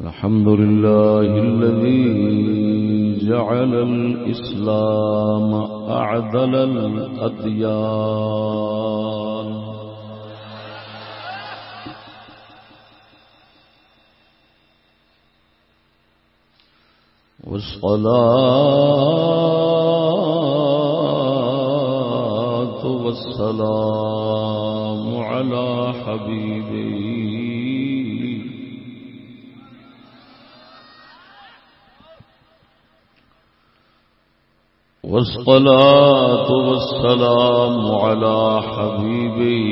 الحمد لله الذي جعل الإسلام أعدل الأديان. والصلاة والسلام على حبيبي والصلاة والسلام على حبيبي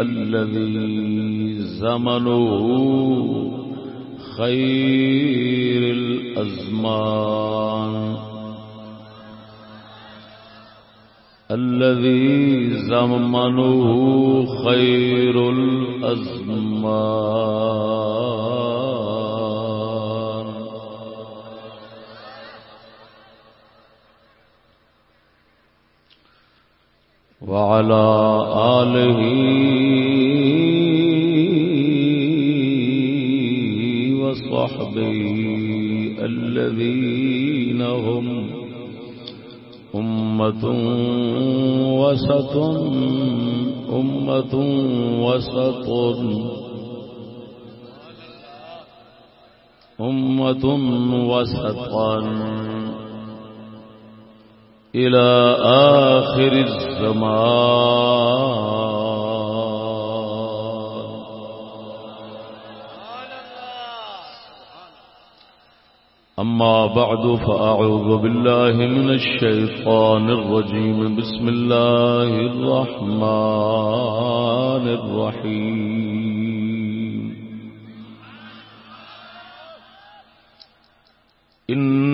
الذي زمنه خير الأزمان. الذي زمنه خير الأزمان. وعلى آله وصحبه الذين هم أمة وسط أمة وسط أمة وسطا. إلى آخر الزمان. أما بعد فأعوذ بالله من الشيطان الرجيم. بسم الله الرحمن الرحيم. إن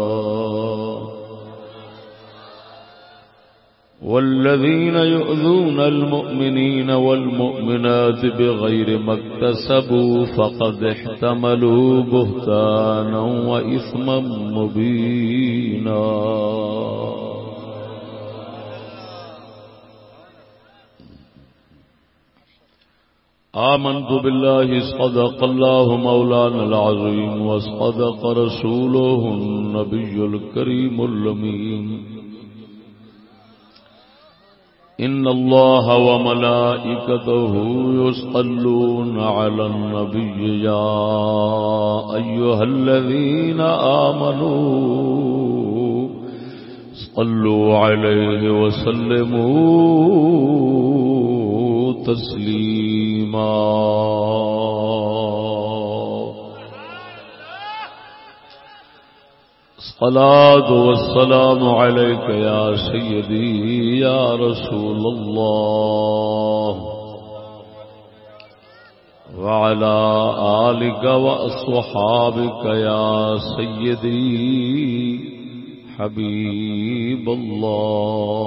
والذين يؤذون المؤمنين والمؤمنات بغير ما اكتسبوا فقد احتملوا بهتانا وإثما مبينا. آمنت بالله، صدق الله مولانا العظيم، وصدق رسوله النبي الكريم اللمين إن الله وملائكته يصلون على النبي يا أيها الذين آمنوا صلوا عليه وسلموا تسليما الصلاة والسلام عليك يا سيدي يا رسول الله. وعلى آلك وأصحابك يا سيدي حبيب الله.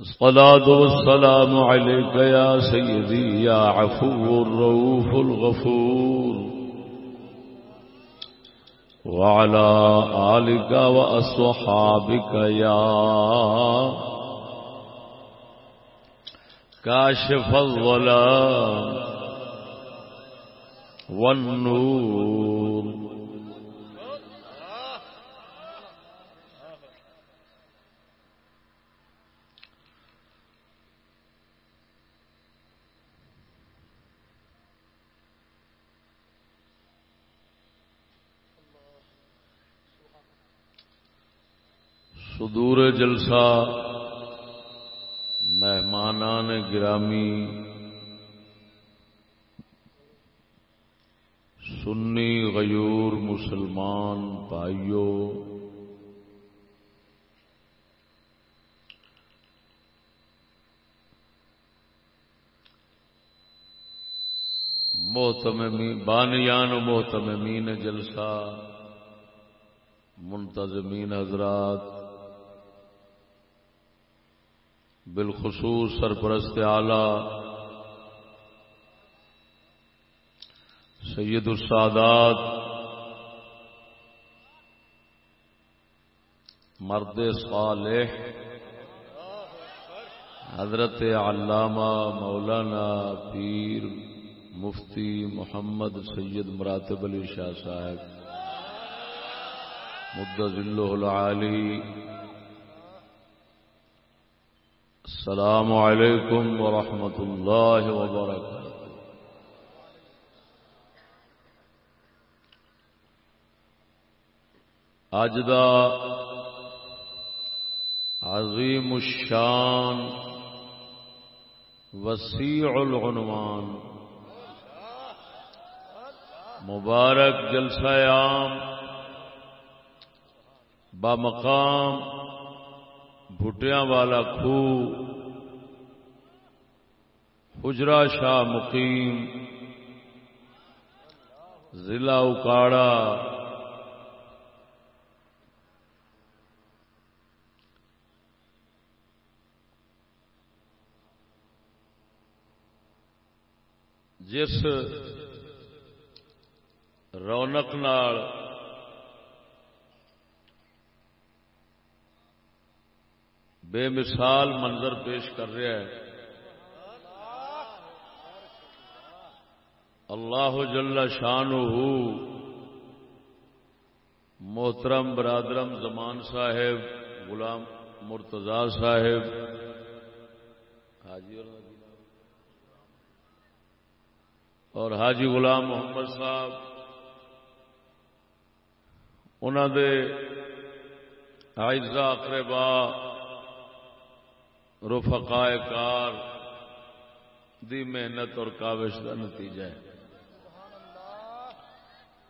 الصلاة والسلام عليك يا سيدي يا عفو الروف الغفور. وعلى آلك وأصحابك يا كاشف الظلام والنور صدور جلسہ، مہمانان گرامی، سنی غیور مسلمان بھائیوں محتممی بانیان و محتممین جلسہ، منتظمین حضرات بالخصوص سرپرست اعلی سید السادات مرد صالح، حضرت علامہ مولانا پیر مفتی محمد سید مراتب علی شاہ صاحب مدلہ العالی السلام علیکم ورحمۃ اللہ وبرکاتہ اج دا عظیم الشان وسیع العنوان. مبارک جلسہ عام با مقام بھٹیا والا خو حجرا شاہ مقیم، ضلع اکاڑا، جس رونق نال بے مثال منظر پیش کر رہا ہے۔ اللہ جل شان محترم برادرم زمان صاحب، غلام مرتضی صاحب، حاجی اور حاجی غلام محمد صاحب انہوں دے آئزہ اقربا رفقائے کار دی محنت اور کاوش کا نتیجہ ہے۔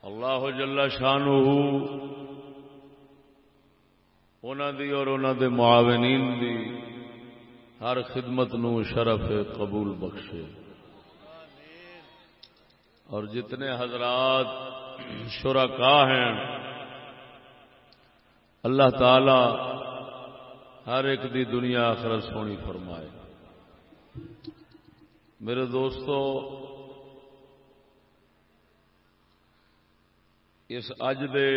اللہ جل شان دی اور انہوں دے معاونین دی ہر خدمت نو شرف قبول بخشے۔ اور جتنے حضرات شرکا ہیں، اللہ تعالی ہر ایک دی دنیا آخر سونی فرمائے۔ میرے دوستو اس اج دے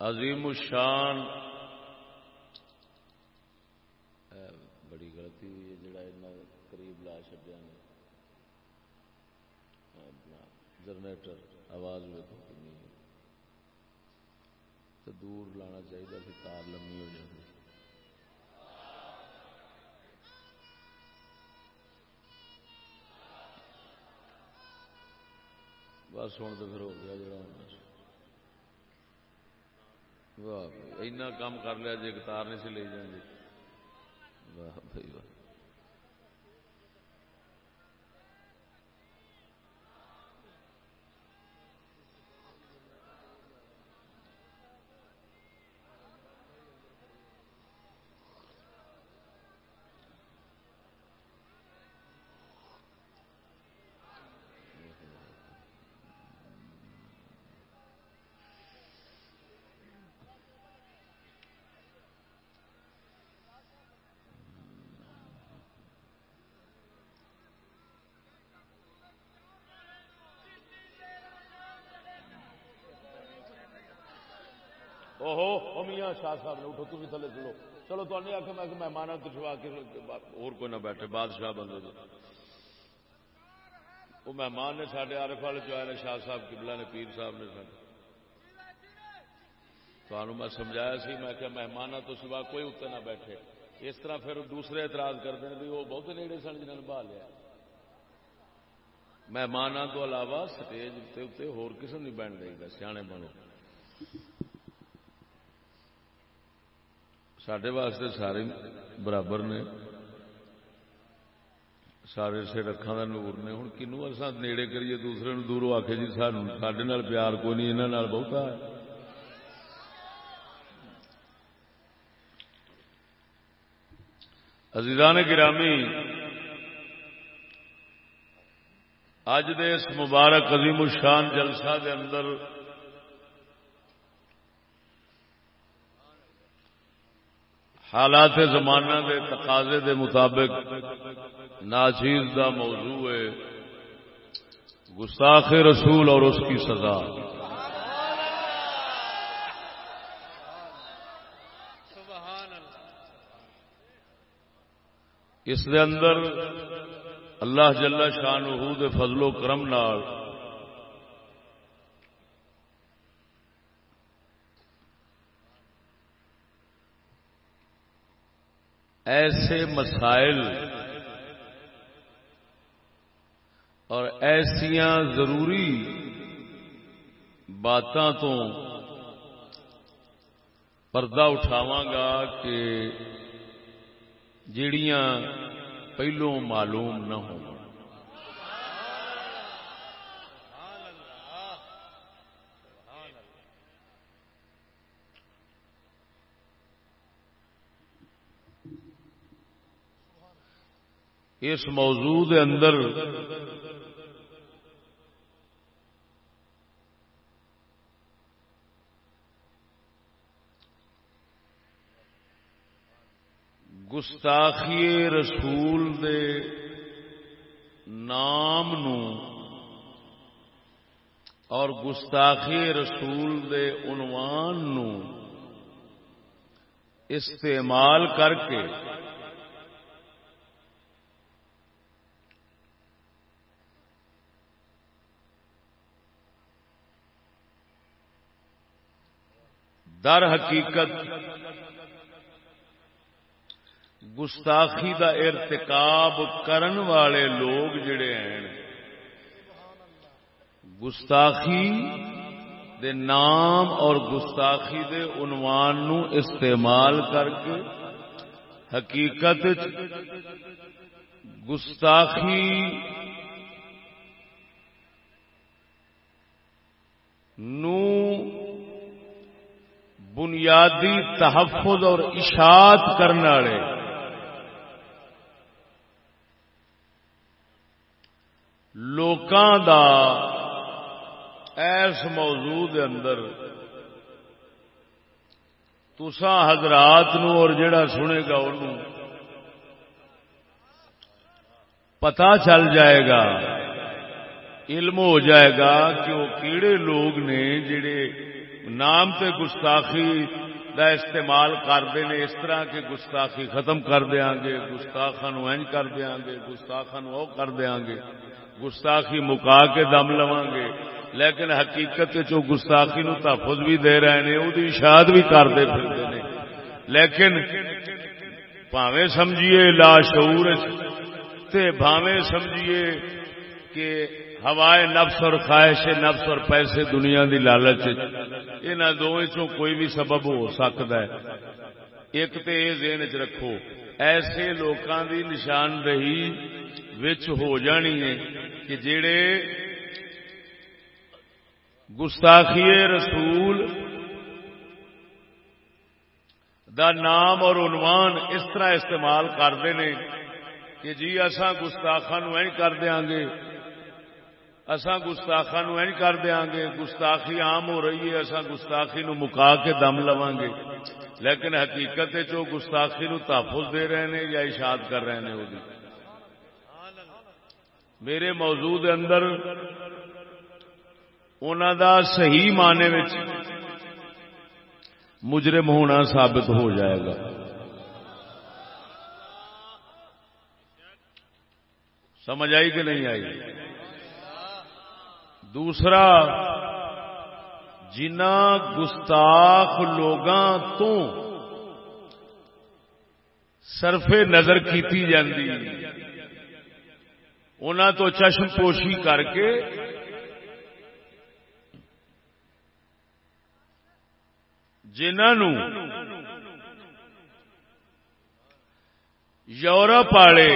عظیم الشان بڑی غلطی ہوئی ہے، جڑا قریب لا چڈیا نے۔ جنریٹر، آواز میں تو تو دور لانا چاہیے کہ تار لمبی ہو جائے بس ہوں تو پھر ہو گیا جڑا واہ اینا کام کر لیا جی کتار نہیں سی لے جانے واہ بھائی واہ اوہو میاں شاہ صاحب نے اٹھو تھی تھلے چلو۔ چلو، تو نہیں آخر میں مہمان دشوا کے اور کوئی نہ بیٹھے، بادشاہ بندے وہ مہمان نے سارے آرف والے جو نے، شاہ صاحب کبلا نے، پیر صاحب نے سارے تو میں سمجھایا سی، میں کہ مہمان تو سوا کوئی اتنے نہ بیٹھے۔ اس طرح پھر دوسرے اعتراض کرتے ہیں بھی، وہ بہت نیڑے سن جنہوں نے بہا لیا مہمان تو علاوہ سٹیج اتنے ہوسم نہیں بہن دے گا سیانے بنو۔ سڈے واسطے سارے برابر نے سارے سر رکھا کا نور نے ہوں کنو اصا نیڑے کریے دوسرے نو دوروں آخے جی سان سڈے پیار کوئی نہیں یہاں بہتا ہے عزیزان گرامی اج دے اس مبارک عظیم الشان جلسہ دے اندر حالات زمانہ دے تقاضے دے مطابق ناچیز دا موضوع ہے گستاخ رسول اور اس کی سزا۔ اس دے اندر اللہ جل شان دے فضل و کرم نال ایسے مسائل اور ایسیا ضروری باتاں تو پردہ اٹھاواں گا کہ جڑیاں پہلوں معلوم نہ ہوں۔ اس موضوع دے اندر گستاخی رسول دے نام نو اور گستاخی رسول دے عنوان نو استعمال کر کے در حقیقت گستاخی دا ارتکاب کرن والے لوگ جڑے ہیں، گستاخی دے نام اور گستاخی دے عنوان نو استعمال کر کے حقیقت گستاخی نو بنیادی تحفظ اور اشاعت کرنے والے۔ لوکاں دا ایس موضوع دے اندر تسا حضرات نو اور جڑا سنے گا انہوں پتا چل جائے گا، علم ہو جائے گا کہ وہ کیڑے لوگ نے جڑے نام تے گستاخی دا استعمال کرتے ہیں اس طرح کے گستاخی ختم کر دیا گے گستاخا نو اینج کر دیا گے گستاخا نو کر دیا گے، گستاخی مکا کے دم لوا گے۔ لیکن حقیقت چو گستاخی نو تحفظ بھی دے رہے ہیں وہ اشاد بھی کرتے پھرتے ہیں لیکن پاوے سمجھیے، لا شعور تے بھاوے سمجھیے کہ ہوائے نفس اور خواہش نفس اور پیسے دنیا دی لالچ ان دونوں کوئی بھی سبب ہو سکتا ہے۔ ایک تو یہ ذہن چ رکھو، ایسے لوکاں دی نشاندہی وچ ہو جانی ہے کہ جڑے گستاخی رسول دا نام اور عنوان اس طرح استعمال کرتے ہیں کہ جی اصا گستاخا نو کر دیا گے۔ اسا گستاخا نو کر دیا گے، گستاخی عام ہو رہی ہے اسا گستاخی نو مکا کے دم لوا گے۔ لیکن حقیقت چو گستاخی نو تحفظ دے رہے ہیں یا اشاد کر رہے ہیں وہ میرے موضوع اندر انہوں دا صحیح معنی مجرم ہونا ثابت ہو جائے گا۔ سمجھ آئی کہ نہیں آئی؟ دوسرا جنا گستاخ لوگاں تو سرفے نظر کی جاتی ان تو چشم پوشی کر کے جنہوں یورپ والے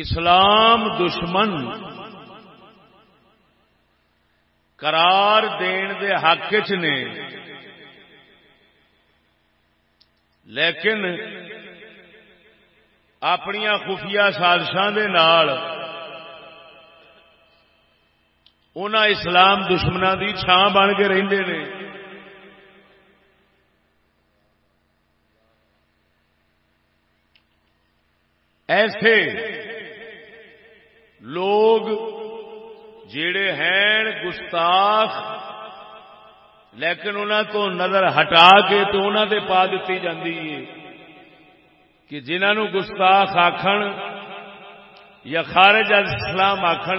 اسلام دشمن قرار دین دے حق چ نے۔ لیکن اپنی خفیہ سازشاں اسلام دشمنوں کی چھان بن کے رہتے ہیں ایسے لوگ جڑے ہیں گستاخ، لیکن انہوں تو نظر ہٹا کے تو انہوں نے پا دیتی جاتی ہے کہ جنہوں گستاخ آخر یا خارج اسلام آخر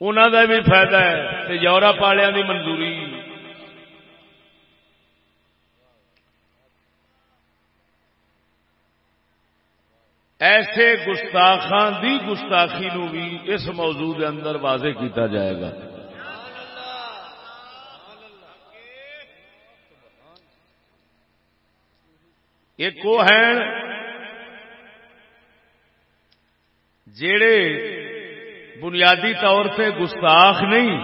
انہوں کا بھی فائدہ ہے یورپ والوں کی منظوری۔ ایسے گستاخان دی گستاخی نو بھی اس موضوع کے اندر واضح کیتا جائے گا۔ ایک وہ ہیں جڑے بنیادی طور سے گستاخ نہیں،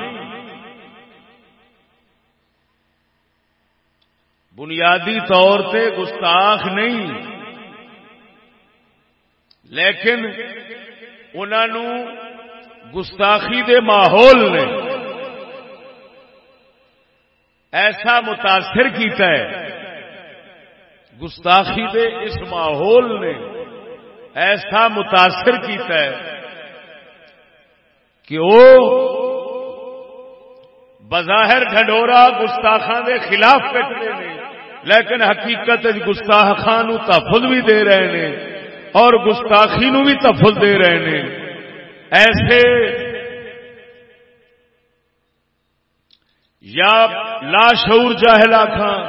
بنیادی طور سے گستاخ نہیں۔ لیکن انہوں گستاخی دے ماحول نے ایسا متاثر کیتا ہے، گستاخی دے اس ماحول نے ایسا متاثر کیتا ہے کہ وہ بظاہر ڈھڈورا گستاخان دے خلاف کٹتے ہیں لیکن حقیقت گستاخان تحفظ بھی دے رہے ہیں اور گستاخی نو بھی تحفظ دے رہے ہیں۔ ایسے یا لاشعور جاہل آخان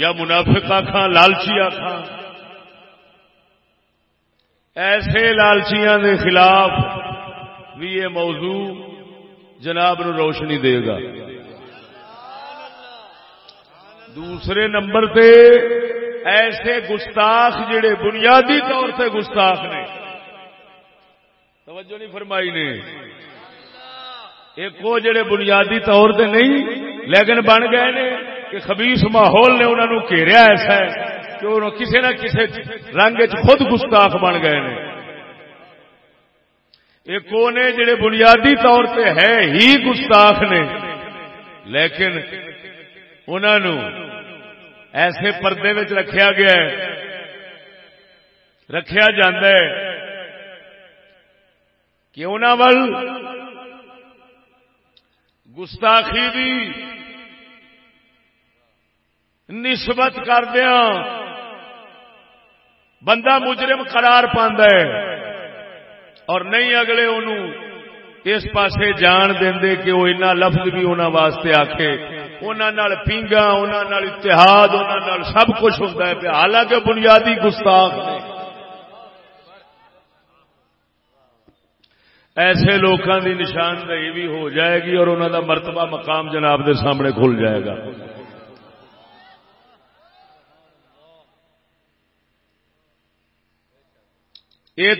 یا منافق آخان لالچی آخان ایسے لالچیاں دے خلاف بھی یہ موضوع جناب نو روشنی دے گا۔ دوسرے نمبر تے ایسے گستاخ جڑے بنیادی طور سے گستاخ نے۔ توجہ نہیں فرمائی نے۔ ایک وہ جڑے بنیادی طور سے نہیں، لیکن بن گئے نے کہ خبیس ماحول نے انہوں نے گھیریا ایسا ہے کہ وہ کسی نہ کسی رنگ خود گستاخ بن گئے نے۔ ایک نے جڑے بنیادی طور پہ ہے ہی گستاخ نے، لیکن انہوں ایسے پردے میں رکھا گیا ہے۔ رکھا جاندہ ہے کہ انہوں گستاخی بھی نسبت کردیا بندہ مجرم قرار ہے اور نہیں اگلے انہوں اس پاسے جان دے کہ وہ اتنا لفظ بھی انہوں واسطے آکھے۔ انہوں پیگا انہوں اتحاد انہوں سب کچھ ہوتا ہے پہ حالانکہ بنیادی گستاخ ایسے لوگوں کی نشاندہی بھی ہو جائے گی اور انہوں کا مرتبہ مقام جناب دے سامنے کھل جائے گا۔ یہ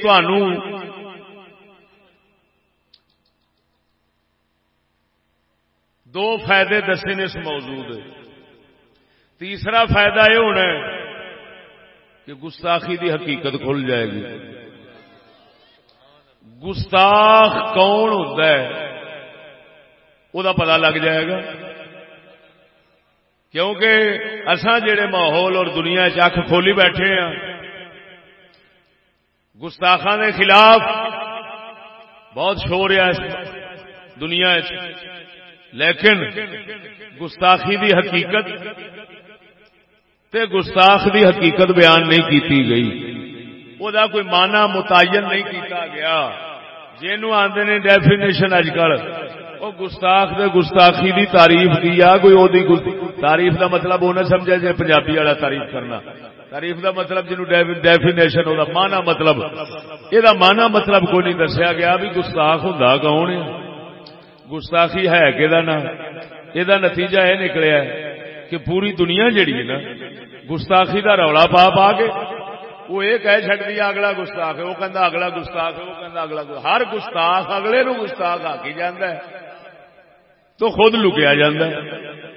دو فائدے دسے نے اس موضوع دے۔ تیسرا فائدہ یہ ہونا ہے کہ گستاخی دی حقیقت کھل جائے گی۔ گستاخ کون ہوتا ہے؟ وہ پتا لگ جائے گا۔ کیونکہ اصا جڑے ماحول اور دنیا چکھ کھولی بیٹھے ہیں گستاخان کے خلاف بہت شور ہے دنیا لیکن گستاخی دی حقیقت تے گستاخ دی حقیقت بیان نہیں کیتی گئی۔ وہ کوئی مانا متعین نہیں کیتا گیا۔ جنو آدھے نے ڈیفینیشن اج کل وہ گستاخ دے گستاخی دی تعریف کیا کوئی وہ تعریف دا مطلب وہ نہ سمجھا جائے پنجابی والا تعریف کرنا۔ تعریف دا مطلب جنو ڈیفینیشن ہوتا مانا مطلب۔ یہ مانا مطلب کوئی نہیں دسیا گیا بھی گستاخ ہوں کون گستاخی ہے کہ نا؟ یہ نتیجہ یہ نکلیا کہ پوری دنیا جڑی ہے نا، گستاخی دا رولا پا پا کے وہ یہ کہہ چڑتی اگلا گستاخ ہے، وہ کہہ اگلا گستاخ ہے، وہ کہہ اگلا ہر گستاخ اگلے نو گستاخ آکی جانا ہے۔ تو خود لکیا جا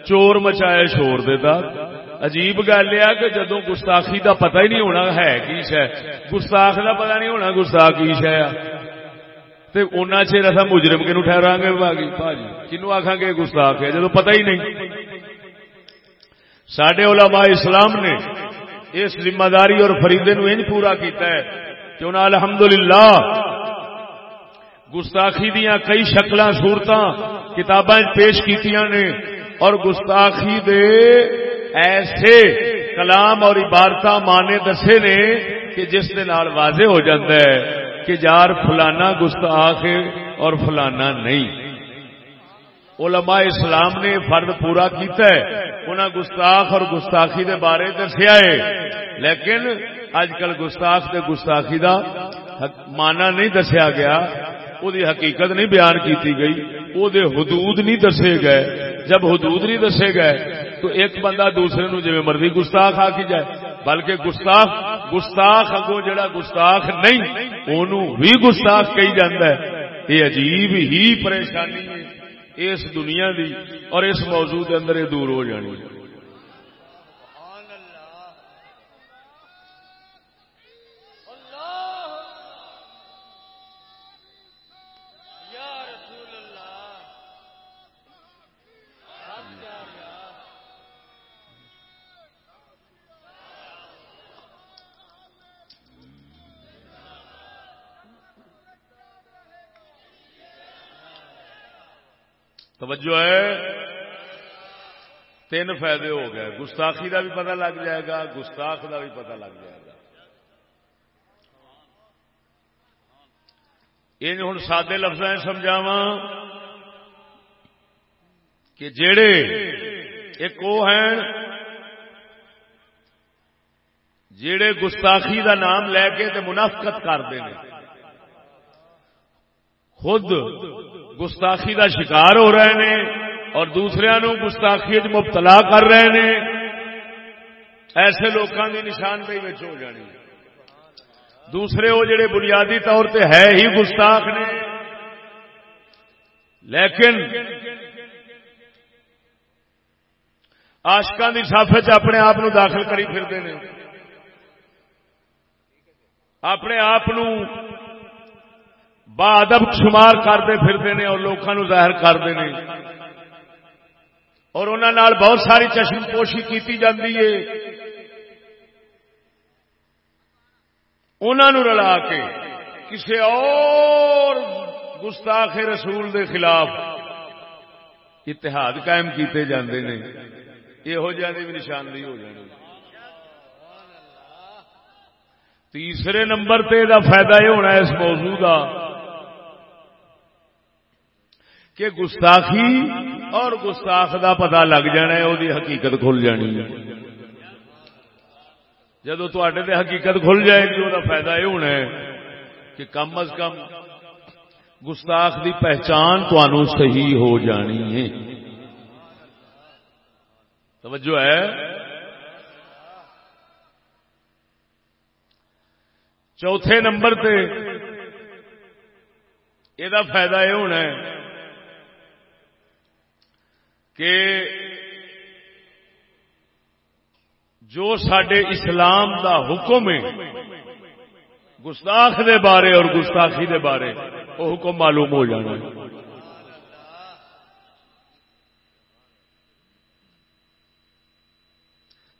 چور مچایا شور دیتا عجیب گل یہ کہ جدو گستاخی دا پتہ ہی نہیں ہونا ہے کی شہ گستاخ دا پتہ نہیں ہونا گستاخ کی شہ تے اونا چیر اصا مجرم کنو ٹھہرا گے باغی۔ بھاجی کنو آخا گے گستاخ ہے جدو پتہ ہی نہیں۔ سڈے علماء اسلام نے اس ذمہ داری اور فریدے نو انج پورا کیتا ہے کہ انہاں الحمدللہ گستاخی دیا کئی شکل صورت کتاباں پیش کیتیاں نے۔ اور گستاخی دے ایسے کلام اور عبارت مانے دسے نے کہ جس دے نال واضح ہو جاتا ہے۔ کہ یار فلانا گستاخ ہے اور فلانا نہیں۔ علماء اسلام نے فرد پورا کیتا ہے۔ انہاں گستاخ اور گستاخی دے بارے دسیا ہے۔ لیکن اج کل گستاخ دے گستاخی دا مانا نہیں دسیا گیا۔ وہ حقیقت نہیں بیان کیتی گئی۔ وہ حدود نہیں دسے گئے۔ جب حدود نہیں دسے گئے تو ایک بندہ دوسرے نو جی مرضی گستاخ آ کی جائے۔ بلکہ گستاخ گستاخ اگو جڑا گستاخ نہیں انہوں بھی گستاخ کہی جاندہ ہے۔ یہ عجیب ہی پریشانی ہے۔ اس دنیا دی اور اس موضوع کے اندر یہ دور ہو جانی ہے۔ توجہ ہے؟ تین فائدے ہو گئے۔ گستاخی کا بھی پتہ لگ جائے گا، گستاخ کا بھی پتہ لگ جائے گا۔ یہ ہوں سادے لفظ سمجھاوا کہ جڑے ایک وہ ہیں جڑے گستاخی دا نام لے کے منافقت کرتے ہیں خود گستاخی کا شکار ہو رہے ہیں اور دوسرے نو گستاخی مبتلا کر رہے ہیں ایسے لوگوں کی نشاندہی ہو جانی۔ دوسرے وہ جڑے بنیادی طور پہ ہے ہی گستاخ نے۔ لیکن آشکان کی سافت اپنے آپ داخل کری پھرتے ہیں اپنے آپ با ادب شمار کرتے پھرتے ہیں اور لوگوں ظاہر کرتے ہیں اور انہوں بہت ساری چشم پوشی کی جاتی ہے۔ انہوں رلا کے کسی اور گستاخ رسول دے خلاف اتحاد قائم کیتے جاندے نے۔ یہو جہاں بھی نشاندہی ہو جانی تیسرے نمبر تے دا فائدہ یہ ہونا ہے اس موضوع کا کہ گستاخی اور گستاخ دا پتا لگ جانا ہے وہ حقیقت کھل جانی ہے۔ جدو تے حقیقت کھل جائے گی وہ فائدہ یہ ہونا ہے کہ کم از کم گستاخ دی پہچان تنوع صحیح ہو جانی ہے۔ توجہ ہے۔ چوتھے نمبر تے یہ فائدہ یہ ہونا ہے کہ جو سڈے اسلام دا حکم ہے، گستاخ دے بارے اور گستاخی دے بارے، وہ حکم معلوم ہو جانا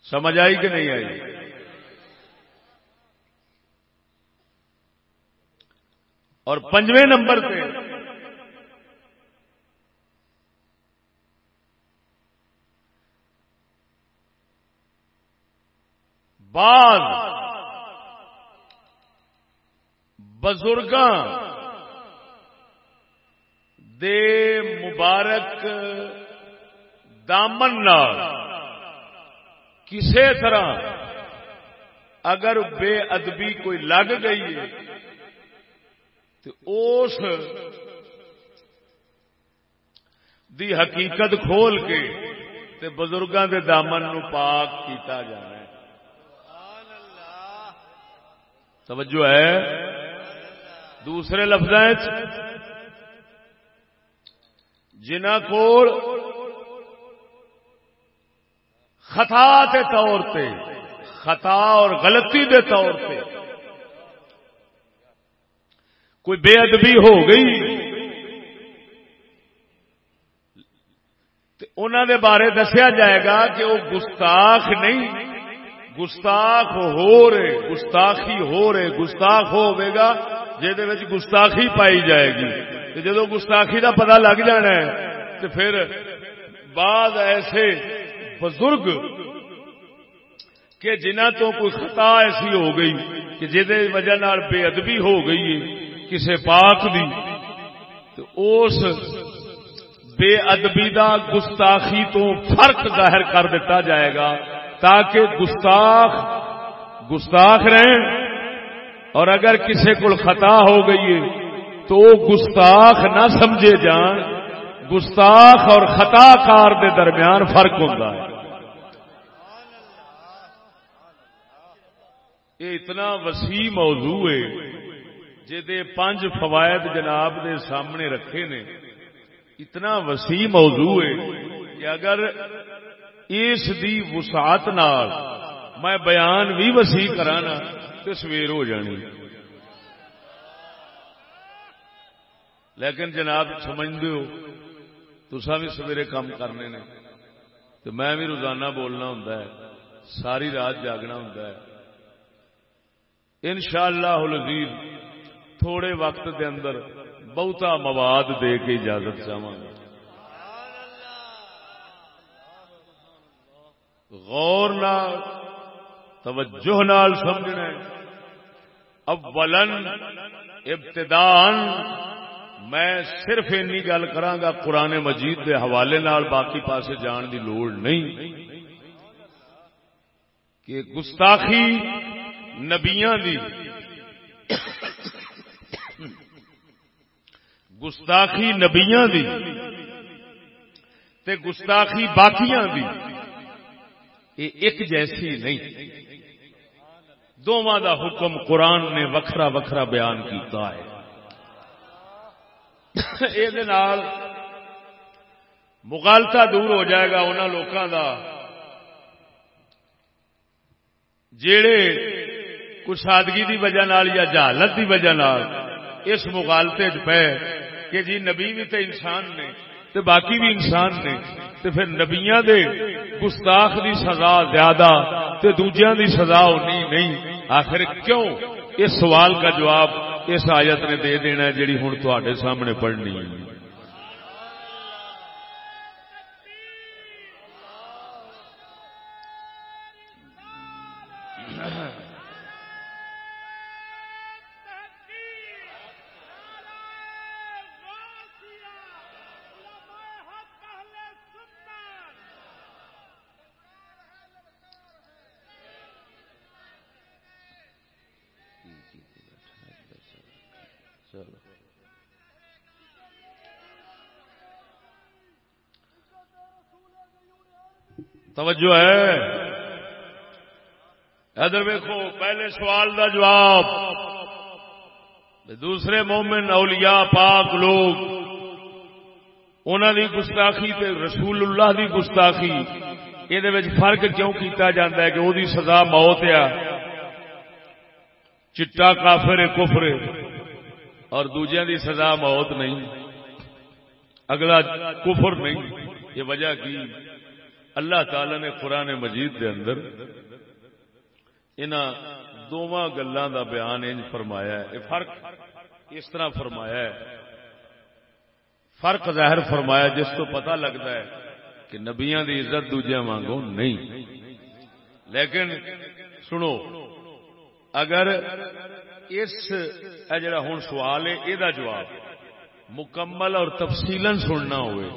سمجھ آئی کہ نہیں آئی؟ اور پنجویں نمبر پہ بعض بزرگ دے مبارک دامن کسی طرح اگر بے ادبی کوئی لگ گئی ہے تو اس دی حقیقت کھول کے بزرگوں کے دامن نو پاک کیتا جانا ہے توجہ ہے۔ دوسرے لفظ جنہ کو خطا کے طور پہ خطا اور غلطی دے طور پہ کوئی بے ادبی ہو گئی انہوں دے بارے دسیا جائے گا کہ وہ گستاخ نہیں گستاخ ہو رہے، گستاخی ہو رہے، گستاخ گا جہد گستاخی پائی جائے گی۔ جدو گستاخی دا پتہ لگ جانا ہے تو پھر بعد ایسے بزرگ کہ جنہ تو کوئی خطا ایسی ہو گئی کہ جہد وجہ بے ادبی ہو گئی ہے کسی پاک دی تو اس بے ادبی دا گستاخی تو فرق ظاہر کر دیتا جائے گا۔ تاکہ گستاخ گستاخ رہیں اور اگر کسی کو خطا ہو گئی ہے تو وہ گستاخ نہ سمجھے جان، گستاخ اور خطا کار دے درمیان فرق ہوتا ہے۔ یہ اتنا وسیع موضوع ہے جہے پانچ فوائد جناب دے سامنے رکھے نے۔ اتنا وسیع موضوع ہے کہ اگر اس دی وسعت نال میں بیان بھی وسیع کرانا تو سویر ہو جانی۔ لیکن جناب سمجھتے ہو تسا بھی سویرے کام کرنے نے۔ تو میں بھی روزانہ بولنا ہوں ساری رات جاگنا ہوں ان شاء اللہ تھوڑے وقت دے اندر بہتا مواد دے کے اجازت چاہوں گا۔ غور نال، توجہ نال سمجھنا اولن ابتدان میں صرف اینی گل کرانگا قرآن مجید دے حوالے نال، باقی پاسے جان دی لوڑ نہیں۔ کہ گستاخی نبیاں دی، گستاخی نبیاں دی، تے گستاخی باقیاں دی۔ یہ ایک جیسی نہیں۔ دونوں دا حکم قرآن نے وکھرا وکھرا بیان کیتا ہے۔ یہ مغالتا دور ہو جائے گا انہوں لوگوں کا جڑے کچھ سادگی کی وجہ یا جہالت کی وجہ اس مغالتے پہ کہ جی نبی بھی تو انسان نے تے باقی بھی انسان نے، تے پھر نبیاں دے گستاخ دی سزا زیادہ تے دوجیاں دی سزا ہونی نہیں۔ آخر کیوں؟ اس سوال کا جواب اس آیت نے دے دینا ہے جڑی ہوں تے سامنے پڑھنی ہے۔ توجہ ہے۔ ادھر ویکو پہلے سوال دا جواب۔ دوسرے مومن اولیاء پاک لوگ انہوں دی گستاخی تے رسول اللہ دی گستاخی یہ فرق کیوں کیتا جاتا ہے کہ وہ سزا موت آ چٹا کافر، کفر، اور دوجیا دی سزا موت نہیں۔ اگلا کفر نہیں، یہ وجہ کی؟ اللہ تعالی نے قرآن مجید دے اندر ان دونوں گلوں کا بیان انج فرمایا ہے۔ یہ فرق اس طرح فرمایا ہے۔ فرق ظاہر فرمایا جس تو پتہ لگتا ہے کہ نبیاں دی عزت دوجیا وانگو نہیں۔ لیکن سنو، اگر اس جڑا ہوں سوال ہے یہ جواب مکمل اور تفصیل سننا ہوئے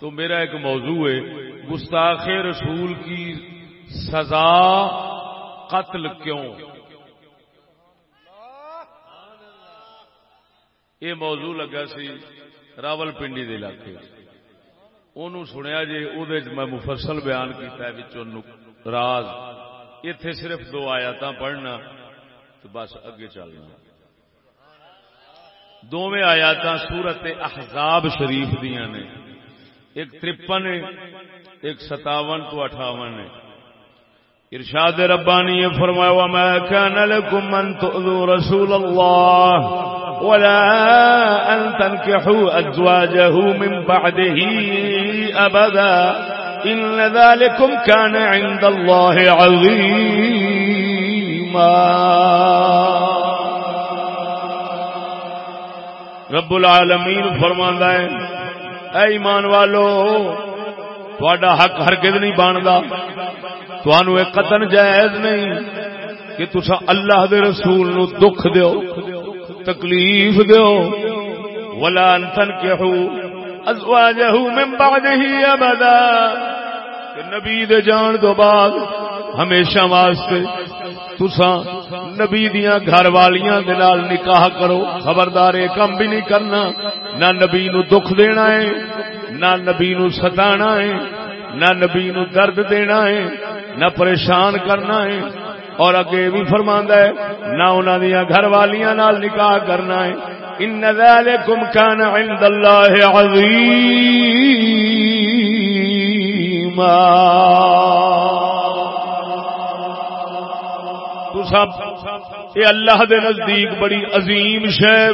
تو میرا ایک موضوع ہے۔ گستاخ رسول کی سزا قتل کیوں؟ یہ موضوع لگا سی راول پنڈی کے علاقے ان سنیا جی وہ میں مفصل بیان کیا راز۔ اتے صرف دو آیات پڑھنا تو بس اگے چلنا۔ دونوں آیات سورت احزاب شریف دیا نے۔ ایک ترپن ایک ستاون تو اٹھاون ہے۔ ارشاد ربانی فرمایا، وما كان لكم من تؤذوا رسول الله ولا أن تنكحوا أزواجه من بعده أبدا إن ذلكم كان عند الله عظيما۔ رب العالمین فرماندا ہے، اے ایمان والو تھوڑا حق ہرگز نہیں بنتا تھانو ایک قتل جائز نہیں کہ تسا اللہ دے رسول نو دکھ دیو، تکلیف دیو۔ ولا انتن کہو ازواجہ من بعدہ ابدا۔ کہ نبی دے جان دو بعد ہمیشہ واسطے تسا نبی دیا گھر والیاں دے نال نکاح کرو۔ خبردار کم بھی نہیں کرنا۔ نہ نبی نو دکھ دینا ہے نہ نبی نو ستانا ہے، نہ نبی نو درد دینا ہے، نہ پریشان کرنا ہے۔ اور اگے بھی فرما ہے، نہ انہوں دیا گھر والیاں نال نکاح کرنا ہے۔ ان ذالکم کان عند اللہ تو سب یہ اللہ دے نزدیک بڑی عظیم شہ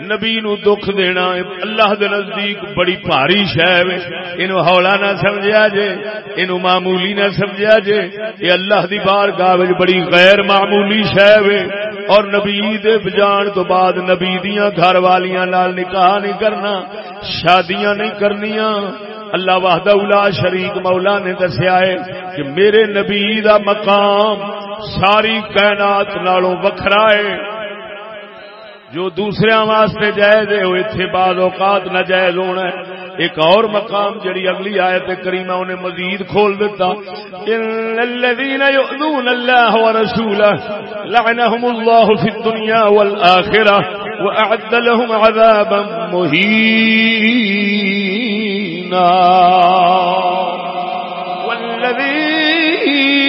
نبی نو دکھ دینا اللہ دے نزدیک بڑی بھاری شہ اینو ہولا نہ سمجھا جے، اینو معمولی نہ سمجھا جے۔ یہ اللہ دی بار گاہ بڑی غیر معمولی شہ اور نبی دے بجان تو بعد نبی دیاں گھر والیاں نال نکاح نہیں کرنا، شادیاں نہیں کرنیاں۔ اللہ وحدہ اولا شریک مولا نے دسیا ہے کہ میرے نبی دا مقام ساری کائنات نالوں وکھرا ہے۔ جو دوسرے واسطے جائز ہے، وہ اتنے بعد اوقات نہ ہونا ہے۔ ایک اور مقام جڑی اگلی آیت کریمہ انہیں مزید کھول دیتا۔ ان الذين يؤذون الله ورسوله لعنهم الله في الدنيا والاخره واعد لهم عذابا مهينا۔ والذين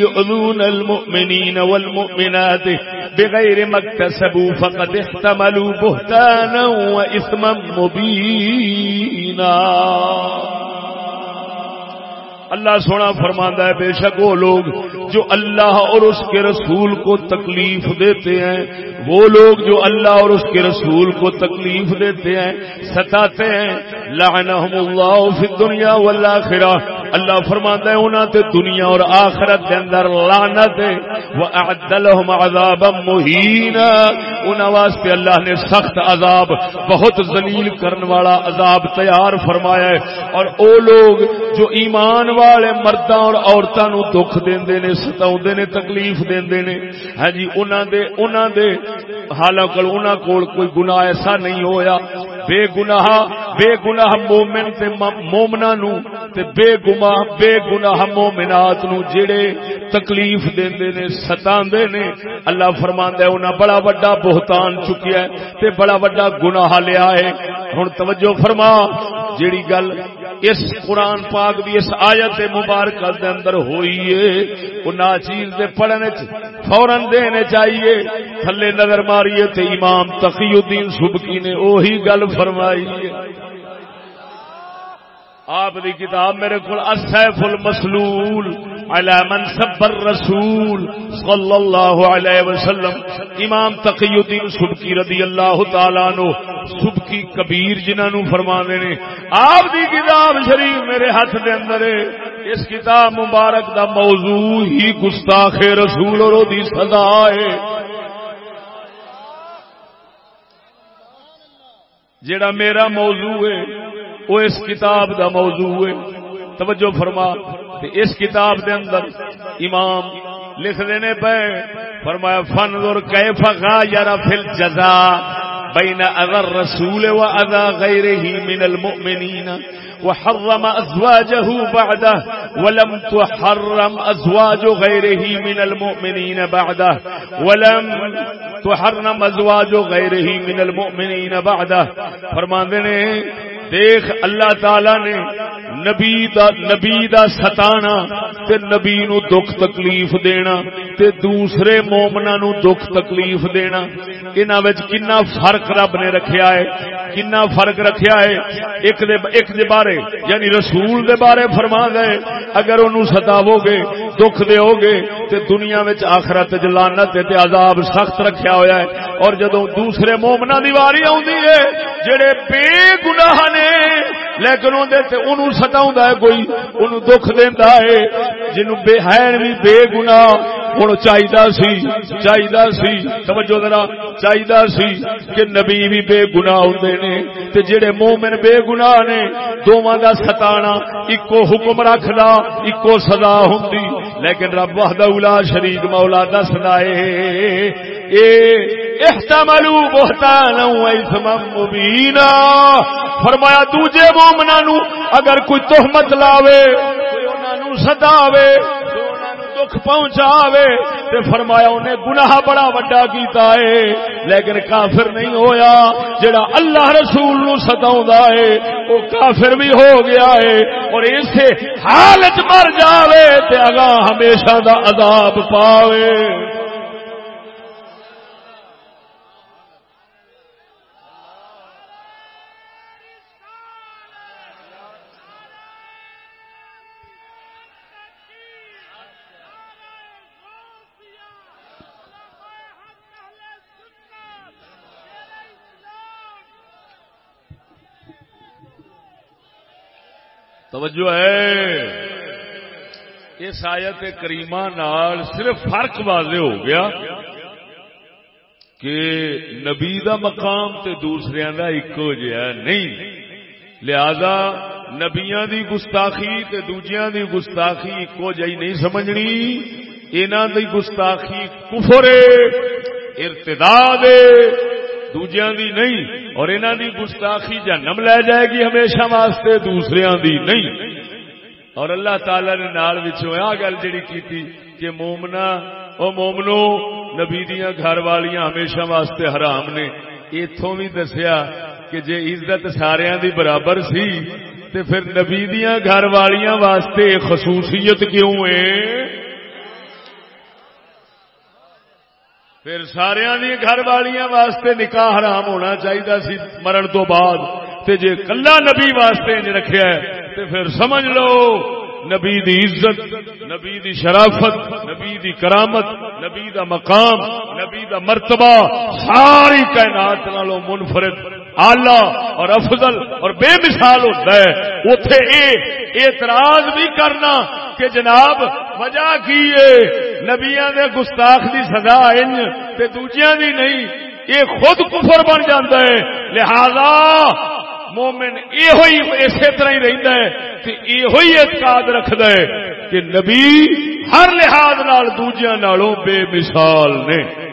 يؤذون المؤمنين والمؤمنات بغير ما اكتسبوا فقد احتملوا بهتانا وإثما مبينا. اللہ سونا فرماندہ ہے، بے شک وہ لوگ جو اللہ اور اس کے رسول کو تکلیف دیتے ہیں، وہ لوگ جو اللہ اور اس کے رسول کو تکلیف دیتے ہیں، ستاتے ہیں، لعنہم اللہ فی الدنیا والآخرہ۔ اللہ فرماتا ہے انہوں تے دنیا اور آخرت دے اندر لعنت ہے وَأَعْدَ لَهُمْ عَذَابًا مُهِينًا انہوں واسطے اللہ نے سخت عذاب، بہت ذلیل کرن والا عذاب تیار فرمایا ہے۔ اور او لوگ جو ایمان والے مرداں اور عورتاں نو دکھ دیندے نے، ستاوندے نے، تکلیف دیندے نے ہاں جی انہاں دے انہاں دے، حالانکہ انہاں کول کوئی گناہ ایسا نہیں ہویا۔ بے گناہ بے گناہ مومن تے مومنا نو تے بے گناہ بے گناہ مومنات نو جڑے تکلیف دیندے نے، ستاندے نے، اللہ فرماندا ہے، انہاں بڑا بڑا بہتان چکیا ہے تے بڑا بڑا گناہ لیا ہے۔ ہن توجہ فرما، جیڑی گل اس قرآن پاک دی، اس آیت مبارکہ دے اندر ہوئی ہے وہ ناچیز دے پڑھنے فورن دینے چاہیے۔ تھلے نظر ماریے تے امام تقی الدین سبکی نے وہی گل فرمائی آپ دی کتاب میرے کو السیف المسلول علی من صبر رسول صلی اللہ علیہ وسلم۔ امام تقی الدین سبکی رضی اللہ تعالیٰ نو سبکی کبیر جنہوں نو فرما نے۔ آپ دی کتاب شریف میرے ہاتھ دے اندر ہے۔ اس کتاب مبارک دا موضوع ہی گستاخ رسول اور دی صدا ہے۔ جیڑا میرا موضوع ہے، وہ اس کتاب دا موضوع ہے۔ توجہ فرما۔ اس کتاب دے اندر امام لکھ دینے پہ فرمایا فن اور کیف غایر فی الجزاء۔ بين رسول الرسول وأذى غيره من المؤمنين وحرم أزواجه بعده ولم تحرم أزواج غيره من المؤمنين بعده ولم تحرم أزواج غيره من المؤمنين بعده فرمان نے، دیکھ اللہ تعالی نے نبی دا نبی دا ستانا تے نبی نو دکھ تکلیف دینا تے دوسرے مومنا نو دکھ تکلیف دینا انہاں وچ کنا فرق رب نے رکھیا ہے، کنا فرق رکھیا ہے۔ ایک دے ایک دے بارے یعنی رسول دے بارے فرما گئے۔ اگر انہوں ستاو گے دکھ دیو گے تے دنیا وچ آخرت وچ لعنت تے عذاب سخت رکھیا ہویا ہے۔ اور جدوں دوسرے مومنا دی واری آوندی ہے، جڑے بے گناہ نے لیکن انہوں ستا ہے کوئی انہوں دکھ دینا ہے۔ جنہوں بے حین بھی بے گناہ ہوں چاہیدہ سی چاہیدہ سی۔ توجہ ذرا چاہیدہ سی کہ نبی بھی بے گناہ ہوں نے۔ تے جڑے مومن بے گناہ نے دونوں کا ستانا ایکو حکم رکھدا ایکو سزا ہوں لیکن رب وحدہ اولا شریک مولا دسدا ہے اے احتملو بہتانا و اثما مبینا۔ فرمایا دوجے مومنا نو اگر کوئی تہمت لاوے، کوئی انہاں نو سداوے دکھ پہنچاوے تے فرمایا انہیں گناہ بڑا وڈا کیتا ہے، لیکن کافر نہیں ہویا، جڑا اللہ رسول نو ستاوندا ہے او کافر بھی ہو گیا ہے، اور اسے حالت مر جاوے تے اگاں ہمیشہ دا عذاب پاوے۔ توجہ ہے۔ اس آیت کریمہ نال صرف فرق واضح ہو گیا کہ نبی دا مقام تے دوسرے دا ایکو جہا نہیں۔ لہذا نبیاں دی گستاخی تے دوجیاں دی گستاخی ایکو جہی نہیں سمجھنی۔ انہاں دی گستاخی کفر ارتداد دوجیاں دی نہیں۔ اور انہوں دی گستاخی جنم لے جائے گی ہمیشہ واسطے دوسرے دی نہیں۔ اور اللہ تعالی نے نال آ گل جڑی کی کہ مومنا، او مومنو، نبی دیا گھر والیاں ہمیشہ واسطے حرام نے۔ اتوں بھی دسیا کہ جے عزت سارا دی برابر سی، تے پھر نبی دیا گھر والیاں واسطے خصوصیت کیوں ہے؟ پھر سارا گھر والیاں واسطے نکاح حرام ہونا چاہیے سی مرن تو بعد۔ تے جے کلا نبی واسطے نہیں ہے، تے پھر سمجھ لو، نبی دی عزت، نبی دی شرافت، نبی دی کرامت، نبی دا مقام، نبی دا مرتبہ، ساری کائنات نالوں منفرد۔ آلہ اور افضل اور بے مثال ہوتا ہے۔ اتے اے، اعتراض بھی کرنا کہ جناب وجہ کی نبیا دے گستاخ دی سزا انج تے دوجیاں دی نہیں۔ یہ خود کفر بن جاتا ہے۔ لہذا مومن یہ اسی طرح ہی رہتا ہے کہ یہ اعتقاد رکھد ہے کہ نبی ہر لحاظ نال دوجیاں نالوں بے مثال نے۔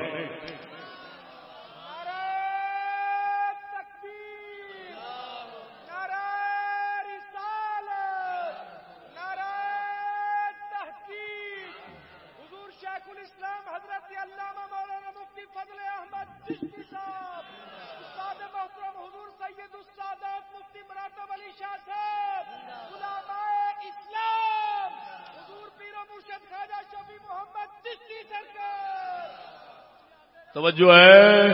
توجہ ہے؟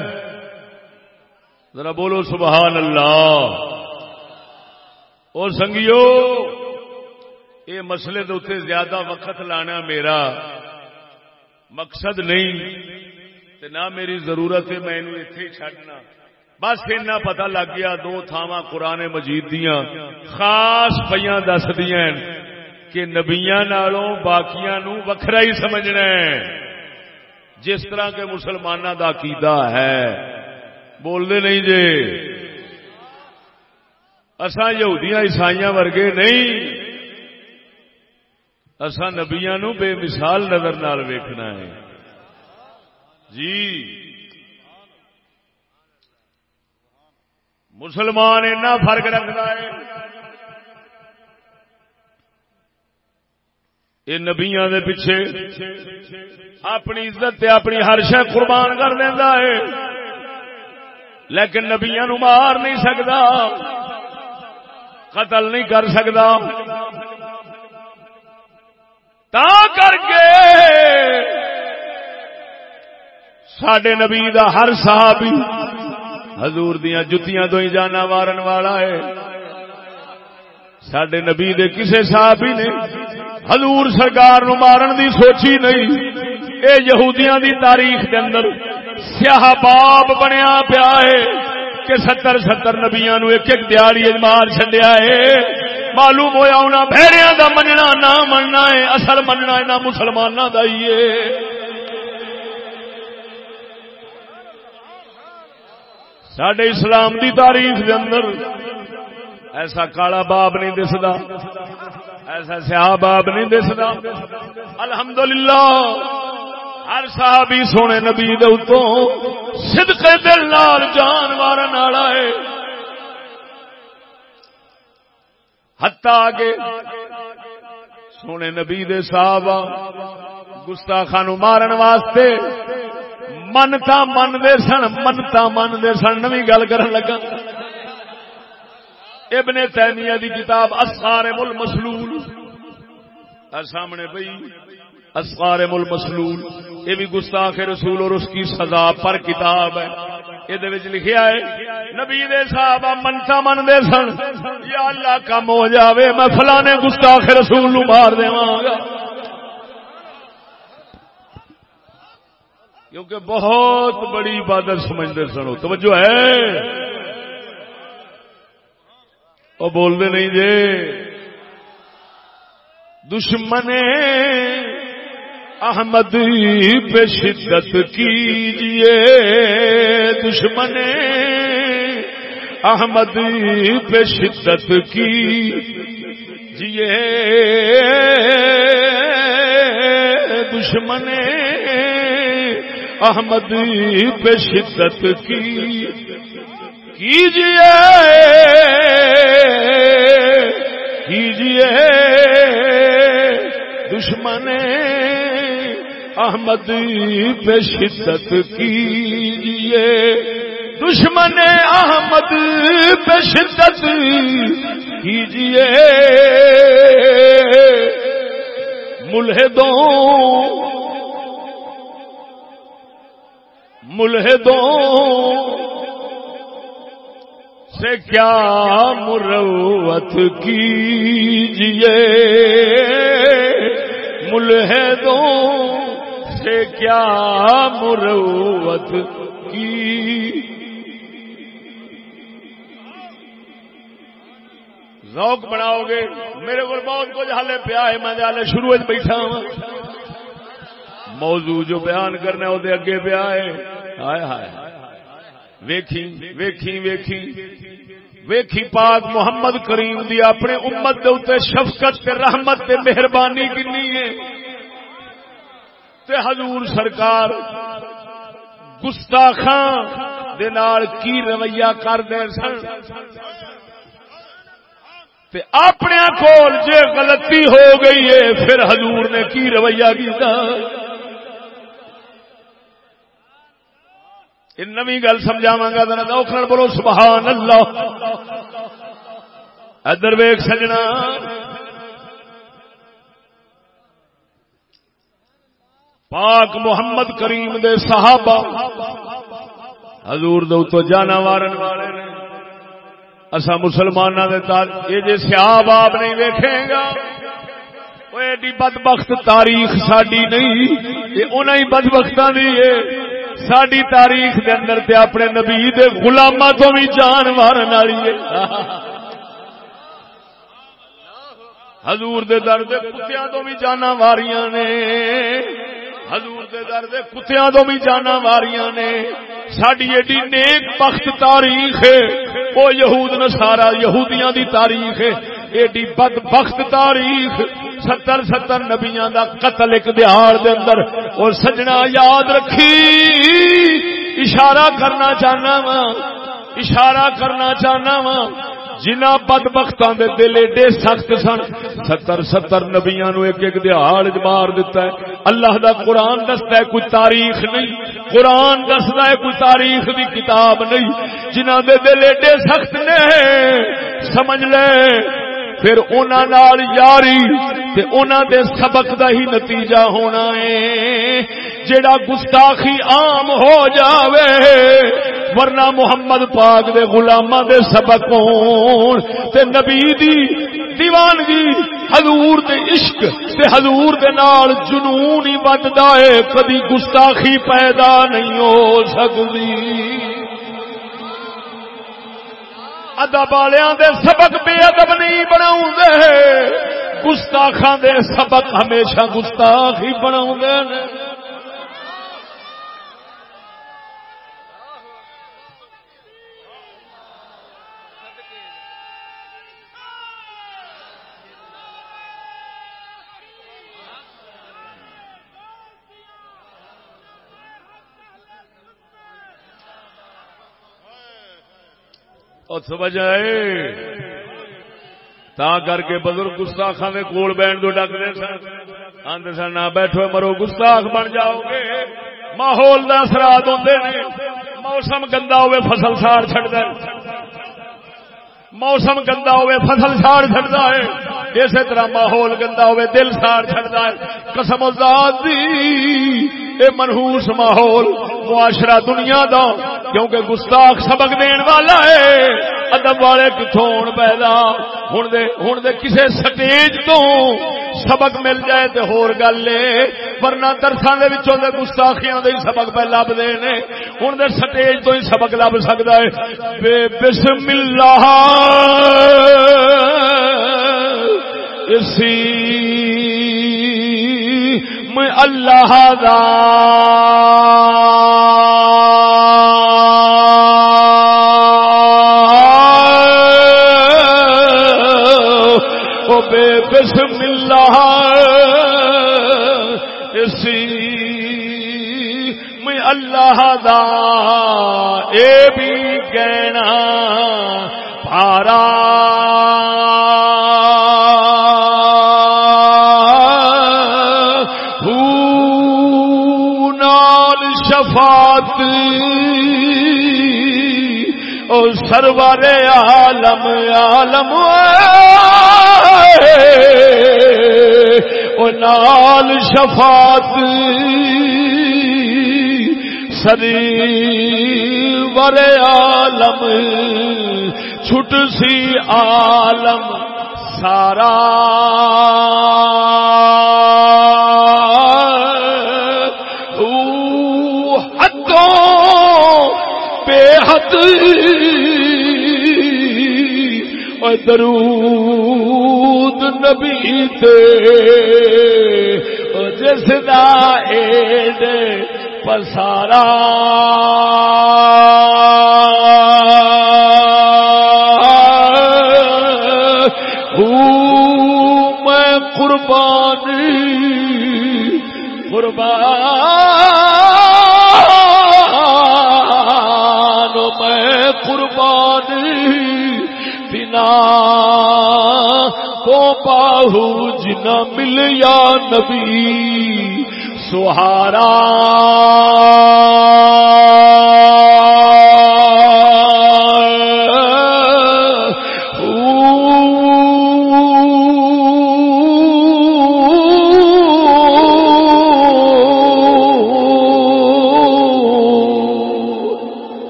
ذرا بولو سبحان اللہ۔ اور سنگیو یہ مسئلے اتنے زیادہ وقت لانا میرا مقصد نہیں نہ میری ضرورت ہے، میں اتے چڈنا بس اینا پتا لگ گیا، دو تھاوا قرآن مجید دیا خاص پہ دس دیا کہ نبیا نالوں باقیا نو وکھرا ہی سمجھنا ہے۔ جس طرح کے مسلمانوں کا عقیدہ ہے بولتے نہیں جی۔ اسان یہودیاں عیسائی ورگے نہیں۔ اسان نبیا نو بے مثال نظر نال ویکھنا ہے۔ جی۔ مسلمان اینا فرق رکھتا ہے۔ یہ نبیا پیچھے اپنی عزت اپنی ہر شہ قربان کر دینا ہے۔ لیکن نبیا نو مار نہیں سکتا قتل نہیں کر سکتا تا کر کے سڈے نبی دا ہر صحابی حضور دیا جتیاں تو ہی جانا مارن والا ہے۔ سڈے نبی دے کسے صحابی نے حضور سرکار نو مارن دی سوچی نہیں۔ اے یہودیاں دی تاریخ دے اندر سیاہ باب بنیا پیا ہے کہ ستر ستر نبیا نو ایک ایک دیہڑی مار چڈیا ہے۔ معلوم ہوا انہوں بھڑیا دا مننا نہ مننا ہے، اصل مننا ہے نہ مسلمانوں کا ہی ہے۔ سڈے اسلام دی تاریخ دے اندر ایسا کالا باب نہیں دستا ایسا سیاہ باب نہیں دستا۔ الحمدللہ، ہر صحابی سونے نبی دے اتوں صدقے دل نال جان مارن والا ہے ہتا آگے سونے نبی دے صحابہ گستاخا نو مارن واسطے منتا من دے سن منتا من دے سن، نوی گل کرن لگا۔ ابن تیمیہ دی کتاب اسار مل مسلول سامنے پئی۔ اسار مل مسلول یہ بھی گستاخ رسول اور اس کی سزا پر کتاب ہے۔ یہ لکھیا ہے، نبی دے صاحب منتا من دے سن، یا اللہ کم ہو جاوے، میں فلانے گستاخ رسول نو مار دیواں گا۔ کیونکہ بہت بڑی عبادت سمجھتے سنو، توجہ ہے۔ وہ بولتے نہیں جے۔ دشمن احمد پہ شدت کیجیے دشمن احمد پہ شدت کی جیے دشمن احمد پہ شدت کی کیجیے کیجیے۔ دشمن احمد پہ شدت کیجیے۔ دشمن احمد پہ شدت کیجیے۔ ملحدوں ملحدوں سے کیا مروت کیجیے؟ ملحدوں سے کیا مروت کی ذوق بناؤ گے۔ میرے کو بہت کچھ ہالے پیا ہے میں ہالے شروع بیٹھا ہوں۔ موضوع جو بیان کرنا وہ اگے پیا ہے ہائے ہائے۔ ویکھی ویکھی ویکھی۔ ویکھی پاک محمد کریم دی اپنے امت دے اتنے شفقت تے رحمت تے مہربانی کنی ہے۔ تے حضور سرکار گستاخان دے نال کی رویہ کر دے سن۔ تے اپنے کول جے غلطی ہو گئی ہے، پھر حضور نے کی رویہ کیتا؟ نوی گل سمجھاوا گا، ذرا بولو، سبحان اللہ۔ ادھر ویگ سجنا۔ پاک محمد کریم دے صحابہ، حضور دو تو جانا وارن والے نے۔ اسا مسلمانوں دے تار، یہ جے سیاب آپ نہیں دیکھے گا وہ ایڈی بدبخت تاریخ ساڈی نہیں، یہ انہیں بدبختاں دی ہے۔ ساری تاریخ دے اندر تے اپنے نبی دے غلاماں تو بھی جان مارن والی ہے۔ حضور دے در دے کتیاں تو بھی جانا واریاں نے۔ حضور دے در دے کتیاں تو بھی جانا واریاں نے۔ ساڈی ایڈی نیک بخت تاریخ ہے۔ وہ یہود نسارا یہودیاں دی تاریخ ہے۔ ایڈی بد بخت تاریخ ستر ستر نبیاں دا قتل ایک دہاڑ دے اندر اور سجنا یاد رکھی۔ اشارہ کرنا چاہنا وا اشارہ کرنا چاہنا وا جنہ بد بختوں کے دل ایڈے سخت سن، ستر ستر نبیا نو ایک ایک دہاڑ مار دیتا ہے۔ اللہ دا قرآن دستا ہے کوئی تاریخ نہیں۔ قرآن دستا ہے کوئی تاریخ دی کتاب نہیں۔ جنہ دے دل ایڈے سخت نے، سمجھ لے۔ پھر انہوں یاری تے انہوں دے سبق دا ہی نتیجہ ہونا ہے۔ جڑا گستاخی عام ہو جاوے، ورنہ محمد پاک دے غلامہ دے سبق ہون۔ تے نبی دی دیوانگی حضور دے عشق تے حضور دے نال جنون ہی بچتا ہے، کدی گستاخی پیدا نہیں ہو سکتی۔ ادب والوں دے سبق بے ادب نہیں بنا گستاخان دے سبق ہمیشہ گستاخ ہی بنا وجہ تا کر کے بزرگ گستاخا کے کول بہن تو ڈکتے سن آدھے سن، نہ بیٹھو، مرو، گستاخ بن جاؤ گے ماحول کا اثرات ہوتے ہیں موسم گندا ہوئے، فصل ساڑ چڑ موسم گندا ہوئے، فصل ساڑ چڑتا ہے۔ اسی طرح ماحول گندا ہوئے، دل ساڑ چڑتا ہے۔ قسم دی اے منہوس ماحول، معاشرہ دنیا دا، کیونکہ گستاخ سبق دین والا ہے، ادب والے کتوں پیدا ہوں دے کسے سٹیج تو سبق مل جائے تو ہور گل ہے ورنہ درسان دے وچوں دے گستاخیاں دے سبق پہ لب دے نے۔ ہن دے سٹیج تو ہی سبق لب سکدا ہے بے بسم اللہ اسی میں اللہ دا۔ بے بسم اللہ اسی میں اللہ دا۔ اے بھی سرور عالم عالم او نال شفاعت سری ور عالم، چھٹ سی عالم، سارا اگو بے حد درود نبی جس دا ایڈ پسارا۔ میں قربانی قربان کو باہو جنا ملیا نبی سہارا۔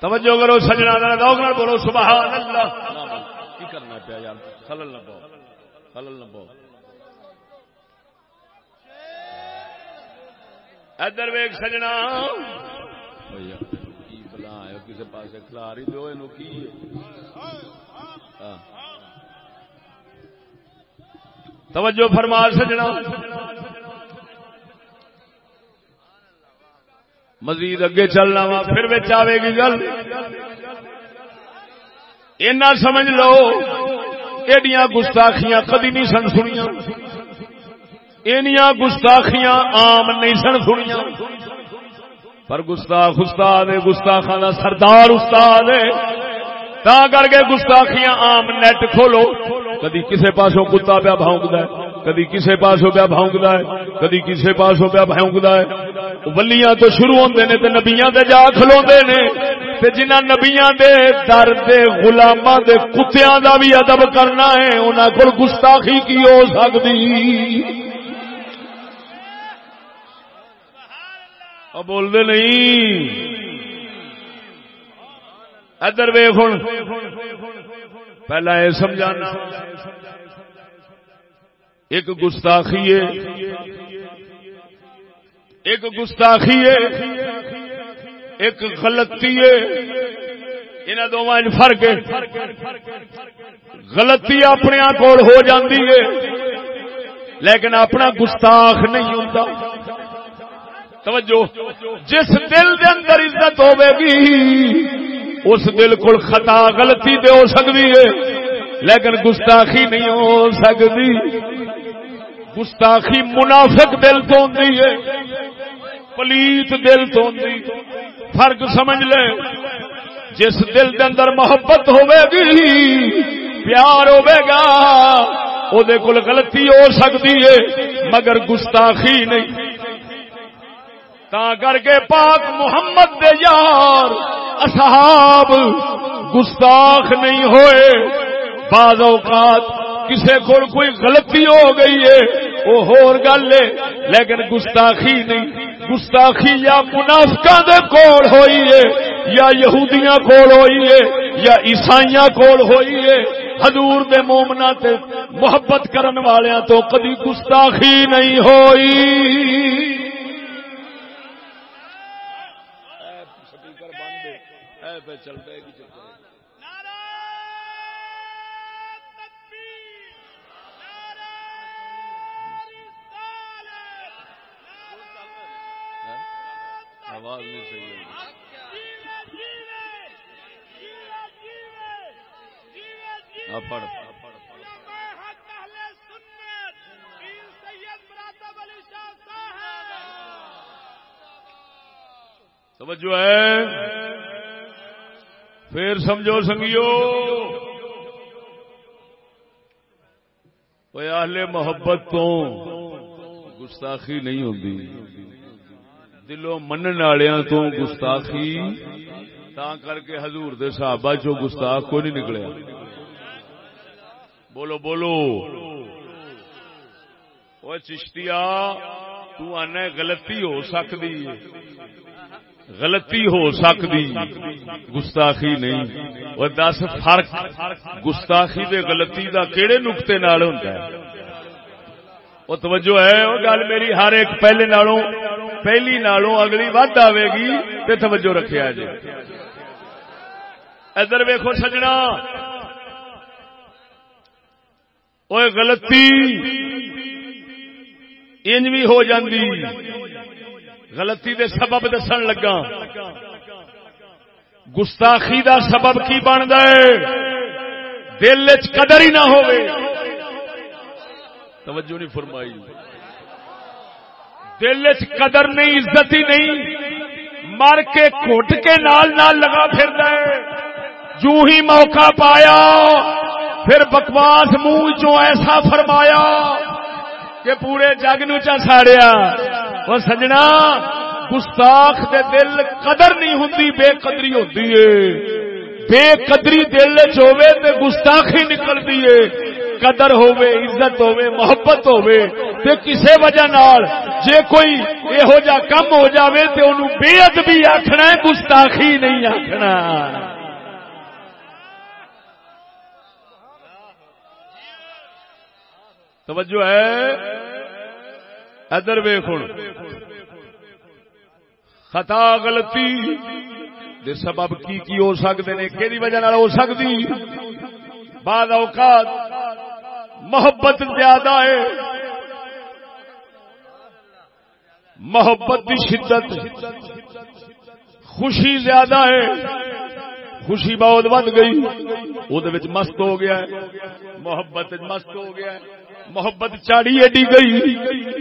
توجہ کرو سجنا نال بولو سبحان اللہ۔ کی کرنا پیا یار؟ خلل نہ پاؤ خلل نہ پاؤ ادھر ویگ سجنا۔ کسی پاس کھلاری دو کی۔ توجہ فرما سجنا۔ مزید اگے چلنا وا ہاں، پھر بچ آئے گی گل۔ اینا سمجھ لو، ایڈیاں گستاخیاں کدی نہیں سن سنیا اینیاں گستاخیاں عام نہیں سن سنیا پر گستاخ استاد گستاخا کا سردار استاد تا کر کے گستاخیاں عام نیٹ کھولو، کدی کسے پاسوں کتا پیا بھونکد ہے۔ کدی کسے پاسوں پیا بھونکد ہے، کدی کسے پاسوں پیا بھونکد ہے۔ ولیاں تو شروع ہوندے نے تے نبیاں تے جا کھلوندے نے۔ تے جنہ نبیاں دے در دے غلاماں دے کتیاں دا بھی ادب کرنا ہے، انہاں کول گستاخی کی ہو سکدی؟ بول دے نہیں۔ ادھر ویخ پہلا یہ سمجھانا۔ ایک گستاخی ہے۔ ایک گستاخی ہے۔ ایک غلطی ہے۔ ان دونوں فرق ہے۔ غلطی اپنے کول ہو جاتی ہے۔ لیکن اپنا گستاخ نہیں ہوتا توجہ۔ جس دل دے اندر عزت ہوے گی، اس دل کو خطا، غلطی دے ہو سکتی ہے۔ لیکن گستاخی نہیں ہو سکتی گستاخی منافق دل تو ہے، پلیت دل تو فرق سمجھ لے، جس دل دے اندر محبت ہوے گی، پیار ہوے گا وہ غلطی ہو سکتی ہے، مگر گستاخی نہیں۔ تا کر کے پاک محمد دے یار، اصحاب گستاخ نہیں ہوئے۔ بعض اوقات کسے کو کوئی غلطی ہو گئی ہے، وہ ہور گل ہے۔ لیکن گستاخی نہیں۔ گستاخی یا منافقہ دے کول ہوئی ہے، یا یہودیاں کول ہوئی ہے، یا عیسائیاں کول ہوئی ہے۔ حضور دے مومنا تے محبت کرن والیاں تو کدی گستاخی نہیں ہوئی۔ پہ چلتا ہے۔ صحیح ہے پڑھ توجہ ہے پھر سمجھو سنگیو اہل محبت تو گستاخی نہیں ہوتی دلوں من والوں تو گستاخی تا کر کے حضور دے صحابہ چو گستاخ کو نہیں نکلیا بولو بولو۔ وہ چشتیا تو آنا غلطی ہو سکتی غلطی ہو سکتی۔ گستاخی نہیں۔ وہ دس، فرق۔ گستاخی دے غلطی دا کیڑے نقطے نال ہوتا ہے؟ وہ توجہ ہے وہ گل میری ہر ایک پہلے نالوں۔ پہلی نالوں اگلی ود آئے گی تے توجہ رکھے جی ادھر ویکو سجنا وہ غلطی انج بھی ہو جاندی غلطی دے سبب دسن لگا گستاخی دا سبب کی بن ہے دل چ قدر ہی نہ ہو توجہ نہیں فرمائی دل چ قدر نہیں، عزت ہی نہیں۔ مر کے کٹ کے نال نال لگا پھر جو ہی موقع پایا، پھر بکواس منہ چو ایسا فرمایا کہ پورے جگ نو چا ساڑیا۔ وہ سجنا، گستاخ دے دل قدر نہیں ہوں بے قدری ہوتی ہے۔ بے قدری دل چوے تے گستاخی نکلتی ہے۔ قدر ہوے عزت ہوے محبت ہوے تے کسے وجہ نال جے کوئی یہو جا کم ہو جاوے تے انہوں بے ادبی آکھنا ہے، گستاخی نہیں آکھنا۔ توجہ ہے؟ ادر ویخ خطا غلطی دے سبب کی کی ہو سکتے ہیں کہ وجہ ہو سکتی بعد اوقات محبت زیادہ ہے۔ محبت کی شدت۔ خوشی زیادہ ہے۔ خوشی بہت ود گئی۔ وہ مست ہو گیا ہے۔ محبت مست ہو گیا ہے۔ محبت چاڑی ایڈی گئی۔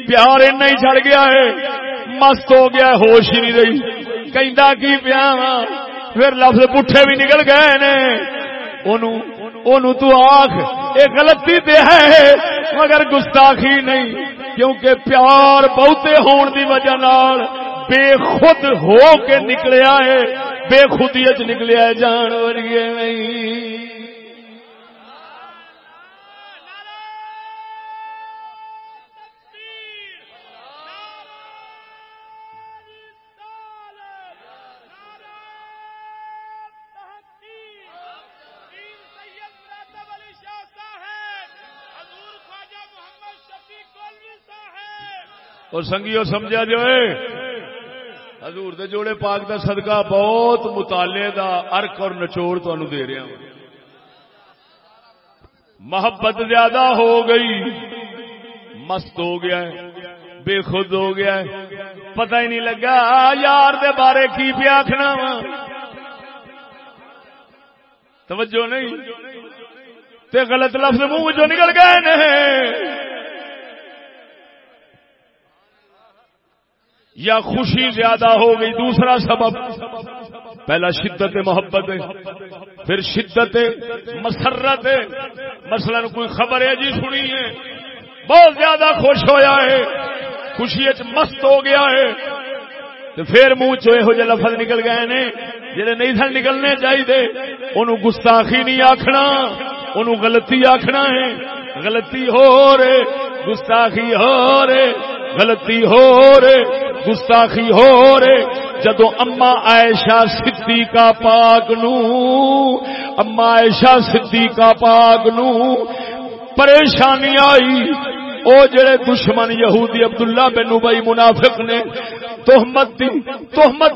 پیار اینا ہی چڑھ گیا ہے۔ مست ہو گیا ہوش ہی نہیں رہی۔ کہندا کی پیا پھر لفظ پٹھے بھی نکل گئے نے۔ اونوں تو آخ یہ غلطی تے ہے، مگر گستاخی نہیں، کیونکہ پیار بہتے ہون دی وجہ نال بے خود ہو کے نکلیا ہے، بے خودی چ نکلیا جان ورگے نہیں۔ اور سنگیو سمجھا جو حضور دے جوڑے پاک دا صدقہ بہت مطالعے دا ارک اور نچوڑ تو دے رہا ہوں محبت زیادہ ہو گئی، مست ہو گیا ہے، بے خود ہو گیا ہے۔ پتہ ہی نہیں لگا یار دے بارے کی پیا آخنا توجہ نہیں۔ تے غلط لفظ منہ جو نکل گئے نہیں یا خوشی زیادہ ہو گئی، دوسرا سبب۔ پہلا شدت محبت ہے، پھر شدت مسرت ہے۔ مثلا کوئی خبر ہے جی سنی ہے۔ بہت زیادہ خوش ہویا ہے خوشی مست ہو گیا ہے۔ تو پھر منہ چو یہ لفظ نکل گئے نے جہے نہیں سن نکلنے چاہیے انہوں گستاخی نہیں آخنا انہوں غلطی آخنا ہے۔ غلطی ہو رہے، گستاخی ہو رہے۔ غلطی ہو رہے، گستاخی ہو رہے۔ جدو اما عائشہ صدیقہ پاک نو اما عائشہ صدیقہ پاک نو پریشانی آئی، او جڑے دشمن یہودی عبداللہ بن ابئی منافق نے تہمت دی، تہمت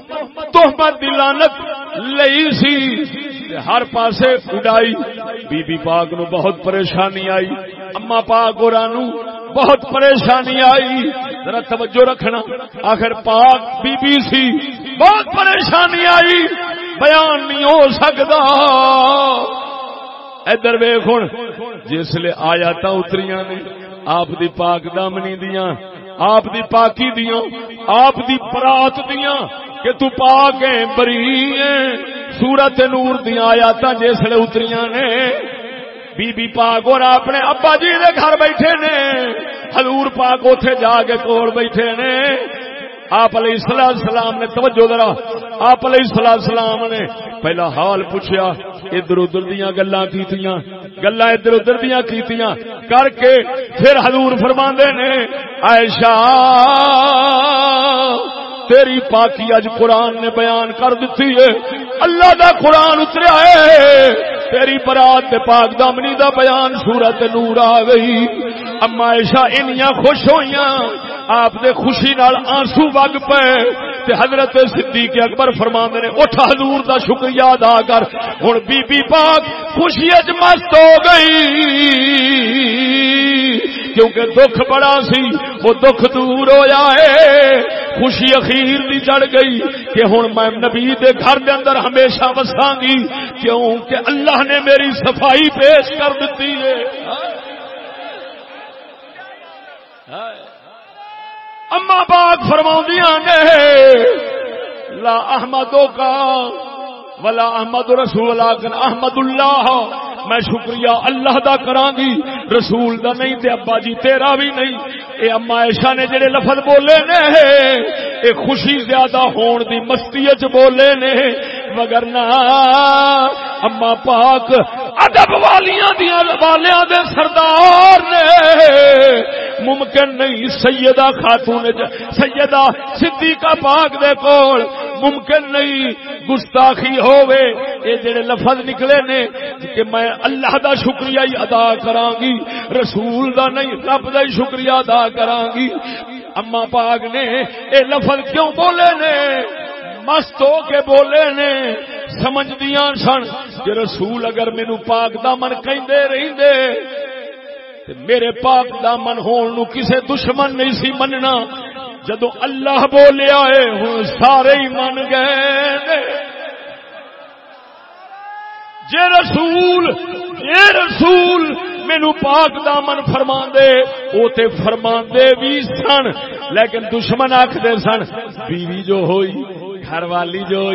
تہمت دی لعنت لئی سی۔ ہر پاسے اڈائی، بی بی پاک نو بہت پریشانی آئی اما پاک اور بہت پریشانی آئی۔ ذرا توجہ رکھنا۔ آخر پاک بی بی سی۔ بہت پریشانی آئی۔ بیان نہیں ہو سکتا ادھر ویخ ہوں جسے آیات اتری نے، آپ دی پاک دامنی دیا آپ دی پاکی دیا آپ دی پرات دیا کہ تو پاک ہے بری سورت نور دیا آیات جسے اتری نے بی بی پاک اور اپنے ابا جی دے گھر بیٹھے نے، حضور پاک اوتھے جا کے کوڑ بیٹھے نے۔ آپ علیہ السلام سلام نے، توجہ ذرا، آپ علیہ السلام سلام نے۔ پہلا حال پوچھا ادھر ادھر دیا گلا کیتیاں گلا ادھر ادھر دیا کیتیاں۔ کر کے پھر حضور فرما نے، عائشہ، تیری پاکی اج قرآن نے بیان کر دیتی ہے۔ اللہ دا قرآن اتریا ہے۔ تیری برات پاک دامنی دا بیان سورت نور آ گئی۔ اما ایشا انیا خوش ہوئی آپ دے خوشی نال آنسو وگ پے۔ تے حضرت صدیق اکبر فرما نے، اٹھ حضور دا شکریہ ادا کر۔ ہن بی بی پاک خوشی اچ مست ہو گئی۔ کیونکہ دکھ بڑا سی، وہ دکھ دور ہو جائے خوشی اخیر دی چڑھ گئی کہ ہوں میں نبی دے گھر دے اندر ہمیشہ وساں گی۔ کیوں کہ اللہ نے میری صفائی پیش کر دیتی ہے۔ اما پاک فرما نے، لا احمدوں کا ولا احمد رسول احمد اللہ میں شکریہ اللہ دا کراں گی رسول دا نہیں تے ابا جی تیرا بھی نہیں۔ اے اما عائشہ نے جڑے لفظ بولے نے، اے خوشی زیادہ ہون دی مستی وچ بولے نے۔ مگر نہ. اما پاک ادب والیاں دیاں والیاں دے سردار نے. ممکن نہیں سیدہ خاتون سیدہ صدیقہ پاک دے کول ممکن نہیں گستاخی ہووے. اے جڑے لفظ نکلے نے کہ میں اللہ دا شکریہ ہی ادا کراں گی رسول دا نہیں، رب دا ہی شکریہ ادا کراں گی اما پاک نے اے لفظ کیوں بولے نے؟ مست ہو کے بولے نے، سمجھ دیا سن کہ رسول اگر مینو پاک دامن کہندے رہندے میرے پاک دامن ہون نو کسے دشمن نہیں سی مننا۔ جدو اللہ بولیا ہے ہوں سارے ہی من گئے جے رسول جے رسول مینو پاک دامن فرما دے وہ تے فرما دے بھی سن، لیکن دشمن آخر سن، بیوی جو ہوئی گھر والی جو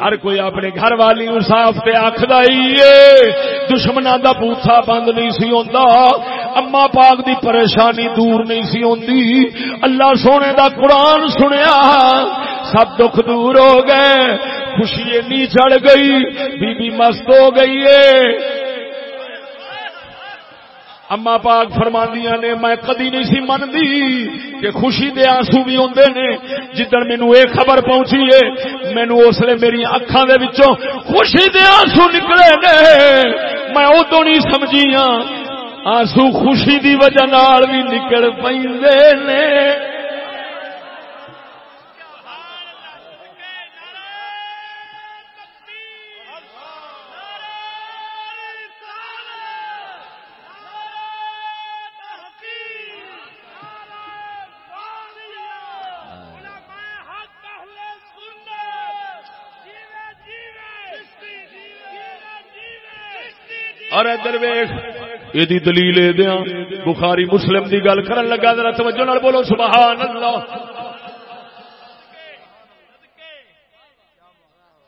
ہر کوئی اپنے گھر والی صاف تے آخد دشمنا دا بوتھا بند نہیں سی ہوندا۔ اما پاک دی پریشانی دور نہیں سی ہوندی۔ اللہ سونے دا قرآن سنیا۔ سب دکھ دور ہو گئے۔ خوشی نہیں چڑھ گئی۔ بی بی مست ہو گئی ہے اما پاک فرماندیاں نے، میں کدی نہیں سی منتی کہ خوشی دے آنسو بھی ہوندے نے۔ جدن مینو یہ خبر پہنچی ہے مینو اس لیے میری اکھان دے وچوں خوشی دے آنسو نکلے نے۔ میں ادو نہیں سمجھی ہاں آنسو خوشی دی وجہ نال بھی نکل پے نے۔ اور ادھر ویخ یہ دلیل دیا بخاری مسلم دی گل کرن لگا، ذرا توجہ نال بولو، سبحان اللہ۔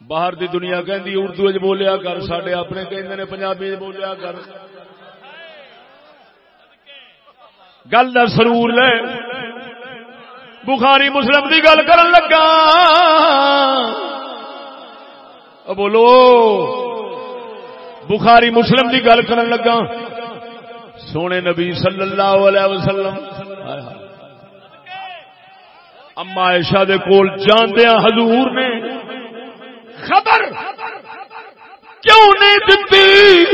باہر دی دنیا کہندی، اردو وچ بولیا کر، ساڈے اپنے کہندے نے پنجابی وچ بولیا کر۔ گل دا سرور لے۔ بخاری مسلم دی گل کرن لگا۔ بولو بخاری مسلم کی گل کر لگا۔ سونے نبی صلی اللہ علیہ وسلم۔ اما عائشہ دے کول جاندیا حضور نے خبر کیوں نہیں دتی؟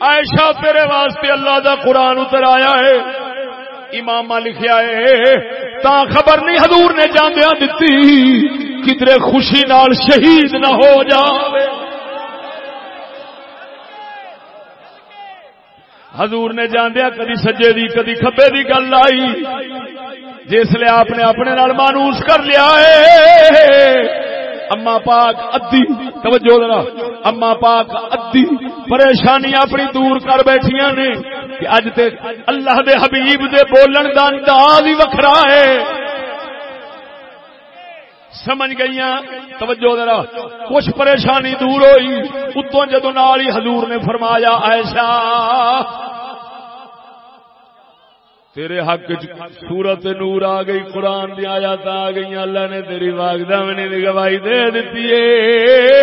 عائشہ تیرے واسطے اللہ دا قرآن اتر آیا ہے۔ امام لکھیا ہے، تا خبر نہیں حضور نے جاندیا دتی۔ کدرے خوشی نال شہید نہ ہو جاوے۔ حضور نے جاندیا کدی سجے دی، کدی کبے دی گل آئی۔ جس لیے آپ نے اپنے نال مانوس کر لیا ہے۔ اما پاک ادی توجہ ذرا۔ اما پاک ادی پریشانی اپنی دور کر بیٹھیاں نے کہ اج تے اللہ دے حبیب دے بولن دا انداز ہی وکھرا ہے۔ سمجھ گئی توجہ ذرا، کچھ پریشانی دور ہوئی۔ اتوں جدو نال ہی حضور نے فرمایا ایسا تیرے حق سورت نور آ گئی، قرآن دی آیات آ گئی اللہ نے تیری واگدامنی دی گواہی دے دیتی ہے۔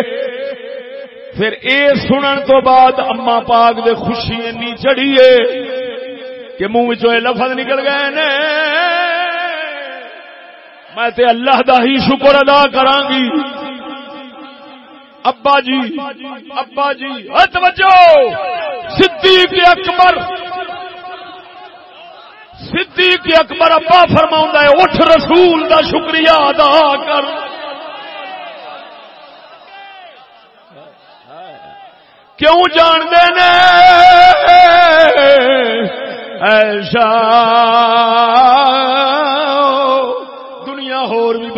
پھر اے سنن تو بعد اما پاک دے خوشی اینی چڑھی ہے کہ منہ لفظ نکل گئے نے۔ میں تے اللہ دا ہی شکر ادا کراں گی ابا جی ابا جی ہاں توجہ۔ صدیق اکبر۔ صدیق اکبر ابا فرما ہے، اٹھ رسول دا شکریہ ادا کر۔ کیوں جانتے نے؟ ایشا۔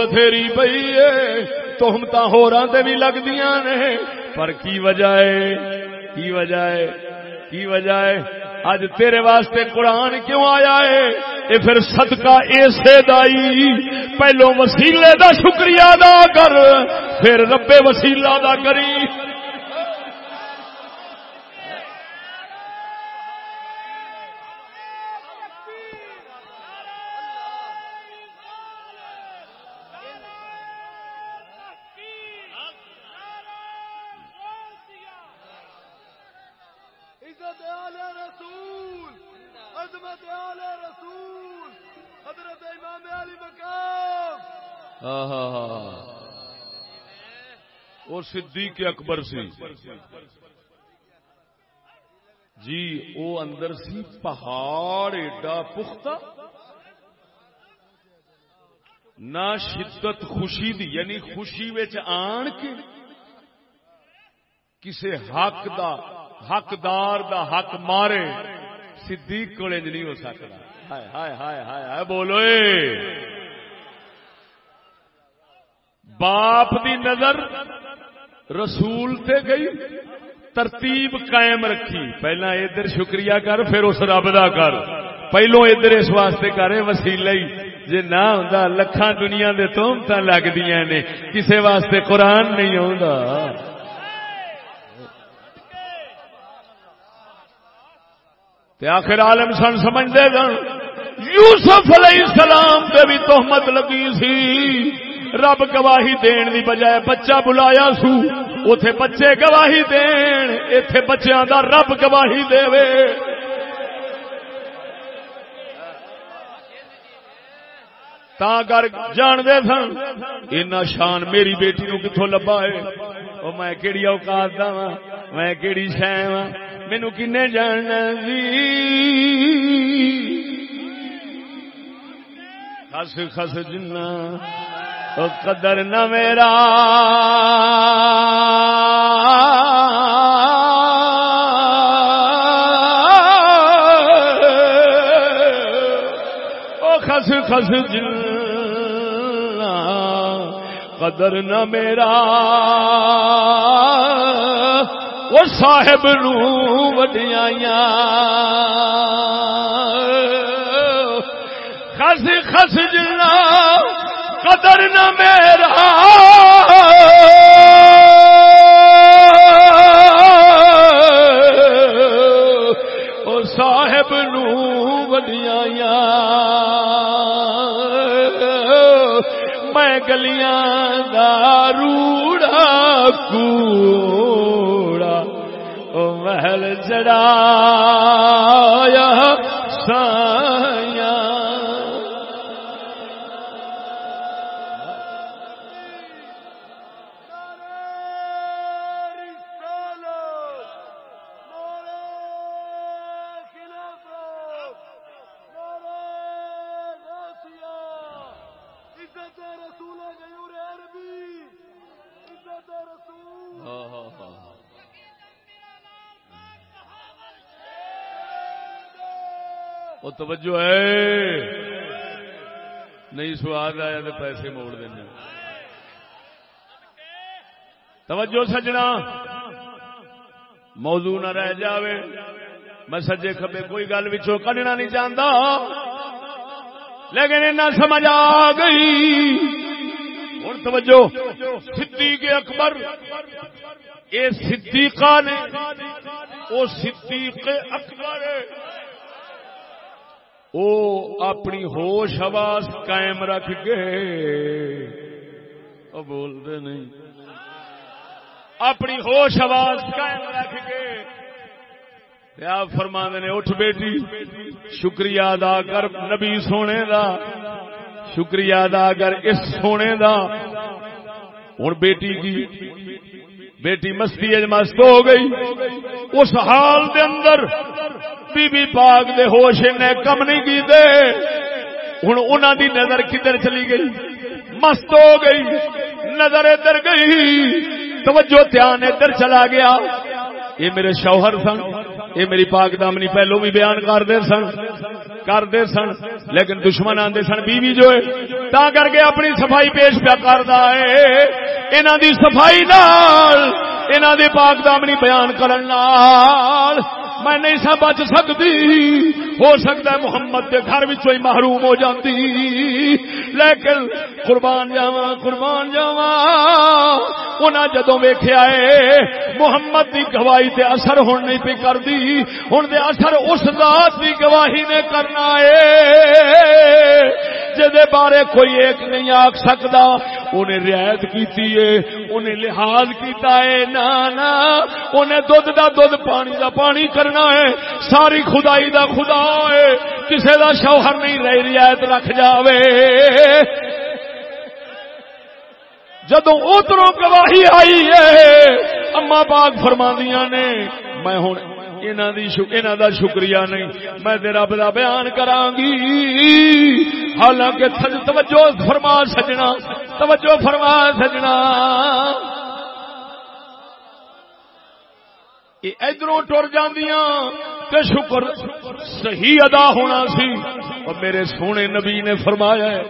بتھیری پئی ہے۔ تہمت ہوراں تے بھی لگدیاں نے۔ پر کی وجہ ہے؟ کی وجہ ہے؟ کی وجہ ہے؟ اج تیرے واسطے قرآن کیوں آیا ہے؟ اے پھر صدقہ ایسے دائی۔ پہلو وسیلے دا شکریہ ادا کر۔ پھر رب وسیلہ دا کری۔ وہ صدیق اکبر سی۔ جی او اندر سی پہاڑ ایڈا پختہ۔ نہ شدت خوشی دی یعنی خوشی وچ آن کے کسے حق دا، حقدار دا حق مارے صدیق کو نہیں ہو سکتا۔ ہائے ہائے ہائے ہائے بولو باپ دی نظر رسول تے گئی، ترتیب قائم رکھی۔ پہلا ادھر شکریہ کر، پھر اس رب کا کر۔ پہلو ادھر اس واسطے کرے وسیلے جی نہ ہوں لکھان دنیا دے تومت لگتی نے۔ کسے واسطے قرآن نہیں آ آخر عالم سن سمجھتے سن، یوسف علیہ السلام پہ بھی تہمت لگی سی۔ رب گواہی دین دی بجائے بچہ بلایا سو۔ اتے بچے گواہی دین اتے بچیاں دا رب گواہی دے کر جانتے سن، اینا شان میری بیٹی نو کتوں لبا ہے؟ وہ میں کہڑی اوقات دا میں کہڑی شہ مینو کن جاننا خس خس جنا قدر نہ میرا۔ خس خس جنا قدر نہ میرا۔ وہ صاحب نو وڈیاں۔ خس خس جنا قدر نہ میرا۔ وہ صاحب نو وڈیاں میں گلیاں داروڑا کو محل چڑھایا توجہ ہے۔ نہیں سواد آیا تو پیسے موڑ دینا۔ توجہ سجنا۔ موضوع نہ رہ جاوے۔ میں سجے کبے کوئی گل بچوں کڈنا نہیں چاہتا لیکن سمجھ آ گئی۔ ہوں توجہ۔ صدیق اکبر۔ یہ صدیقہ نے وہ صدیق اکبر۔ وہ اپنی ہوش آواز قائم رکھ کے وہ بولتے نہیں۔ اپنی ہوش آواز قائم رکھ کے۔ آپ فرما نے، اٹھ بیٹی، شکریہ ادا کر نبی سونے دا۔ شکریہ ادا کر اس سونے دا۔ ہوں بیٹی کی بیٹی مستی مست ہو گئی۔ اس حال دے اندر بی بی پاک دے ہوش نے کم نہیں کیتے۔ ہوں انہوں دی نظر کدھر چلی گئی؟ مست ہو گئی۔ نظر ادھر گئی۔ توجہ دھیان ادھر چلا گیا۔ یہ میرے شوہر سن۔ یہ میری پاک دامنی پہلو بھی بیان کرتے سن کرتے سن، لیکن دشمن آتے سن، بیوی جو ہے، تا کر کے اپنی صفائی پیش پیا کرتا ہے۔ انہوں دی صفائی نال انہوں دی پاک دامنی بیان کرن نال میں نہیں سا بچ سکتی۔ ہو سکتا ہے محمد کے گھر ہی محروم ہو جاتی لیکن قربان جاوا قربان جاوا انہیں جدو ویخیا ہے، محمد کی گواہی تے اثر ہون نہیں پی کر دی ہوں دے اثر اس ذات کی گواہی نے کرنا ہے۔ جدے بارے کوئی ایک نہیں آخ سکتا انہیں رعایت کیتی ہے، انہیں لحاظ کیتا ہے نا نا انہیں دودھ دا دودھ، پانی دا پانی کرنا ہے۔ ساری خدائی دا خدا ہے۔ کسے دا شوہر نہیں رہی، رعایت رکھ جاوے۔ جدو ادھروں گواہی آئی ہے، اما باغ فرماندیاں نے، میں ہوں دا شکریہ نہیں، میں رب دا بیان کراں گی۔ حالانکہ توجہ فرما سجنا، توجہ فرما سجنا۔ ادھروں ٹر جاندیاں تے شکر صحیح ادا ہونا سی۔ اور میرے سونے نبی نے فرمایا ہے،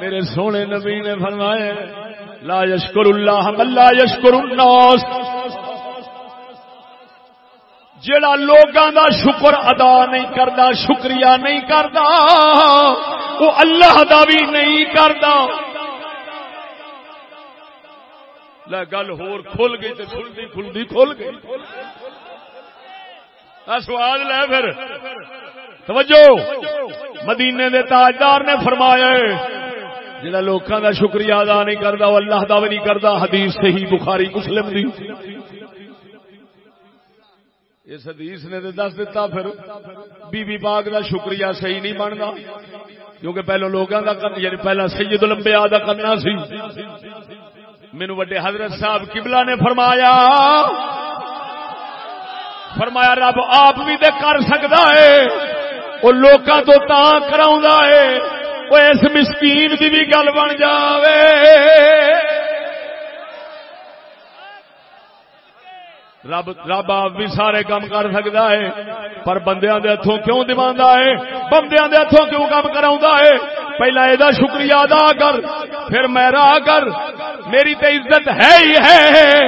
میرے سونے نبی نے فرمایا ہے، لا یشکر اللہ من لا یشکر الناس۔ جڑا لوگوں دا شکر ادا نہیں کرتا شکریہ نہیں کرتا وہ اللہ دا بھی نہیں کرتا گل ہور کھل گئی تو کھلتی کھلتی کھل گئی۔ سواد لے پھر۔ توجہ۔ مدینے دے تاجدار نے فرمایا جہاں لوگوں کا شکریہ ادا نہیں کرتا وہ اللہ دا بھی نہیں کرتا حدیث سے ہی بخاری، مسلم دی۔ اس حدیث نے دس دیتا پھر بی بی پاک دا شکریہ صحیح نہیں بنتا کیونکہ پہلو لوگوں کا یعنی پہلا سید لمبیا دا کرنا سی۔ مینو وڈے حضرت صاحب کبلا نے فرمایا فرمایا رب آپ بھی تے کر سکتا ہے۔ وہ لوکاں تو تا کرا ہے۔ وہ اس مسکین کی بھی گل بن جاوے۔ رب رب آپ بھی سارے کام کر سکتا ہے۔ پر بندیاں دے ہتھوں کیوں دیواندا ہے؟ بندیاں دے ہتھوں کیوں کام کراوندا ہے؟ پہلا یہ شکریہ ادا کر، پھر میرا کر۔ میری تے عزت ہے ہی ہے۔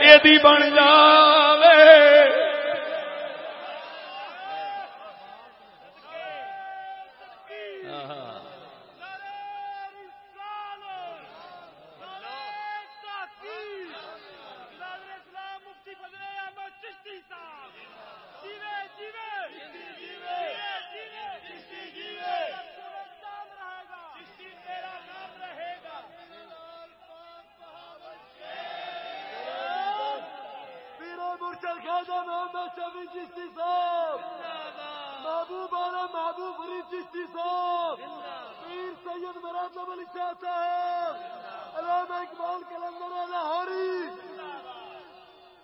یہ بن جاوے۔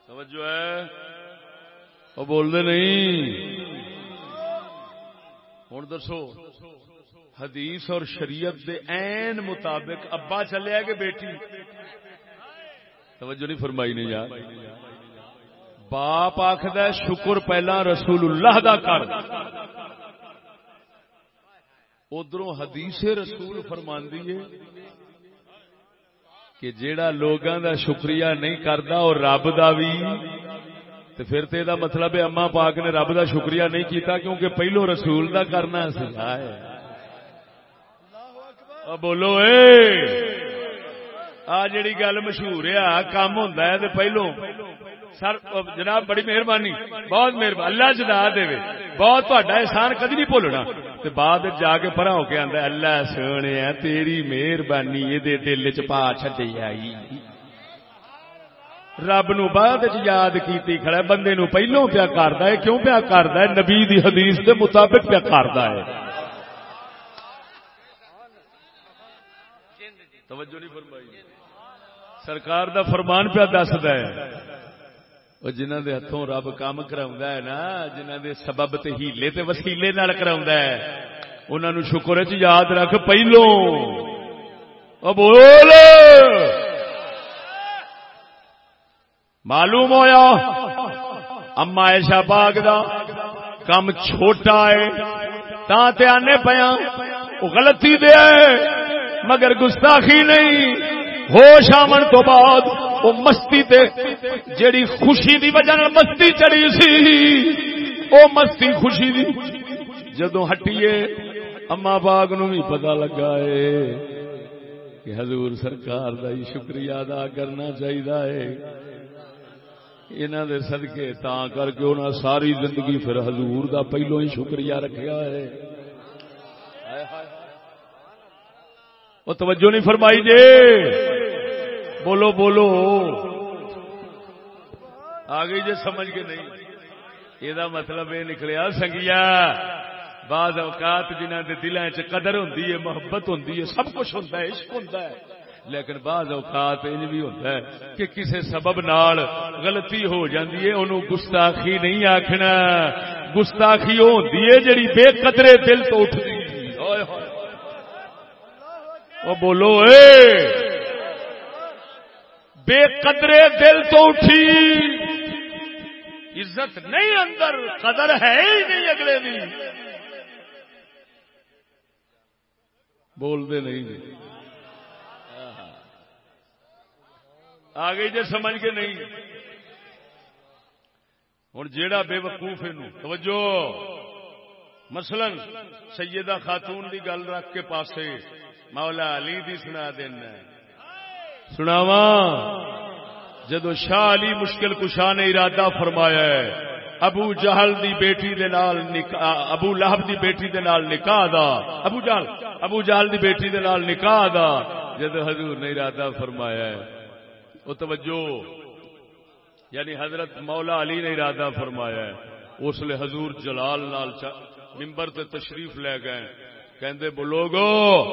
توجہ ہے۔ وہ بولتے نہیں۔ ہوں دسو، حدیث اور شریعت دے این مطابق ابا چلے کہ بیٹی۔ توجہ نہیں فرمائی نہیں یار۔ باپ آخد شکر پہلا رسول اللہ دا کر۔ ادھر حدیث رسول فرماندی ہے کہ جیڑا لوگوں دا شکریہ نہیں کرتا اور رب دا بھی تو پھر تو یہ مطلب ہے اما پاک نے رب دا شکریہ نہیں کیتا کیونکہ پہلو رسول دا کرنا سکھایا بولو، اے! آ جڑی گل مشہور ہے کام ہوتا ہے پہلو۔ سر جناب بڑی مہربانی، بہت مہربانی۔ اللہ جدا دے۔ بہت تا احسان کدی نہیں بھولنا۔ بعد جا کے پرا ہو کے آدھا اللہ سونے، تیری مہربانی یہ دل چ پا چی آئی۔ رب نو بعد یاد کیتی کھڑا بندے نو پہلو پیا کردا ہے، کیوں پیا کردا ہے؟ نبی دی حدیث دے مطابق پیا کردا ہے۔ توجہ نہیں فرمائی۔ سرکار دا فرمان پیا دسدا ہے۔ جنہ دے ہاتھوں رب کام کرا ہے نا جنہ دے سبب تے ہیلے تے وسیلے نال کرا ہے انہوں نے شکر چ یاد رکھ پہلوں پہلو بول۔ معلوم ہویا اما ایشا باغ دا کم چھوٹا ہے تا تے آنے پیا وہ غلطی دے مگر گستاخی نہیں۔ ہوش آمن تو بعد وہ مستی تے جیڑی خوشی دی وجہ مستی چڑی سی، وہ مستی خوشی دی۔ جدو ہٹیے اما باغ نو بھی پتا لگا ہے کہ حضور سرکار دا ہی شکریہ ادا کرنا چاہیے انہوں دے صدقے تا کر کے انہوں ساری زندگی پھر حضور دا پہلو ہی شکریہ رکھا ہے وہ توجہ نہیں فرمائی جے بولو بولو۔ آ گئی جی سمجھ کے نہیں۔ یہ مطلب یہ نکلیا، سنگیا۔ بعض اوقات جنہ کے دلان چ قدر ہوں محبت ہوں سب کچھ ہوں عشق ہوں لیکن بعض اوقات یہ بھی ہوتا ہے کہ کسی سبب نال غلطی ہو جاتی ہے، انہوں گستاخی نہیں آخنا گستاخی وہ ہوتی ہے جڑی بے قدرے دل تو اٹھتی۔ وہ بولو، اے! بے قدرے دل تو اٹھی۔ عزت نہیں اندر، قدر ہے ہی نہیں اگلے دن بولتے نہیں۔ آ گئی جی سمجھ کے نہیں۔ ہوں جیڑا بے وقوف توجہ۔ مثلا سیدہ خاتون دی گل رکھ کے پاسے مولا علی دی سنا دینا سناوا جدو شاہ علی مشکل کشا نے ارادہ فرمایا ہے، ابو جہل دی بیٹی دے نال نکاح، ابو لہب دی بیٹی دے نال نکاح دا۔ ابو جہل ابو جہل دی بیٹی دے نال نکاح دا۔ جد حضور نے ارادہ فرمایا ہے وہ توجہ۔ یعنی حضرت مولا علی نے ارادہ فرمایا ہے، اس لیے حضور جلال نال ممبر تے تشریف لے گئے۔ کہندے بولوگو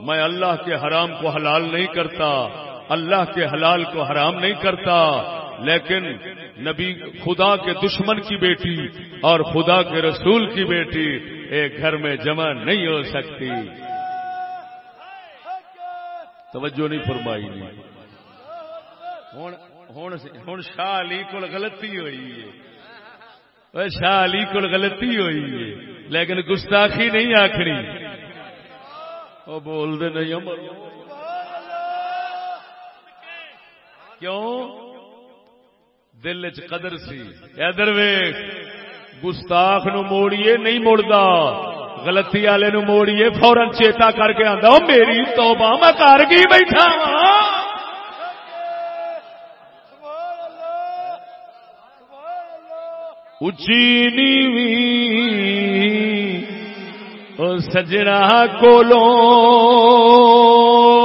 میں اللہ کے حرام کو حلال نہیں کرتا۔ اللہ کے حلال کو حرام نہیں کرتا، لیکن نبی خدا کے دشمن کی بیٹی اور خدا کے رسول کی بیٹی ایک گھر میں جمع نہیں ہو سکتی۔ توجہ نہیں فرمائی۔ ہوں شاہ علی کو غلطی ہوئی۔ ہے شاہ علی کو غلطی ہوئی۔ ہے لیکن گستاخی نہیں آخری وہ بولتے نہیں کیوں؟ دل چ قدر سی۔ ادھر ویخ گستاخ نو موڑیے نہیں مڑتا گلتی والے نو موڑیے فورن چیتا کر کے آتا میری توبہ، میں کر گئی بیٹھا ہاں۔ اچی نیوی سجنا کولوں۔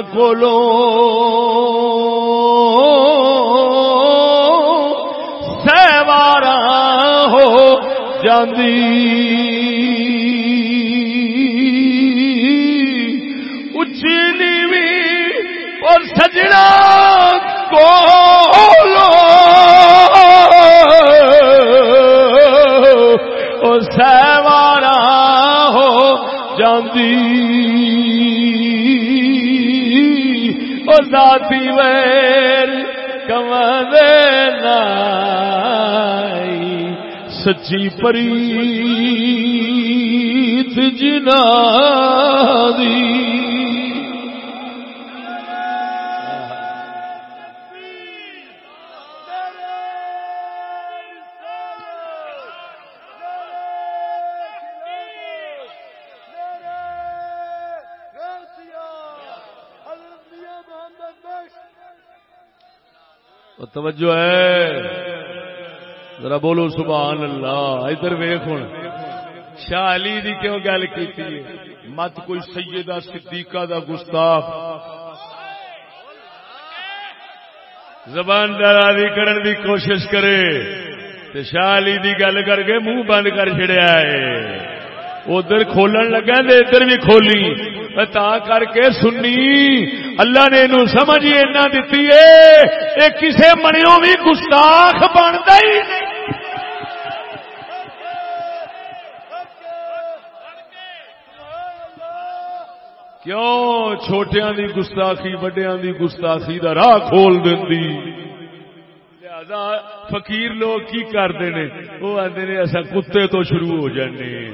کولو سہوارا ہو جاندی۔ اچھی نیوی اور سجنا کولو سہوارا ہو جاندی۔ ذاتی ویر کم سچی پریت جنا دی توجہ ہے۔ ذرا بولو سبحان اللہ۔ ادھر ویخ ہوں شاہ علی دی کیوں گل کی مت کوئی سیدہ صدیقہ دا گستاخ۔ زبان درازی کرن دی کوشش کرے۔ تے شاہ علی دی گل کر کے منہ بند کر چڑیا ہے۔ ادھر کھولن لگا دے ادھر بھی کھولی۔ تا کر کے سنی۔ اللہ نے انہوں سمجھ اینا دیتی ہے۔ اے کسے منیوں بھی گستاخ بنتا ہی کیوں؟ چھوٹیاں دی گستاخی وڈیاں دی گستاخی دا راہ کھول دینی لہذا فقیر لوگ کی کرتے ہیں وہ آتے ہیں ایسا کتے تو شروع ہو جانے۔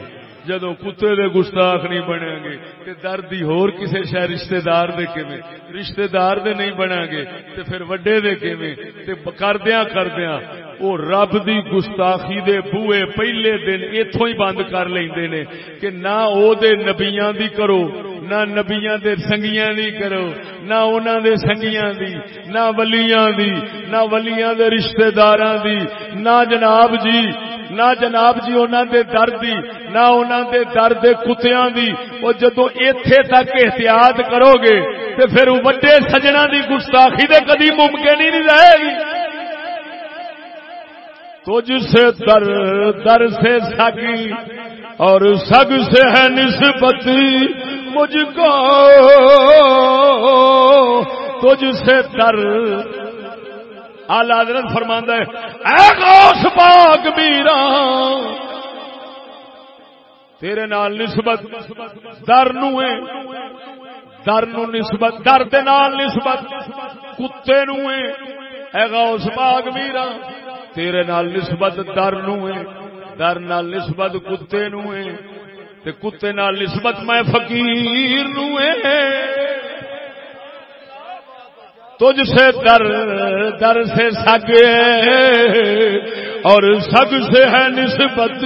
جدو کتے دے گستاخ نہیں بنے گے تے درد ہی ہور کسے شاید رشتہ دار دے کیویں؟ رشتہ دار دے نہیں بنا گے تے پھر وڈے دے کیویں؟ تے کردیاں کردیاں۔ او رب دی گستاخی دے بوئے پہلے دن ایتھوں ہی بند کر لیندے نے کہ نہ او دے نبیاں دی کرو، نہ نبیاں دے سنگیاں دی کرو، نہ انہاں دے سنگیاں دی، نہ ولیاں دی، نہ ولیاں دے رشتہ داراں دی، نہ جناب جی نہ جناب جی انہوں دے درد دی، نہ انہوں دے درد کتیاں دی۔ وہ جدو ایتھے تک احتیاط کرو گے تو پھر وڈے سجنا دی گستاخی دے کدی ممکن ہی نہیں رہے گی۔ تجھ سے در در سے سگی اور سگ سے ہے نسبت مجھ کو۔ تجھ سے در آلہ حضرت فرماندہ ہے، اے غوث پاک میرا، تیرے نال نسبت در نو ہے۔ در نو نسبت، در دے نال نسبت کتے نو ہے۔ اے غوث پاک میرا، تیرے نال نسبت در نو ہے۔ در نال نسبت کتے نو ہے۔ تے کتے نال نسبت میں فقیر نو ہے۔ تجھ سے در در سے سگ اور سگ سے ہے نسبت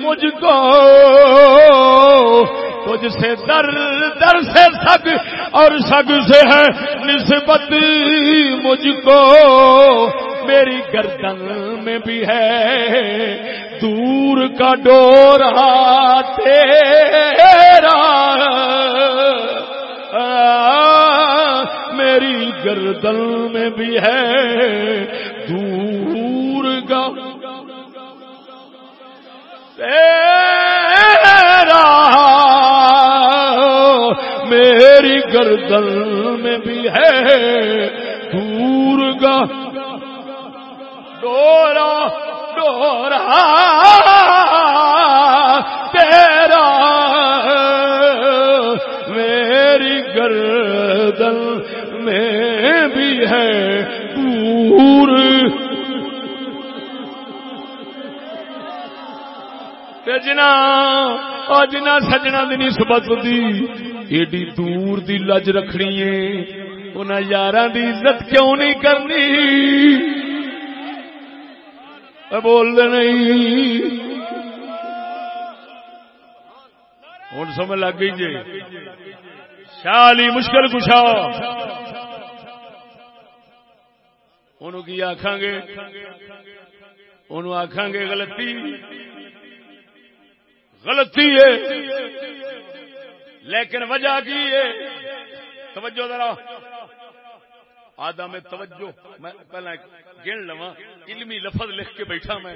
مجھ کو۔ تجھ سے در در سے سگ اور سگ سے ہے نسبت مجھ کو۔ میری گردن میں بھی ہے دور کا ڈور تیرا۔ گردن میں بھی ہے دور کا تیرا، میری گردن میں بھی ہے دور کا ڈورا ڈورا، تیرا، میری گردن میں بھی ہے دور۔ جنا اور جنا سجنا دی نسبت دی ایڈی دور دی لج رکھنی ہے انہیں یار دی عزت کیوں نہیں کرنی؟ بول دے نہیں۔ ہوں سمجھ لگ گئی جی؟ شالی مشکل کشا۔ ان کی آخان گے؟ ان آخان گے غلطی؟ غلطی ہے۔ لیکن وجہ کی ہے؟ توجہ ذرا۔ آدم، توجہ۔ میں پہلے گن لوا علمی لفظ لکھ کے بیٹھا میں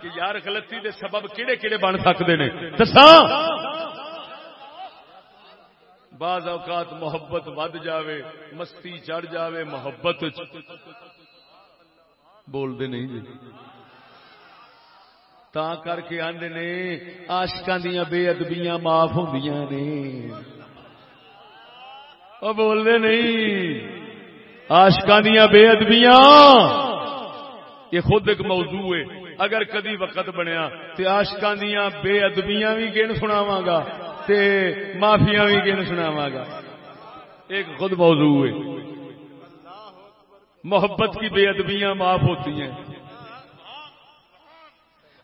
کہ یار غلطی دے سبب کیڑے کیڑے بن سکتے ہیں دساں۔ بعض اوقات محبت ود جاوے، مستی چڑھ جاوے، محبت بولتے نہیں جی تا کر کے آدھے نے آشکا دیا بے ادبیاں معاف ہوں نے وہ بولتے نہیں آشکا دیا بے ادبیاں یہ خود ایک موضوع ہے اگر کدی وقت بنیا تو آشکا دیا بے ادبیاں بھی گن سناوا گا تے معافیا بھی گن سناوا گا ایک خود موضوع ہے محبت کی بے ادبیاں معاف ہوتی ہیں۔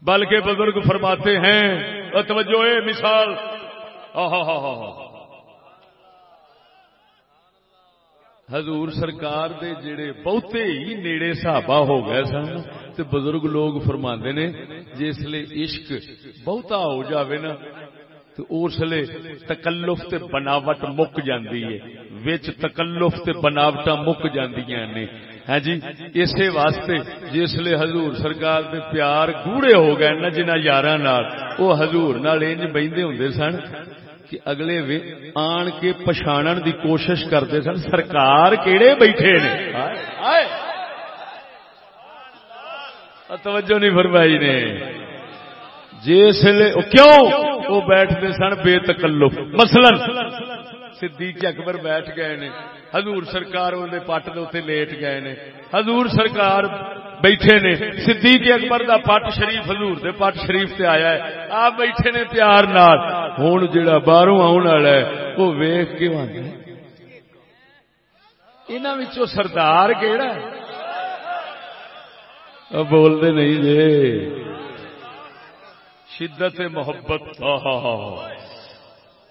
بلکہ بزرگ فرماتے ہیں توجہ مثال۔ حضور سرکار دے جڑے بہتے ہی نیڑے صحابہ ہو گئے سن، تے بزرگ لوگ فرما نے، جس لیے عشق بہتا ہو جاوے نا تو اس لیے تکلف تے بناوٹ مک جاندی ہے۔ وچ تکلف تے بناوٹاں مک جاندیاں نے۔ ہاں جی؟ اسی واسطے جس لیے حضور سرکار دے پیار گوڑے ہو گئے نا جنہ یاراں نال، او حضور نال انج بیندے ہوندے سن کہ اگلے آن کے پچھاڑن دی کوشش کرتے سن۔ سرکار کیڑے بیٹھے نے؟ توجہ نہیں فرمائی نے۔ جس کیوں؟ وہ بیٹھتے سن بے تکلف۔ مثلا صدیق اکبر بیٹھ گئے نے، حضور سرکار اندر پٹ دے لیٹ گئے نے۔ حضور سرکار بیٹھے نے، صدیق اکبر دا پٹ شریف، حضور دے پٹ شریف تے آیا ہے۔ آپ بیٹھے نے پیار نال۔ ہوں جڑا باہروں آن والا ہے، وہ ویخ کے آدھا انہوں سردار کہڑا بولتے نہیں جی۔ شدت محبت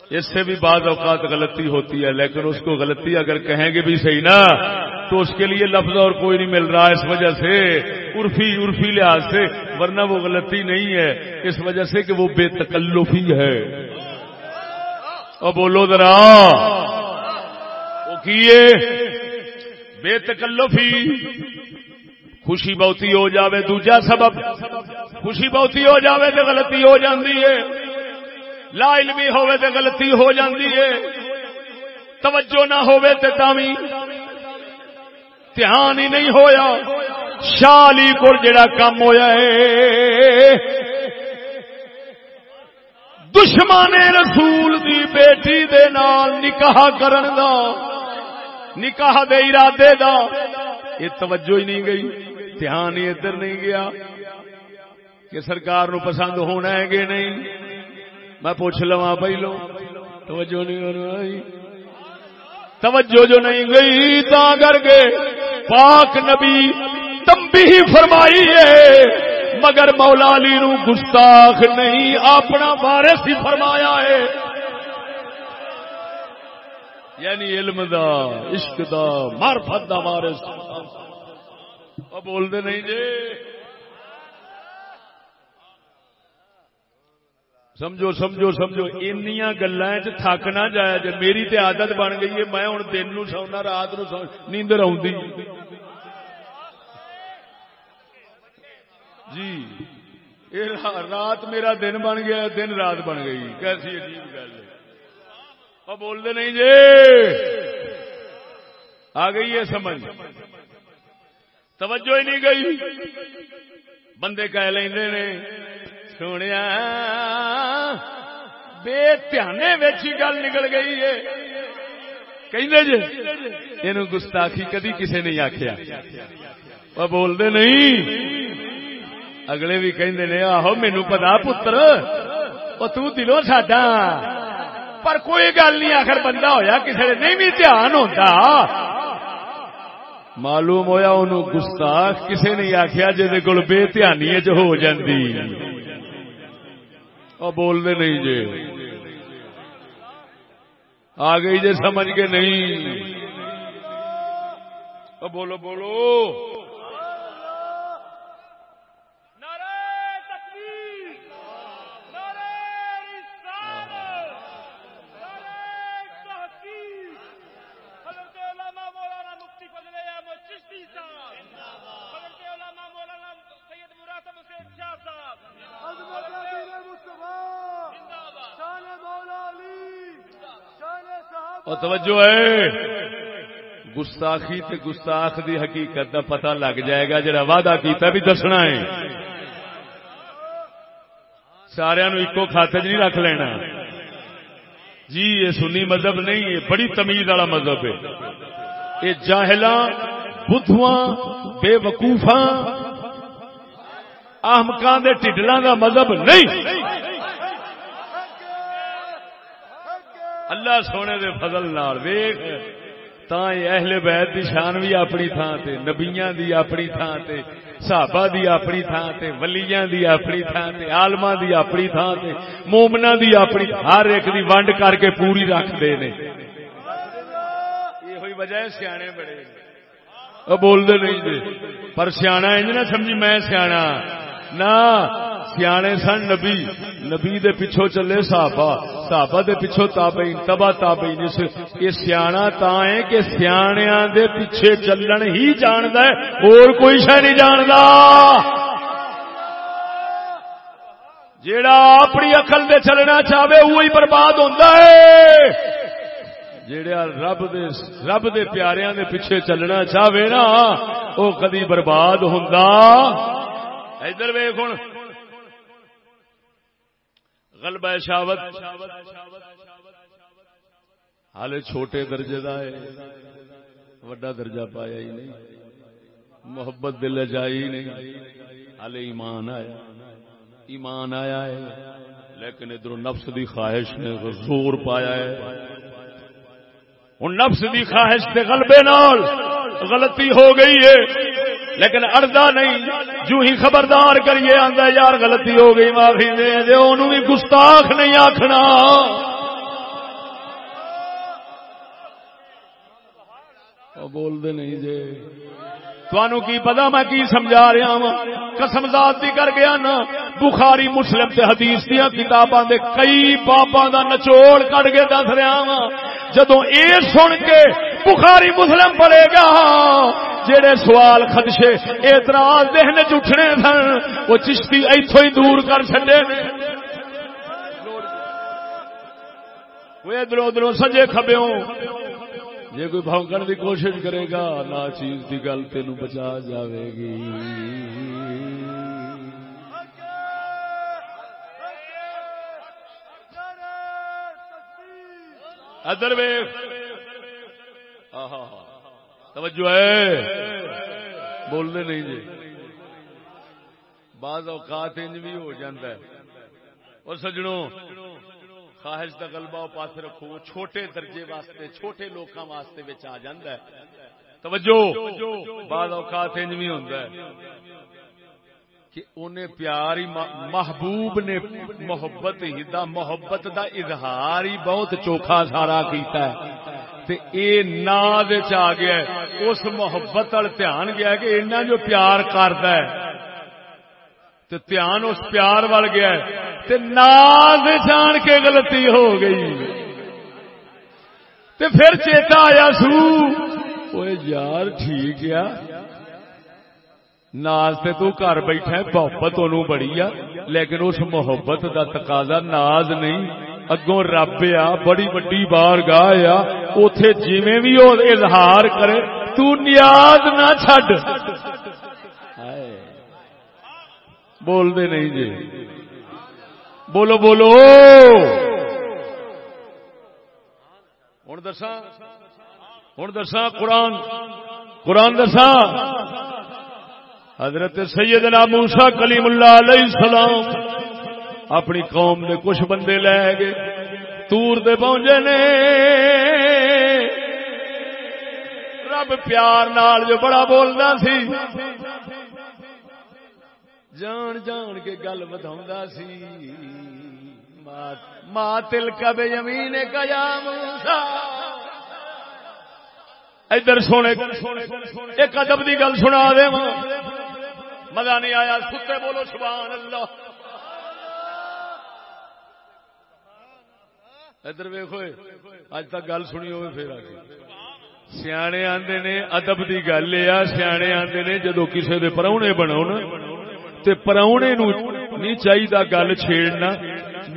اس سے بھی بعض اوقات غلطی ہوتی ہے، لیکن اس کو غلطی اگر کہیں گے بھی صحیح نا، تو اس کے لیے لفظ اور کوئی نہیں مل رہا اس وجہ سے، عرفی عرفی لحاظ سے، ورنہ وہ غلطی نہیں ہے، اس وجہ سے کہ وہ بے تکلفی ہے۔ اور بولو ذرا۔ وہ کیے؟ بے تکلفی۔ خوشی بہتی ہو جاوے دوجا سبب، خوشی بہتی ہو جاوے تو غلطی ہو جاندی ہے۔ لا علمی ہوے تو غلطی ہو جاندی ہے۔ توجہ نہ ہوے تے تاوی دھیان ہی نہیں ہویا۔ شالی کو جڑا کام ہویا ہے۔ دشمن رسول دی بیٹی دے نال نکاح کرن دا۔ نکاح دے ارادے دا۔ یہ توجہ ہی نہیں گئی۔ دھیان ہی ادھر نہیں گیا۔ کہ سرکار نو پسند ہونا ہے کہ نہیں؟ میں پوچھ لوا پہلو توجہ نہیں توجہ جو نہیں گئی تا کر کے پاک نبی تمبی فرمائی ہے، مگر مولا علی نو گستاخ نہیں، اپنا وارث ہی فرمایا ہے۔ یعنی علم دا، عشق دا، معرفت دا وارث۔ بول دے نہیں جی۔ سمجھو سمجھو سمجھو۔ ان گلا تھک نہ جایا جی میری تے عادت بن گئی ہے، میں ہوں دن نو سونا، رات نو سو نیندر آ جی۔ رات میرا دن بن گیا، دن رات بن گئی۔ کیسی عجیب گل ہے۔ بولتے نہیں جی۔ آ گئی ہے سمجھ۔ توجہ ہی نہیں گئی۔ بندے کہہ لیں سونے بے دھیانے گل نکل گئی ہے۔ جی یہ گستاخی کدی کسی نہیں آخیا وہ بولتے نہیں۔ اگلے بھی کہ آہو مینو پتا پتر، وہ تلو ساڈا پر کوئی گل نہیں، آخر بندہ ہویا کسی نے نہیں، بھی دھیان ہوتا معلوم ہویا انہوں گستاخ کسی نے آخیا جہد کول بے دھیانی ہو جاندی۔ اور بول دے نہیں جی آ گئی جی سمجھ کے نہیں۔ بولو بولو۔ اور توجہ ہے۔ گستاخی تے گستاخ دی حقیقت دا پتہ لگ جائے گا، جڑا وعدہ کیتا بھی دسنا ہے۔ سارا نو ایکو کھاتے نہیں رکھ لینا۔ جی یہ سنی مذہب نہیں، یہ بڑی تمیز والا مذہب ہے۔ یہ جاہل بدھواں، بے وقوفا آمکان دے ٹڈلوں کا مذہب نہیں۔ اللہ سونے دے فضل نال ویخ تا اہل بیت دی شان بھی اپنی تھان تے نبیاں دی اپنی تھان تے صحابہ دی اپنی تھان تے ولیاں دی اپنی تھان تے عالماں دی اپنی تھان تے مومنا دی اپنی ہر ایک دی ونڈ کر کے پوری رکھ دے نے۔ یہ ہوئی وجہ ہے سیانے بڑے۔ بول دے نہیں دے پر سیانا انج نہ سمجھی میں سیانا۔ نہ سیانے سن نبی نبی دے پچھو چلے صحابہ صحابہ دے پچھو تابعین، تبا تابعین، اس یہ سیانا تا ہے کہ سیانیاں دے پیچھے چلن ہی جاندا ہے، اور کوئی شے نہیں جاندا۔ جیڑا اپنی عقل دے چلنا چاہے وہی برباد ہوندا ہے۔ جیڑا رب دے رب دے پیاریاں دے پیچھے چلنا چاہے نا وہ کدی برباد ہوندا۔ ادھر ویکھ ہن غلبہ شاوت۔ حال چھوٹے درجے کا ہے۔ وڈا درجہ پایا ہی نہیں۔ محبت دل جائی نہیں۔ ہال ایمان آیا۔ ایمان آیا ہے۔ لیکن ادھر نفس دی خواہش نے زور پایا ہے۔ ہوں نفس دی خواہش کے غلبے نال غلطی ہو گئی ہے۔ لیکن اردا نہیں جو ہی خبردار کریے آدھا یار غلطی ہو گئی معافی دے دے انہوں بھی گستاخ نہیں آخنا بول دے نہیں جے۔ تھانوں کی پتا میں کی سمجھا رہا ہوں قسم ذات دی کر گیا نا بخاری مسلم تے حدیث دیا کتاباں دے کئی پاپاں دا نچوڑ کٹ کے دس رہا ہوں جدو اے سن کے بخاری مسلم پڑے گا۔ جڑے سوال خدشے اعتراض دہنے چٹنے سن، وہ چشتی اتو ہی دور کر چڈے ادھر ادھر سجے کبیوں جی کوئی بھونکن کی کوشش کرے گا، نہ چیز کی گل تین بچا جاوے گی۔ ادر ویخ توجہ ہے؟ بولنے نہیں جی۔ بعض اوقات انج بھی ہو جاتا ہے۔ اور سجڑوں خواہش کا گلبا پاس رکھو چھوٹے درجے واسطے، چھوٹے لوکاں واسطے آ جاتا ہے۔ توجہ۔ بعض اوقات انج بھی ہوتا ہے کہ انہیں پیار ہی محبوب نے محبت ہی دا، محبت دا اظہار ہی بہت چوکھا سارا کیتا ہے۔ تے اے ناد آ گیا ہے۔ اس محبت وال دھیان گیا کہ اینا جو پیار کرتا ہے، تے دھیان اس پیار وال گیا ہے۔ تے ناد جان کے غلطی ہو گئی۔ تے پھر چیتا آیا، سو یار ٹھیک ہے۔ ناز تے تو گھر بیٹھا ہے، محبت انہوں بڑی آ لیکن اس محبت دا تقاضا ناز نہیں۔ اگوں رب آ، بڑی وڈی بار گاہ آ اتے جی بھی وہ اظہار کرے، تو نیاز نہ چڈ بول دے نہیں جی۔ بولو بولو۔ ہوں دسا ہوں دسا قرآن۔ قرآن دسا حضرت سیدنا موسا کلیم اللہ علیہ السلام۔ اپنی قوم نے کچھ بندے لے گئے۔ تور دے پہنچے نے۔ رب پیار نال جو بڑا بولنا سی۔ جان جان کے گل بتا سی۔ ماں تل کب یمین کا یا موسا ادھر سونے ایک ادب کی گل سنا دے مزہ نہیں آیا۔ ستے بولو سبحان اللہ۔ ادھر ویخو اج تک گل سنی ہوئے پھر آ سیانے آندے نے، ادب دی گل یہ سیانے آندے نے، جدو کسے دے پراؤنے بناؤ تے پراؤنے نو نہیں چاہیے گل چھیڑنا،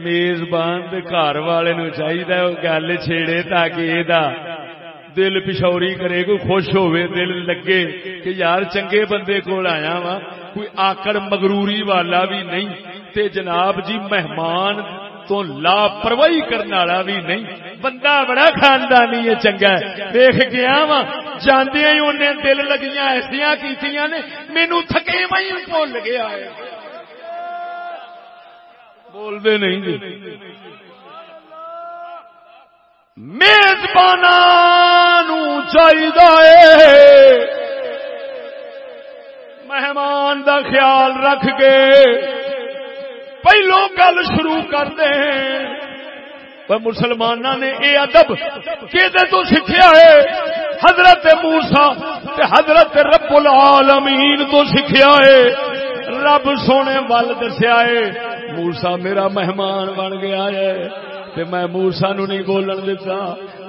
میزبان دے گھر والے نو چاہیے گل چھیڑے تاکہ یہ دل پچھوری کرے، کوئی خوش ہوئے دل لگے کہ یار چنگے بندے کو آیا وا کوئی آکڑ مغروری والا بھی نہیں، تے جناب جی مہمان تو لاپرواہی کرنے والا بھی نہیں۔ بندہ بڑا خاندانی ہے، چنگا دیکھ گیا وا جانے ہی انہیں دل لگیاں ایسا کی مینو تھکے وہی بھول گیا ہے۔ بولتے نہیں جی۔ میزبان چاہیے مہمان دا خیال رکھ کے پہلو گل شروع کرتے ہیں مسلمان نے یہ ادب کہ تو سیکھا ہے؟ حضرت موسا حضرت رب العالمین تو سیکھا ہے۔ رب سونے ول دسیا ہے موسا میرا مہمان بن گیا ہے۔ تے میں موسا نو نہیں بولن دیتا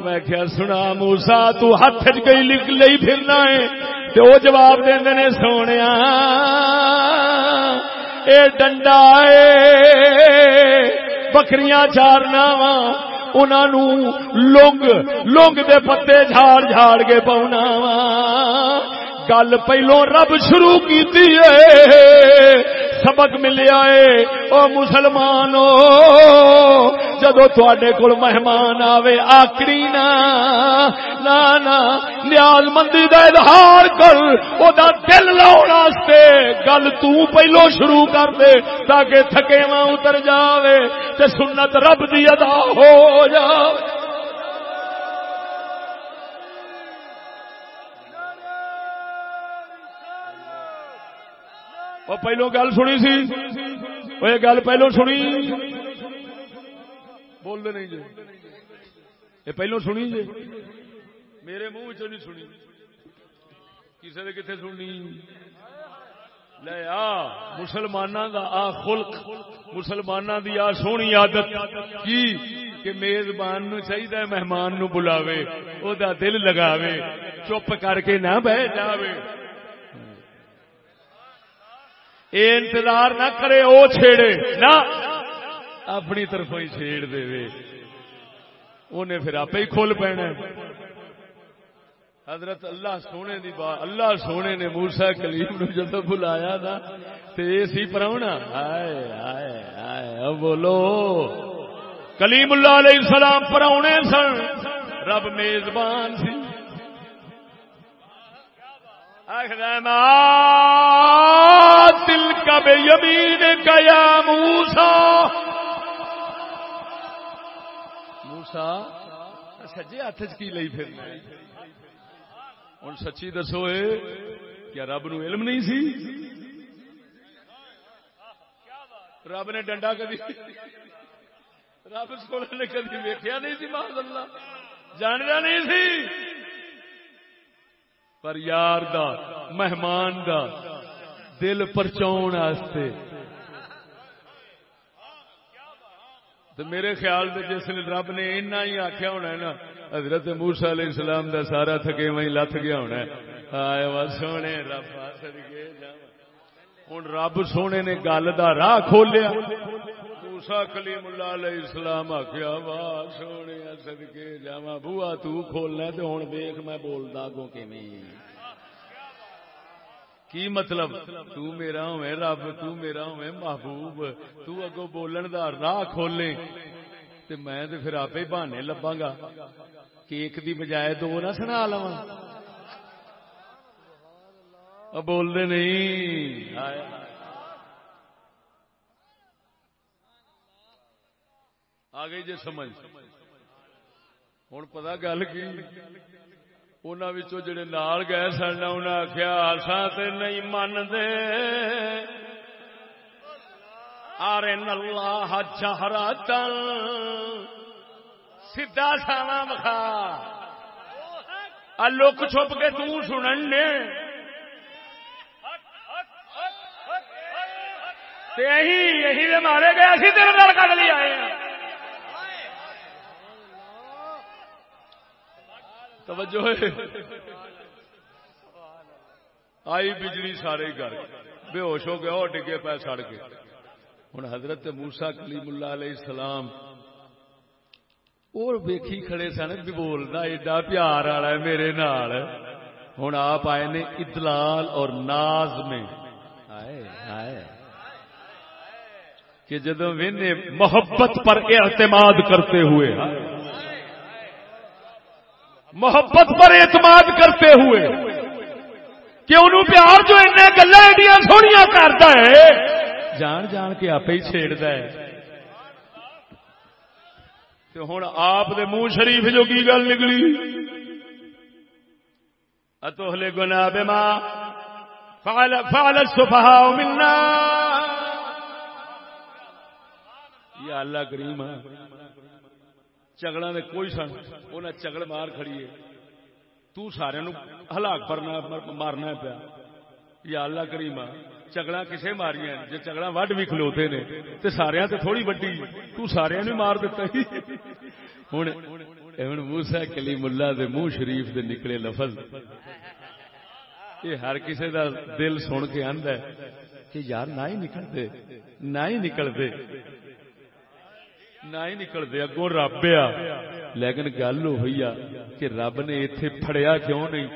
میں کیا سنا موسا تو ہاتھ گئی لکھ لئی پھرنا ہے۔ تے وہ جواب دے نے سونے اے ڈنڈا اے، بکریاں چارنا وا انہوں لونگ لونگ دے پتے جھاڑ جھاڑ کے پاؤنا وا۔ گل پہلو رب شروع کی سبق ملیا ہے۔ او مسلمان ہو جدو تھوڑے کول مہمان آوے، آکڑی نا نا نیاز مندی دا اظہار کر، او دا دل لاؤن واسطے گل تو پہلو شروع کر دے تاکہ تھکے ماں اتر جاوے تے سنت رب دی ادا ہو جاوے۔ وہ پہلو گل سنی سی۔ وہ گل پہلو سنی۔ بول دے نہیں جی۔ یہ پہلو سنی جی۔ میرے منہ چ نہیں سنی۔ کسی نے کتنے سننی؟ لے آ مسلمانوں کا آ خلق۔ مسلمانوں کی آ سونی عادت۔ کی؟ کہ میزبان نو چاہیے مہمان نو بلاوے، او دا دل لگاوے، چپ کر کے نہ بہ جاوے۔ اے انتظار نہ کرے، او چھیڑے۔ نہ۔ اپنی طرف ہی چھیڑ دے۔ وے انہیں پھر آپ ہی کھول پینا۔ حضرت اللہ سونے دی بات اللہ سونے نے موسا کلیم نو جب بلایا تھا تو یہ سی پرونا آئے آئے آئے بولو۔ کلیم اللہ علیہ السلام پرونے سن۔ رب میزبان سی۔ دل کا بے یمین کیا موسا موسا سجے ہاتھ چ کی لئی پھر ہوں سچی دسو کیا رب نو علم نہیں سی؟ رب نے ڈنڈا کدی، رب سونے نے کدی ویکیا نہیں سی؟ ماں اللہ جاننا نہیں سی؟ پر یار دا، مہمان دا، دل پرچاؤ تو میرے خیال سے جس نے رب نے اینا ہی آخیا ہونا ہے نا، حضرت موسا علیہ السلام دا سارا تھکے وہیں لت گیا ہونا ہے۔ آئے وا، سونے رب ہوں رب سونے نے گل کا راہ کھولیا۔ موسا کلیم اللہ علیہ السلام آخیا واہ سونے سدکے جا بوا تولنا تو ہوں دیکھ میں بولتا گو کہ کی مطلب؟ تو میرا ہوئے رب، تو میرا ہوئے محبوب، تو اگو بولن دا راہ کھولے تے میں تے پھر آپ ہی بہانے لبا گا۔ کیک دی بجائے دو نہ سنا لوا بول دے نہیں۔ آ گئی جی سمجھ۔ ہوں پتا گل کی؟ جڑے نال گئے سن انہیں آخیا آسا تے نہیں منتے آرے نلا چہرا تل۔ سیدا ساوا بخا لک چھپ کے تنن نے۔ یہی مارے گئے، اسی تیرے نال کٹ لی آئے ہیں۔ توجہ آئی بجلی سارے گھر۔ بے ہوش ہو گیا ڈگے پہ سڑ کے۔ ہوں حضرت موسا کلیم اللہ علیہ السلام۔ اور ویکھی کھڑے سن بھی بولنا ایڈا پیار والا ہے میرے نال۔ ہوں آپ آئے نے اطلال اور ناز میں۔ آئے آئے۔ کہ جدو محبت پر اعتماد کرتے ہوئے۔ محبت پر اعتماد کرتے ہوئے کہ انہوں پیار جو ان گلا ایڈیا سویا کرتا ہے، جان جان کے آپ ہی چھیڑتا ہے۔ ہوں آپ دے منہ شریف جو کی گل نکلی؟ اتوہلے گنا بے ماں۔ فعل سفہا ملنا یا اللہ کریم۔ چگڑا نے کوئی سن انہیں چگڑ مار کھڑی ہے۔ تو سارے ہلاک پرنا، مارنا پیا۔ یا اللہ کریم چگڑا کسے ماریا جی چگڑا وڈ بھی کھلوتے نے تو سارا تو تھوڑی وڈی۔ تو سارا نے مار دیتا ہی۔ ہوں موسا کلی ملا دے منہ شریف دے نکلے لفظ۔ یہ ہر کسی دا دل سن کے آند ہے کہ یار نہ ہی نکلتے نہ ہی نکلتے نہ ہی نکلتے اگوں رب آ۔ لیکن گل ہوئی آ کہ رب نے اتے فڑیا کیوں نہیں؟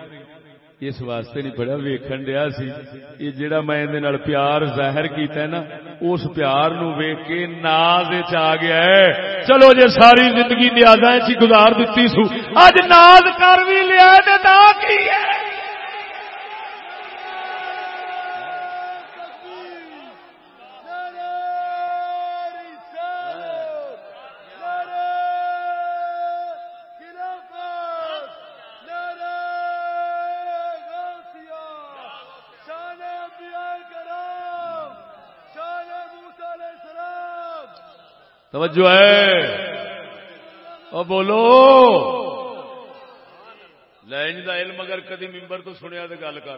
اس واسطے نہیں پڑھیا ویکن دیا سی۔ یہ جڑا میں پیار ظاہر کیتا ہے نا، اس پیار نو ویک کے ناز آ گیا ہے۔ چلو جی ساری زندگی نیازاں گزار دیتی سو اج ناز کر بھی لیا کی ہے؟ توجہ ہے۔ او بولو۔ لائن دا علم اگر کدی ممبر تو سنیا تو گل کر۔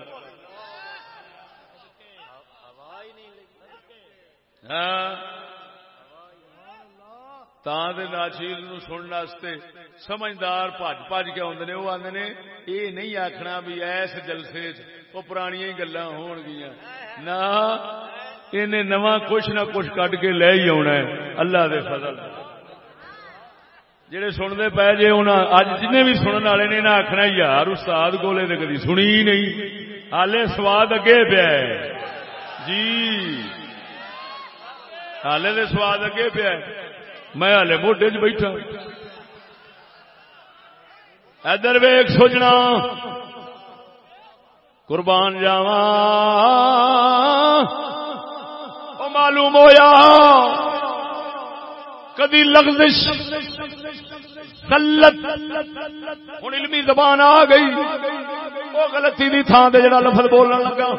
ہاں۔ ناچیل سننے سمجھدار پج پج کے آدھے وہ آدھے نے یہ نہیں آخنا بھی ایس جلسے وہ پرانیاں گلا ہو گیا نہ۔ انہیں نواں کچھ نہ کچھ کٹ کے لے ہی آنا ہے۔ اللہ دے فضل۔ جڑے سنتے پے جی ہوں اج جن بھی سننے والے نے آخنا یار استاد گولے تو کدی سنی ہی نہیں۔ ہالے سواد اگے پیا جی۔ ہالے دے سواد اگے پیا میں ہالے موڈے چ بیٹھا۔ ادھر ویگ سوچنا قربان جاواں۔ معلوم ہویا۔ کدی لغزش سلت ہوں علمی زبان آ گئی۔ وہ غلطی دی تھان سے جڑا لفظ بولنا لگا۔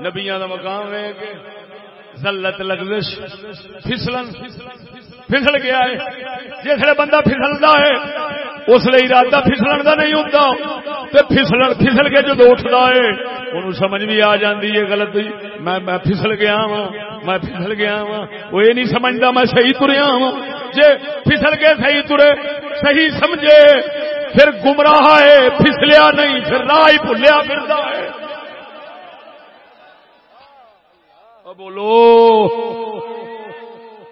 نبیاں دا مقام ہے کہ زلت، لغزش، پھسلن، پھسل گیا ہے۔ جسے بندہ پھسلتا ہے اس لیے ارادہ پھسلن کا نہیں ہوتا پھسل پھسل کے جدو اٹھتا ہے انہوں سمجھ بھی آ جاتی ہے غلط۔ میں میں پھسل گیا وا میں پھسل گیا وا وہ یہ نہیں سمجھتا میں صحیح تریا وا جی پھسل کے صحیح ترے، صحیح سمجھے، پھر گمراہ ہے، پھسلیا نہیں، پھر راہ ہی بھولیا پھرتا ہے۔ بولو۔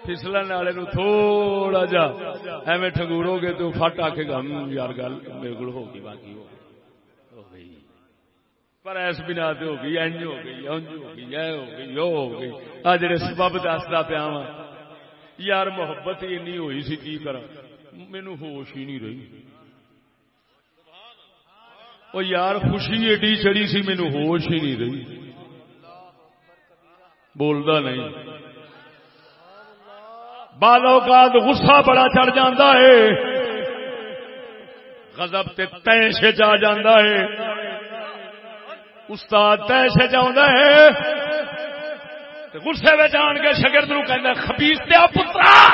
پھسلن والے نو تھوڑا جا۔ ایویں ٹگورو گے تو فٹ آ کے گا یار گل میرے کو ہوگی باقی ہو گئی۔ پر ایس بنا تے ہو گئی انج ہو گئی انج ہو گئی یہ ہو گئی یہ ہو گئی۔ آ جڑے سبب دستا پیا وا یار محبت اینی ہوئی سی، کی کرا مینو ہوش ہی نہیں رہی۔ وہ یار خوشی ایڈی چڑی سی مینو ہوش ہی نہیں رہی۔ بولتا نہیں۔ بعض اوقات غصہ بڑا چڑھ جاتا ہے۔ غضب تے تیش آ جاتا ہے۔ استاد تیش چاہتا ہے۔ غصے میں جان کے شگرد نو کہ خبیز تیا پترا!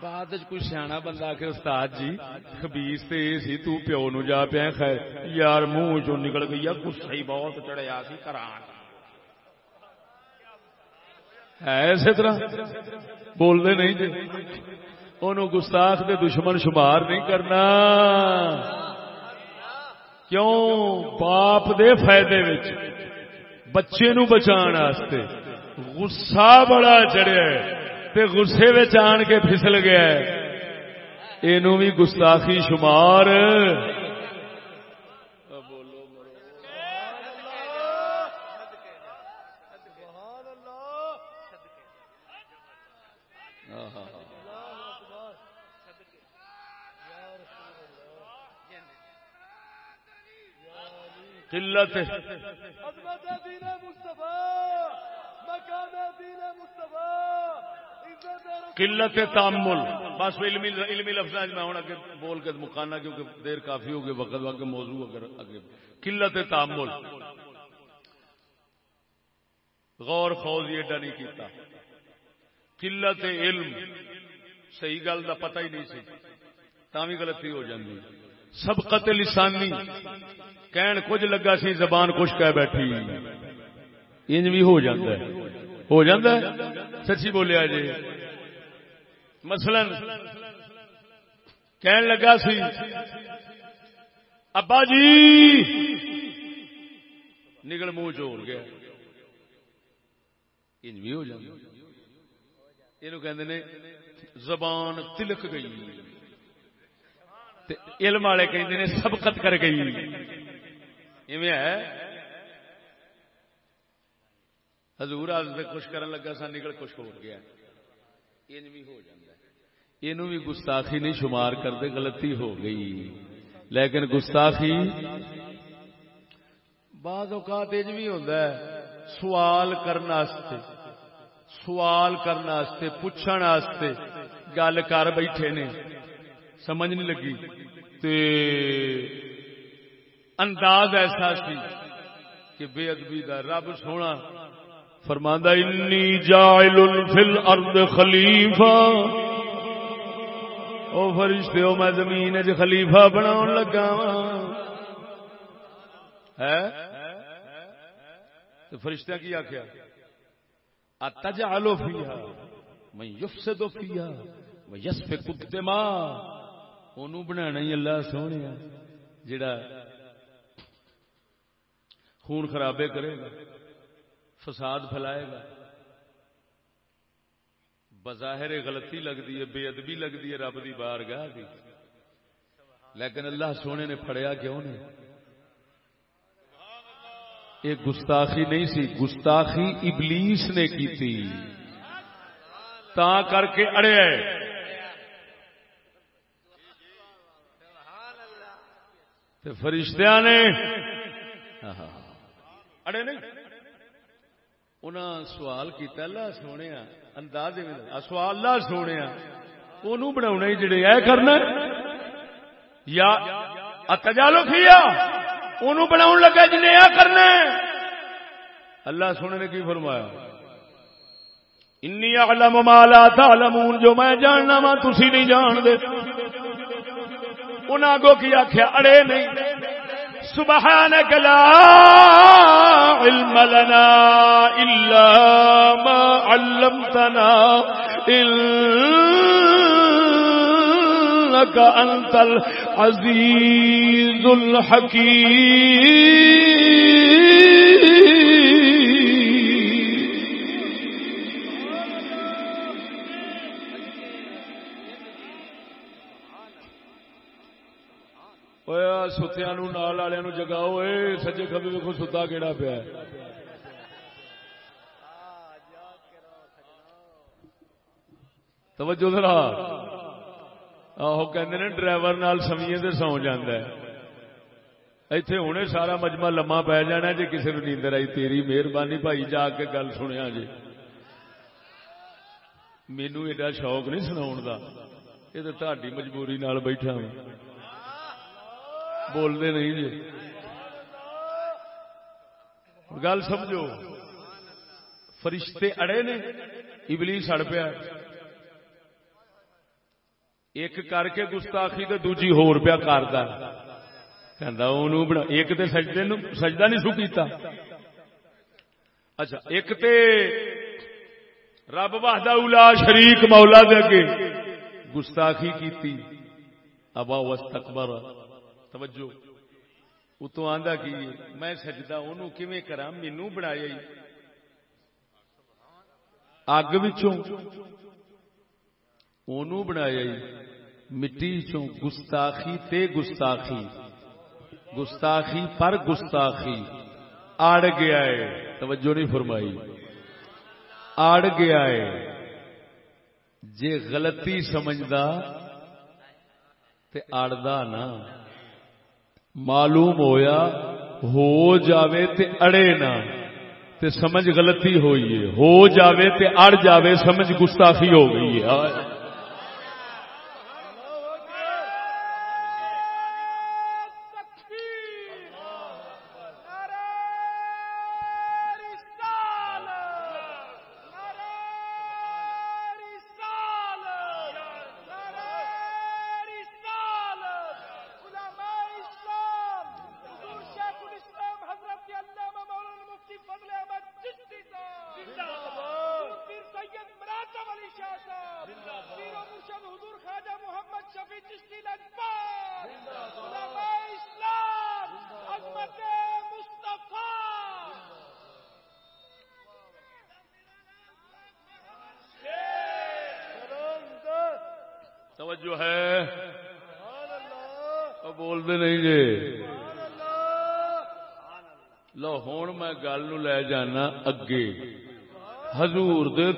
بعد کوئی سیاح بندہ آ کے استاد جی خبیز تے سی، تو پیو نو جا پیا خیر، یار، منہ چو نکل گئی گسا ہی بہت چڑھیا سی، کران۔ ہے اسی طرح بولتے نہیں جی۔ انہوں گستاخ دے دشمن شمار نہیں کرنا۔ کیوں؟ باپ دے فائدے وچ۔ بچے نو بچان واسطے۔ غصہ بڑا چڑھیا تے غصے وچ آن کے پھسل گیا یہ بھی گستاخی شمار۔ قلت قلت تامل۔ بس علمی علمی لفظ میں ہوں اگے بول کے مکانا کیونکہ دیر کافی ہو گئی وقت وقت موضوع اگر اگے۔ قلت تامل۔ غور خوض یہ ایڈا نہیں کیتا۔ قلت علم۔ صحیح گل کا پتہ ہی نہیں سی۔ تھی غلطی ہو جاتی سبقت لسانی۔ کہن کچھ لگا سی، زبان کچھ کہہ بیٹھی۔ انج بھی ہو جاتا ہے۔ ہو جاتا ہے؟ سچی بولیا جی مثلا کہن لگا سی، ابا جی نکل منہ چور گیا۔ انج بھی ہو جاتا یہ زبان تلک گئی۔ علم والے کہ سبقت کر گئی۔ ہے؟ حضور آج سے کچھ کرن لگا سا، نکل کچھ ہو گیا۔ بھی ہو ہے۔ یہ بھی گستاخی نہیں، شمار کرتے غلطی ہو گئی۔ لیکن گستاخی بعض اوقات یہ بھی ہوتا ہے، سوال کرنے سوال کرنے پوچھنے گل کر بیٹھے نے۔ سمجھ نہیں لگی۔ تے انداز ایسا سی کہ بے ادبی دا رب سونا فرماندہ انی جائل فی الارض خلیفہ او فرشتے ہو میں زمین اچ خلیفہ بناون لگا ہے؟ تو فرشتہ کی آخیا اتجعلو فیہا، من یفسدو فیہا ویسفک الدماء اونوں بنانا ہی اللہ سونے جڑا خون خرابے کرے گا فساد پھیلائے گا بظاہر غلطی لگتی ہے بے ادبی لگتی ہے رب کی بار گاہ کی لیکن اللہ سونے نے پڑیا کیوں نہیں یہ گستاخی نہیں سی گستاخی ابلیس نے کی تھی تا کر کے اڑے فرشتیاں نے اڑے نہیں، انہاں سوال کیتا، اللہ سونے انداز سوال اللہ سونے انہوں بنا جڑے اے کرنا یا اتجالو کیا انہوں بنا لگا جن اے کرنا اللہ سونے نے کی فرمایا؟ انی اعلم ما لا تعلمون، جو میں جاننا وا، تسی نہیں جان دے انہاں کو کی آکھیا، اڑے نہیں۔ سبحانك لا علم لنا الا ما علمتنا إنك انت العزيز الحكيم ستیا نال والوں جگاؤ سجے کبھی دیکھو ستا کہڑا پیا توجہ ذرا آہو کہ ڈرائیور نال سمیے سے سو جانا ایتھے ہونے سارا مجمع لما پی جانا جی کسی نے نیندر آئی تیری مہربانی بھائی جا کے گل سنیا جی مینو ایڈا شوق نہیں سنا یہ تو تاری مجبوری نال بیٹھا ہوں بولتے نہیں جی۔ گل سمجھو۔ فرشتے اڑے نے ابلی سڑ پیا۔ ایک کر کے گستاخی تو دوجی ہور پیا کرتا بنا، ایک تے سجدے سجدہ نہیں سو کیتا۔ اچھا ایک تے رب واہدہ اولا شریک مولا دے اگے گستاخی کیتی۔ ابا وستکبر توجہ۔ اتو آندا کی میں سجدہ انہوں کیویں کرا مینو بنایا اگ انہوں بنایا مٹی چوں گستاخی تے گستاخی۔ گستاخی پر گستاخی۔ آڑ گیا ہے۔ توجہ نہیں فرمائی۔ آڑ گیا ہے۔ جے غلطی سمجھدا تے آڑدا نا۔ معلوم ہویا ہو جاوے تے اڑے نہ، تے سمجھ غلطی ہوئی ہے۔ ہو جاوے تے اڑ جاوے، سمجھ گستاخی ہو گئی ہے۔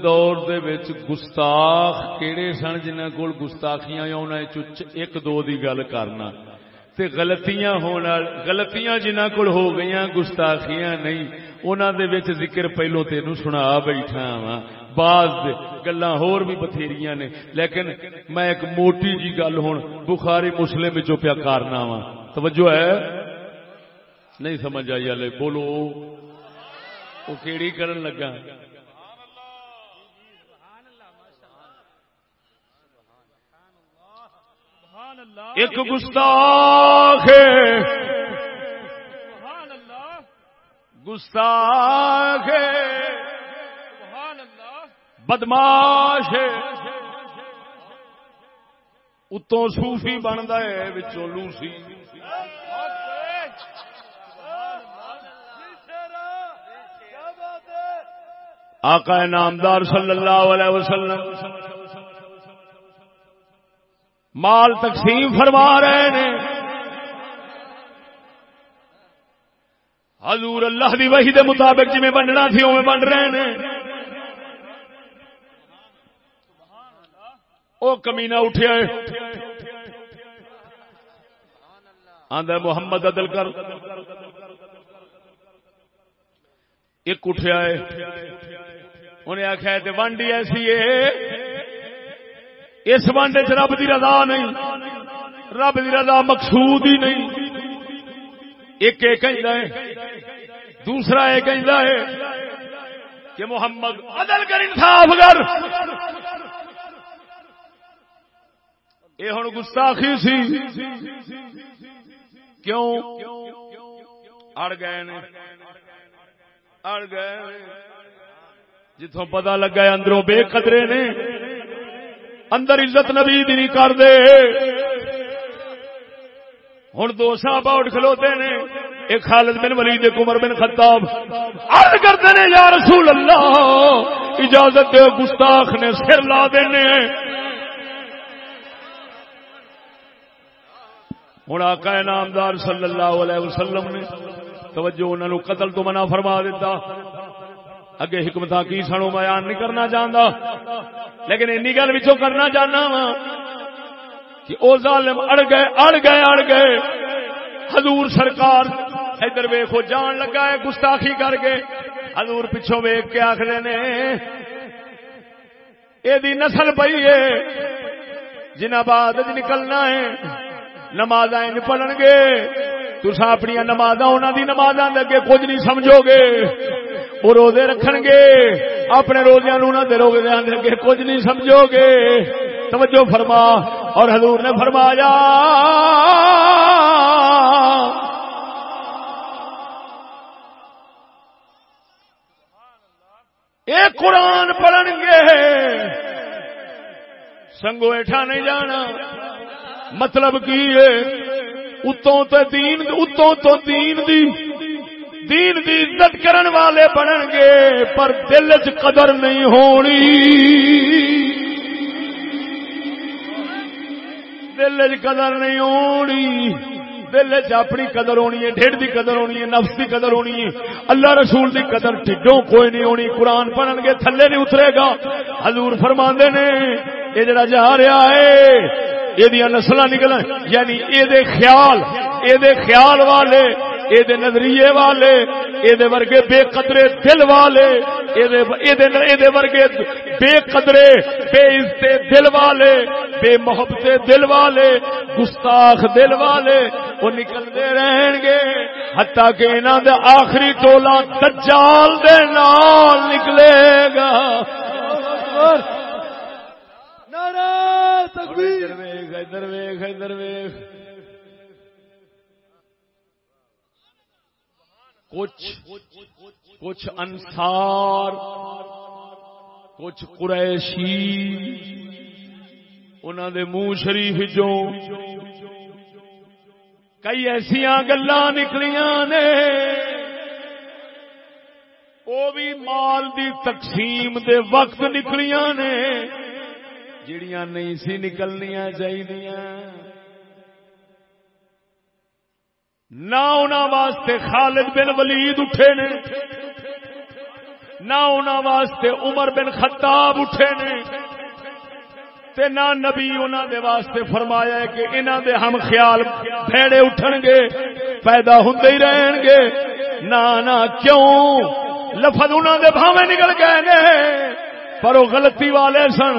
دور دے وچ گستاخ کیڑے سن جنہاں کول گستاخیاں انہاں چ ایک دو دی گل کرنا۔ تے غلطیاں ہون غلطیاں جنہاں کول ہو گئیاں، گستاخیاں نہیں۔ انہاں دے وچ ذکر پہلو تینو سنا بیٹھا وا بعض گلاں ہور بھی بتھیریاں نے۔ لیکن میں ایک موٹی جی گل ہن بخاری مسلم وچوں پیا کرنا وا توجہ ہے؟ نہیں سمجھ آئی والے بولو۔ وہ کیڑی کرن لگا؟ ایک گستاخ گستاخ بدماش اتوں سوفی بنتا ہے بچوں لوسی۔ آقا نامدار صلی اللہ علیہ وسلم۔ مال تقسیم فرما رہے ہیں حضور اللہ دی وحی دے مطابق جی بننا تھی اوے بن رہے ہیں او کمینا اٹھیا آدھا محمد عدل کر۔ ایک اٹھیا ہے۔ انہیں آخیا وانڈی ایسی ہے۔ اس وانڈے چ رب کی رضا نہیں، رب کی رضا مقصود ہی نہیں۔ ایک ایک ہے، دوسرا یہ ہے کہ محمد عدل کر انصاف کر۔ یہ ہوں گستاخی سی۔ کیوں؟ اڑ گئے اڑ گئے جتوں پتا لگا اندروں بے قدرے نے۔ اندر عزت نبی دی نہیں کرتے ہوں دو صاحب اٹھ کھلوتے نے۔ ایک خالد بن ولید، ایک عمر بن خطاب۔ عرض کرتے ہیں یا رسول اللہ، اجازت دے، گستاخ نے، سر لا دینے۔ ہوں آقا نامدار صلی اللہ علیہ وسلم نے توجہ انہوں نے قتل تو منع فرما دیتا۔ اگے حکمت کی سنو بیان نہیں کرنا چاہتا لیکن این گل بچوں کرنا چاہنا وا کہ او ظالم اڑ گئے اڑ گئے اڑ گئے حضور سرکار ادھر ویخو جان لگا ہے گستاخی کر کے حضور پچھوں ویخ کے آخر نے یہ نسل پی ہے جنہ بعد نکلنا ہے نماز پڑھن گے تسا اپنی نماز انہوں کی نماز اگے کچھ نہیں سمجھو گے وہ روزے رکھ گے اپنے روزیا روزے اگے کچھ نہیں سمجھو گے توجہ فرما، اور حضور نے فرمایا یہ قرآن پڑھن گے سنگو ایٹھا نہیں جانا۔ مطلب کی ہے؟ اتوں تو دین اتوں تو دین دی دین دی عزت کرن والے بنن گے، پر دل چ قدر نہیں ہونی۔ دل چ قدر نہیں ہونی۔ دل چ اپنی قدر ہونی ہے ڈیڑھ دی قدر ہونی ہے، نفس دی قدر ہونی ہے۔ اللہ رسول دی قدر ٹھڈوں کوئی نہیں ہونی، قرآن پڑھن گے، تھلے نہیں اترے گا۔ حضور فرما نے، یہ جڑا جا رہا ہے یہ نسل نکل یعنی یہ خیال یہ خیال والے یہ نظریے والے یہ ورگے بے قدرے دل والے یہ ورگے بے قدرے، بے عزت دل والے، بے محبت دل والے، گستاخ دل والے، وہ نکلتے رہن گے۔ حتیٰ کہ انہوں دے آخری ٹولا دجال دے نال نکلے گا۔ تکبیر۔ ادھر ادھر کچھ کچھ انسار کچھ قریشی انہوں دے منہ شریف جو کئی ایسا گلا نکلیاں نے۔ وہ بھی مال دی تقسیم دے وقت نکلیاں نے۔ جڑیاں نہیں سی نکلنیاں چاہیے نہ انہوں واسطے خالد بن ولید اٹھے نے، نہ انہوں واسطے عمر بن خطاب اٹھے نے۔ تے نہ نبی انہوں دے واسطے فرمایا ہے کہ انہوں دے ہم خیال بھیڑے اٹھن گے، پیدا ہوندے ہی رہن گے۔ نہ نہ، کیوں؟ لفظ انہوں دے بھاوے نکل گئے نے۔ پر وہ غلطی والے سن،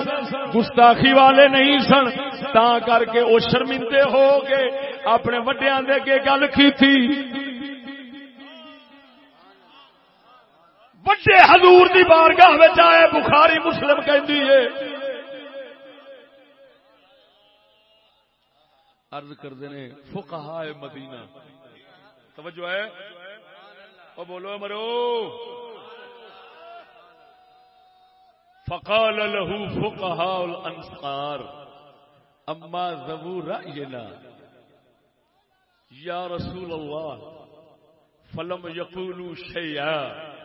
گستاخی والے نہیں سن تا کر کے وہ شرمندے ہو گئے۔ اپنے وڈیا کے گل کی تھی وڈے حضور دی بارگاہ آئے، بخاری مسلم کہ ارد کرتے ہیں فقہا مدینہ۔ توجہ ہے۔ وہ بولو، مرو۔ فقال له فقهاء الانصار، اما ذو راينا یا رسول اللہ، فلم یقولوا شیئا.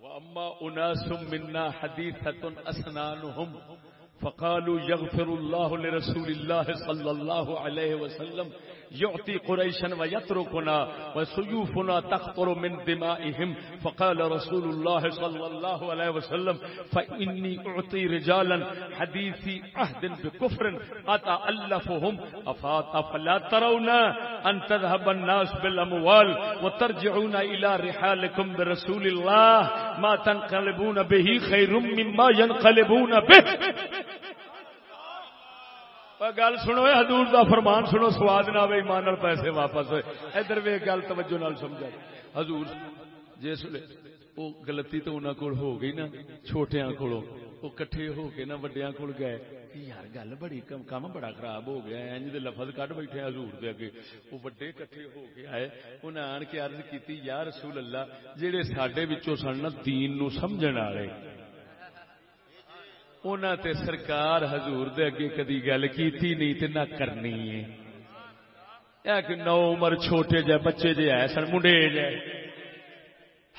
واما اناس منا حدیثه اسنانهم فقالوا يغفر الله لرسول الله صلى الله عليه وسلم يعطي قريشا ويتركنا وسيوفنا تخطر من دمائهم. فقال رسول الله صلى الله عليه وسلم فإني أعطي رجالا حديثي عهد بكفر أتألفهم أفلا ترون أن تذهب الناس بالأموال وترجعون إلى رحالكم برسول الله ما تنقلبون به خير مما ينقلبون به. گل سنو حضور دا فرمان سنو، سواد نہ آئے ایمان پیسے واپس ہوئے۔ ادھر وے گل، توجہ نال سمجھا۔ حضور، جس وہ گلتی تو انہوں کو ہو گئی نا، چھوٹیاں کو وہ کٹھے ہو کے نا وڈیا کول گئے۔ یار، گل بڑی کم کام بڑا خراب ہو گیا انج دے لفظ کڈ بیٹھے حضور دے اگے۔ وہ بڑے کٹھے ہو کے آئے انہاں آن کے عرض کیتی، یا رسول اللہ، جڑے ساڈے وچوں سن دین نو سمجھن والے انہوں تے سرکار حضور دے اگے کدی گل کیتی نہیں تے نہ کرنی ہے۔ کہ نو عمر چھوٹے جے بچے جے ہے سن منڈے جے۔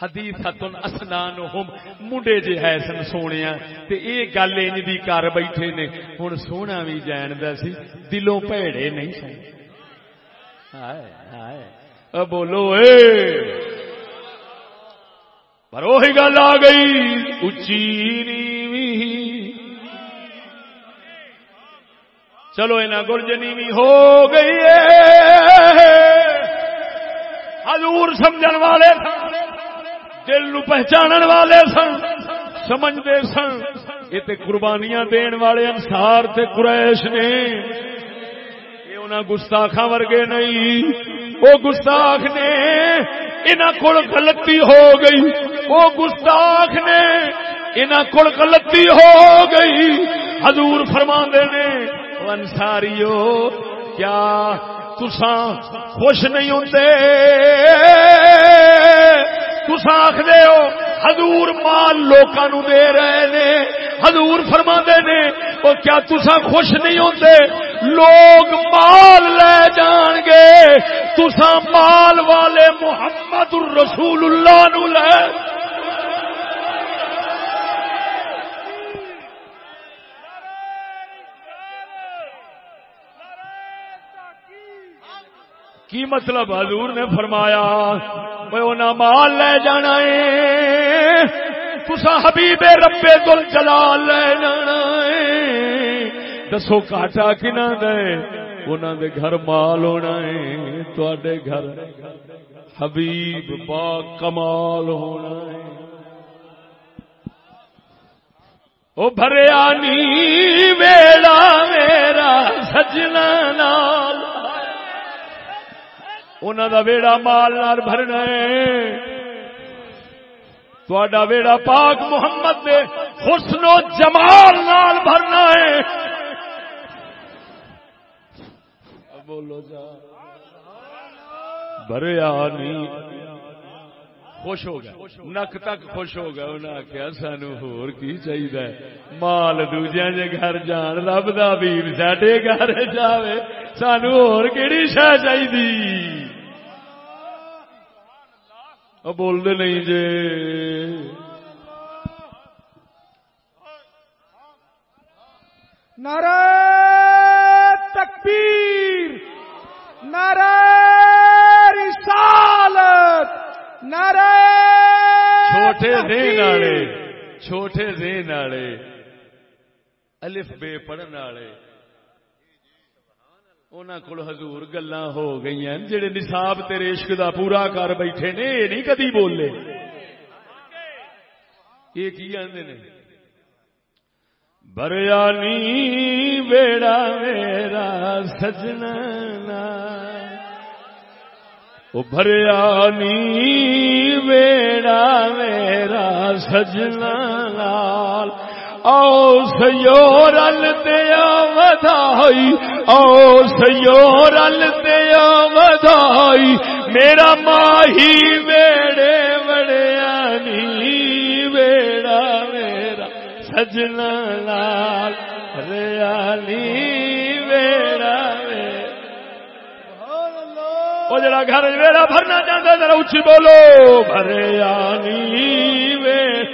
حدیثتن اسنانہم منڈے جے ہے سن سونیا تے اے گل انج دی کر بیٹھے نے۔ ہن سونا وی جاندا سی، دلوں پیڑے نہیں سن۔ ہائے ہائے۔ او بولو اے۔ پر وہی گل آ گئی اچھی نیوی چلو اینا گرجنی بھی ہو گئی حضور سمجھن والے سن، دل نو پہچان والے سن سمجھتے سن۔ یہ تے قربانیاں دین والے انسار تے قریش نے۔ یہ انہاں گستاخاں ورگے نہیں۔ وہ گستاخ نے انہاں کول غلطی ہو گئی۔ وہ گستاخ نے انہاں کول غلطی ہو گئی۔ حضور فرماندے نے انساریو کیا تسا خوش نہیں ہوتے تسا آخر ہو، حضور مال لوکاں دے رہے نے، حضور فرما نے وہ کیا تسا خوش نہیں ہوتے لوگ مال لے جان گے تسا مال والے محمد الرسول اللہ نو لے۔ کی مطلب حضور نے فرمایا؟ میں مال لے جانا ہے۔ تسا حبیب ربے دل جلال لے جانا ہے۔ دسو کاٹا کنا دے۔ انہوں دے گھر مال ہونا ہے۔ تے گھر حبیب با کمال ہونا ہے۔ او بھریا نی ویڑا میرا سجنا نال۔ انہوں دا ویڑا مال نال بھرنا ہے ویڑا پاک محمد دے حسن و جمال نال بھرنا ہے بولو جا بھریا نہیں خوش ہو گیا نک تک خوش ہو گیا انہیں آخیا سانو ہور کی چاہیے مال دوجیا جے گھر جان، رب دا ویر ساڈے گھر جاوے۔ سانو ہور کیڑی شہ چاہیے بولتے نہیں جے۔ نر تکبیر۔ چھوٹے دین والے چھوٹے دین والے الف بے پڑھن والے۔ کول حضور گلا ہو گئی جڑے نصاب تیرے عشق دا پورا کر بیٹھے نے یہ نہیں کدی بولے۔ یہ کی آدھے نے؟ بریانی بیڑا میرا سجنا وہ بریانی بیڑا میرا سجنا لال او سیو رل دیا ودائی او سیو رل دیا ودائی میرا ماہی ویڑے وڑیا نی ویڑا میرا سجنا لال ریالی گھر ویڑا بھرنا چاہتا ذرا اچھی بولو۔ بھریا ویڑ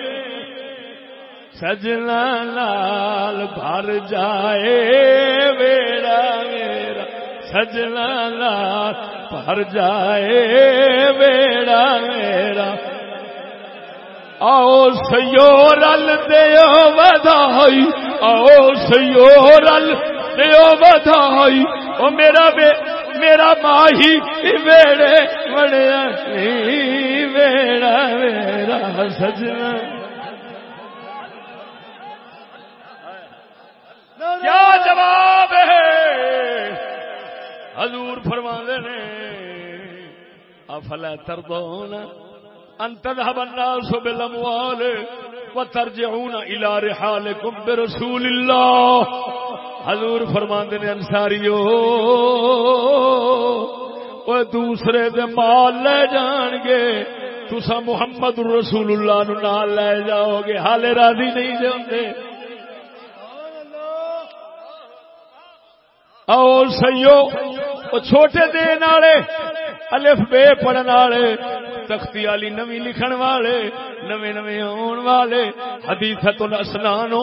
سجنا لال بھر جائے ویڑا میرا سجنا لال پر جائے بیڑا میرا آؤ سیو رل دیو بدائی آؤ سیو رل دیو بدائی او میرا بے میرا ماہی ویڑے بڑیا ویڑا میرا سجنا۔ کیا جواب ہے؟ حضور فرما نے، افلا تردون ان تذهب الناس بالاموال؟ وترجعون الى رحالكم برسول الله. حضور فرما نے، انصاریو وہ دوسرے دے مال لے جان گے تسا محمد رسول اللہ نو نال لے جاؤ گے حالے راضی نہیں جاندے اور سیو او چھوٹے دین والے الف بے پڑھن والے تختی والی نوی لکھن والے نوے نوے آن والے حدیث اسنان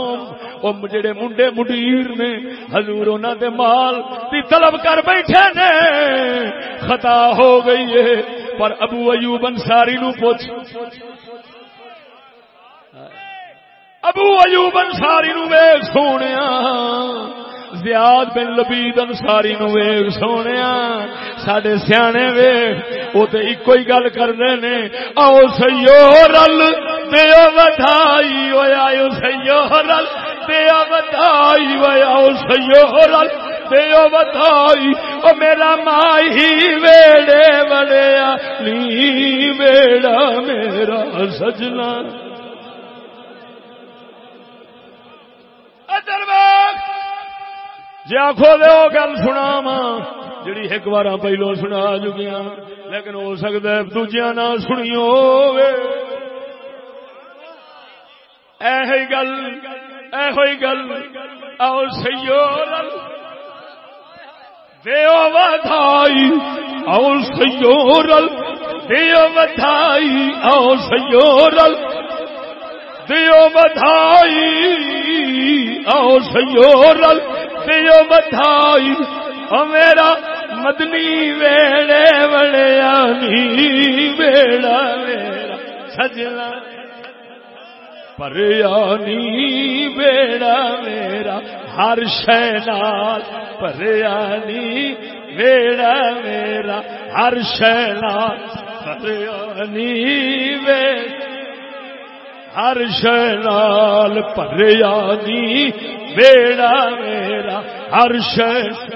وہ جڑے منڈے مڈیر نے حضور انہوں دے مال دی طلب کر بیٹھے نے خطا ہو گئی ہے پر ابو ایوب انصاری نو پوچھ ابو ایوب انصاری نو ویگ سونے زیاد بن لبید انصاری نو ویگ سونے سڈے سیانے ویگ وہ تو ایک ہی گل کرتے نے۔ آؤ سیو رل دیو بدھائی ہویا آؤ سیو رل دیو بدھائی ہویا آؤ سیو رل دیو بدھائی او میرا مائی ویڑے بڑیا نی ویڑا میرا سجنا۔ ادر جی آخو دے وہ گل سنا وا جڑی ایک بار پہلو سنا چکیا لیکن ہو سکتا ہے دوجیا نہ سنی گل یہ گل، آؤ سیو دیو بدھائی آؤ سیو رل دیو بدھائی آؤ سیو رل دیو بدھائی آؤ سیو رل دیو بدھائی او میرا مدنی ویڑے وڑیا نی ویڑا میرا سجنا پریانی بیڑا میرا ہر شہنال پریانی بیڑا میرا ہر شہنال پریانی بیڑا ہر شہنال پریانی جی، بیڑا میرا، ہر شہ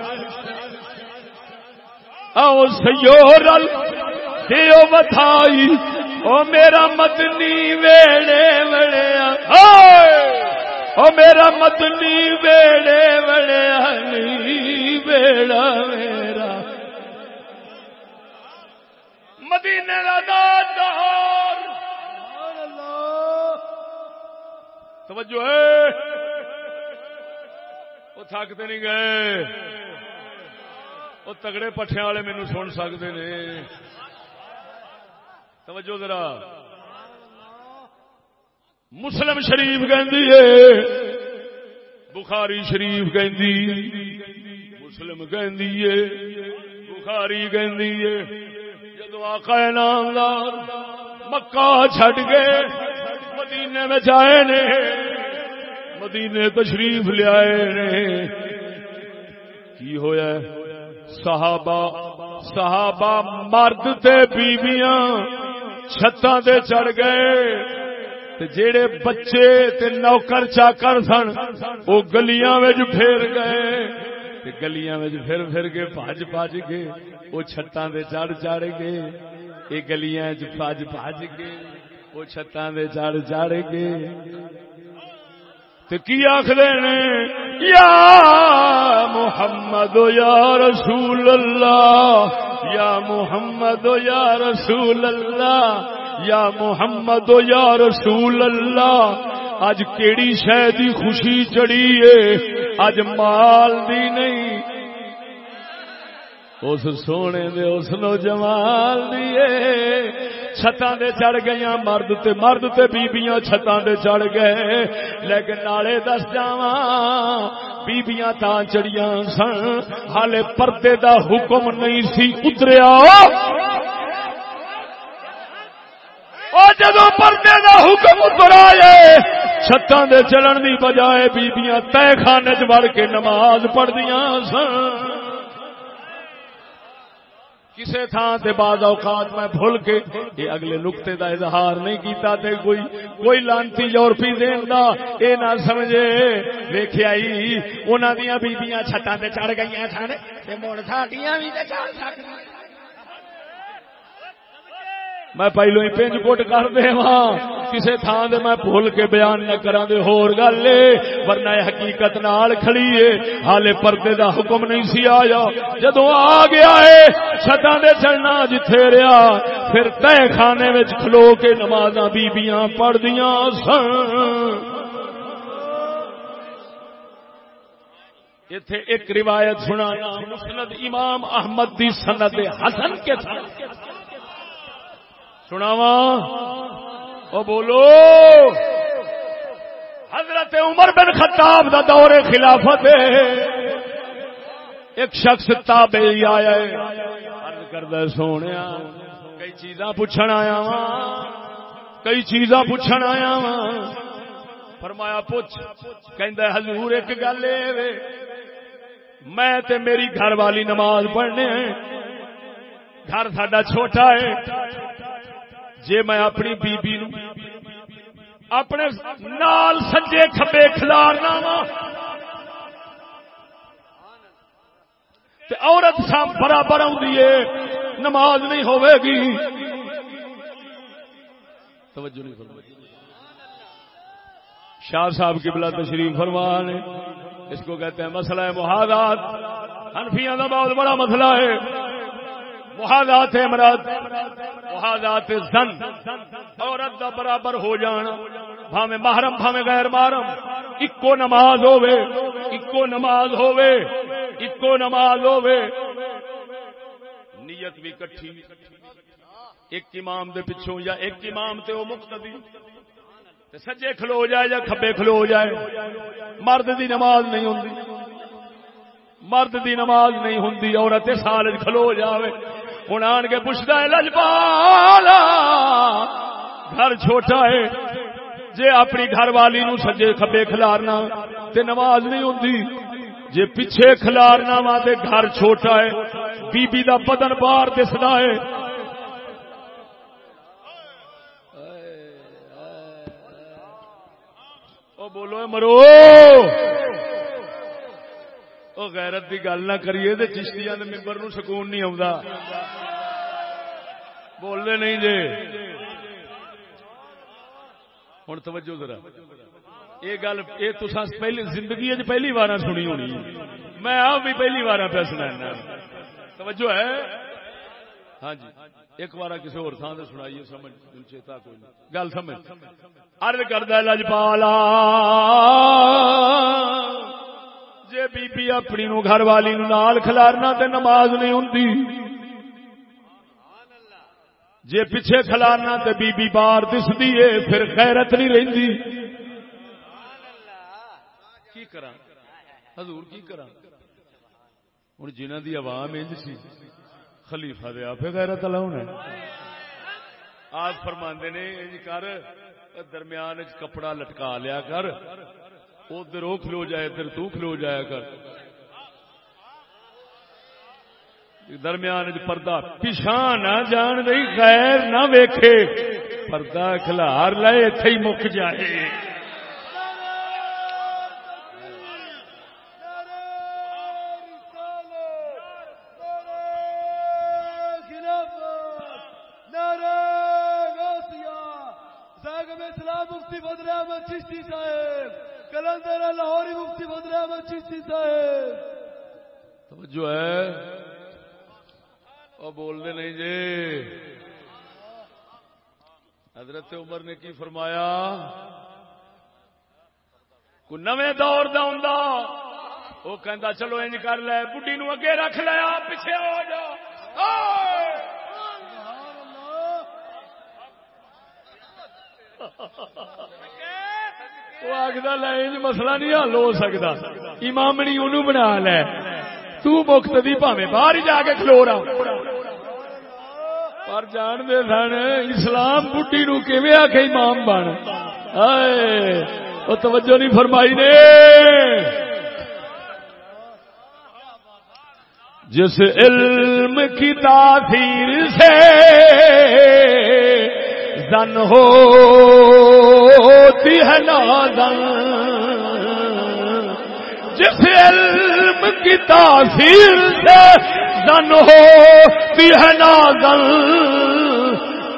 او سیورل دیو بتائی، او میرا مدنی ویڑے وڑیا۔ او میرا مدنی ویڑے وڑیا جی، نی ویڑا میرا۔ مدینے کا دار۔ توجہ ہے۔ وہ تھکتے نہیں گئے۔ وہ تگڑے پٹھے والے مینو سن سکتے نے۔ توجہ ذرا۔ مسلم شریف کہ بخاری شریف کہ مسلم کہ بخاری کہ جدو آقا نامدار مکہ چھٹ گئے مدینے میں آئے نے، مدینے تشریف لیا کی ہویا صحابہ صحابہ مرد تے بیویاں چھتاں تے چڑھ گئے۔ تے جیڑے بچے تے نوکر چاکر سن وہ گلیاں وچ پھیر گئے۔ تے گلیاں وچ پھر پھر کے بھج بھج کے وہ چھتاں تے چڑھ چڑھ گئے یہ گلیاں وچ بھج بھج کے۔ وہ چھتاں دے چڑھ چڑھ کے۔ تو کی آخر یا محمد یا رسول اللہ، یا محمد یا رسول اللہ، یا محمد یا رسول اللہ اج کیڑی شہ دی خوشی چڑی ہے؟ اج مال دی نہیں اس سونے دے اس نوجوان دیے چھتاں دے چڑھ گئی مرد تے مرد تے بیبیاں چھتاں دے چڑھ گئے۔ لیکن نالے دس جاواں، بیبیاں تا چڑیاں سن۔ حالے پردے دا حکم نہیں سی اتریا۔ او جدو پردے دا حکم اترایا چھتاں دے چلن دی بجائے بیبیاں تے خانے چ وڑ کے نماز پڑھدیاں سن۔ کسے تھان تے بعض اوقات میں بھول کے یہ اگلے نقطے دا اظہار نہیں کیتا تے کوئی کوئی لانتی یورپی دین دا اے نہ سمجھے۔ ویکھیا ہی انہاں دیاں بیبییاں چھٹاں تے چڑھ گئیاں سن تے مڑ ساڈیاں وی تے چڑھ سکدیاں۔ میں پہلو ہی پنج کوٹ کر دے کسی تھان دے میں بھول کے بیان نہ کرا دے ہور گل ورنہ حقیقت نال کھڑی ہے حالے پردے دا حکم نہیں سی آیا۔ جدو آ گیا ہے چھتاں دے چڑھنا جتھے رہا پھر تے خانے وچ کھلو کے نمازاں بیبیاں پڑھ دیاں سن۔ ایتھے ایک روایت سنانا مسند امام احمد دی سند حسن کے ساتھ سناوا او بولو۔ حضرت عمر بن خطاب دا دور خلافت ایک شخص تابعی آیا ہے۔ عرض کردا سونیا کئی چیزاں پوچھن آیا وا کئی چیزاں پوچھن آیا وا فرمایا، پوچھ۔ کہندا حضور، ایک گل اے میں تے میری گھر والی نماز پڑھنے ہیں۔ گھر ساڈا چھوٹا ہے۔ جے میں اپنی بی بی نو اپنے نال سجے کھبے کھلارنا وا عورت سام برابر آئی نماز نہیں ہوے گی۔ توجہ نہیں فرمائی۔ شاہ صاحب کی بلا تشریف فرمان اس کو کہتے ہیں مسئلہ ہے محادات ہنفیاں کا بہت بڑا مسئلہ ہے۔ محادات مراد محادات زن، عورت دا برابر ہو جانا، بھاویں محرم، بھاویں غیر محرم، اکو نماز ہووے، اکو نماز ہووے، اکو نماز ہووے۔ نیت بھی کٹھی، ایک امام دے پچھوں یا ایک امام تے او مقتدی، تے سجے کھلو جائے یا کھبے کھلو جائے۔ مرد دی نماز نہیں ہوندی، مرد دی نماز نہیں ہوندی، عورت سال کھلو جاوے۔ ہوں آن کے پوچھتا ہے لجپال گھر چھوٹا ہے، جے اپنی گھر والی نو سجے کبے کھلارنا تے نماز نہیں ہوں جے پیچھے کھلارنا وا تے گھر چھوٹا ہے بی بی دا بدن باہر دسدا ہے۔ او بولو مرو! او غیرت دی گل نہ کریے تے چشتیاں دے ممبر نو سکون نہیں آوندا۔ بولنے نہیں جے۔ ہوں توجہ ذرا۔ یہ گل یہ تو پہلی زندگی پہلی بار سنی ہونی۔ میں آپ بھی پہلی بار پہ سنا توجہ ہے؟ ہاں جی۔ ایک بار کسی اور تھان سے سنائیے، سمجھ۔ چیتا کوئی نہیں۔ گل سمجھ۔ ارد کردہ لجپالا۔ جے بی بی اپنی نو گھر والی نو نال کھلارنا تے نماز نہیں ہوں جے پیچھے کھلانا تے بی بی بار دس دیے پھر خیرت نہیں رہندی کی کرا حضور کی کرا ہوں جنہ دی عوام انج سی خلیفہ دے آپ غیرت لاؤن ہے آج فرماندے نے انج کر درمیان کپڑا لٹکا لیا کر ادھر وہ کھلو جائے ادھر تو کھلو جایا کر۔ درمیان پردہ پچھا نہ جان دئی خیر نہ ویکھے۔ پردہ کھلار لائے اتے ہی مک جائے جو ہے وہ بولنے نہیں جی حضرت عمر نے کی فرمایا کو نویں دور دا ہوں وہ کہندا، چلو انج کر لے۔ بڈی نو اگے رکھ لیا پیچھے ہو جا۔ وہ آخر لائن مسئلہ نہیں حل ہو سکتا امامنی انہوں بنا لے۔ تو مکت دی پاوے باہر ہی جا کے کھلو رہا۔ پر جان دے سن اسلام بڈی نو کیویں آ کے امام بن؟ وہ توجہ نہیں فرمائی نے۔ جس علم کی تاثیر سے زن ہوتی ہے نازن جس علم کی تاثیر سے زن ہوتی ہے نازن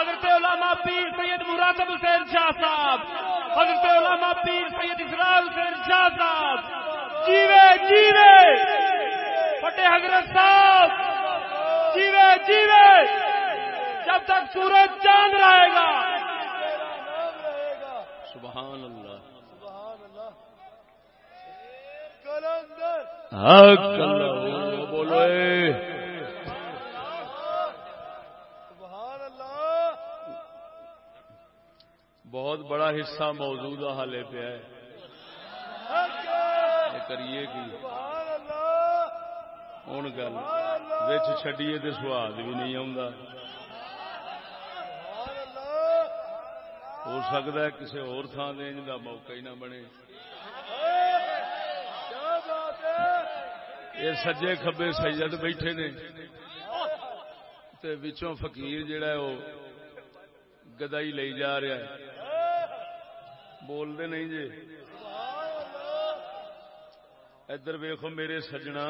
حضرت علامہ پیر سید مراتب حسین شاہ صاحب حضرت علامہ پیر سید اسرائیل حسین شاہ صاحب۔ جیوے جیوے۔ پٹے حضرت صاحب۔ جیوے جیوے۔ جب تک سورج چاند رہے گا۔ سبحان اللہ۔ بولو۔ بہت بڑا حصہ موجود حالے پہ ہے۔ کریے کی؟ ہوں گل۔ بچ چڈیے تو سواد بھی نہیں ہو سکتا ہے کسی اور تھان دین کا موقع ہی نہ بنے۔ یہ سجے کبے سید بیٹھے نے۔ فقیر جڑا ہے وہ گدائی لئی جا رہا ہے۔ بولتے نہیں جی۔ ادھر ویخو میرے سجنا۔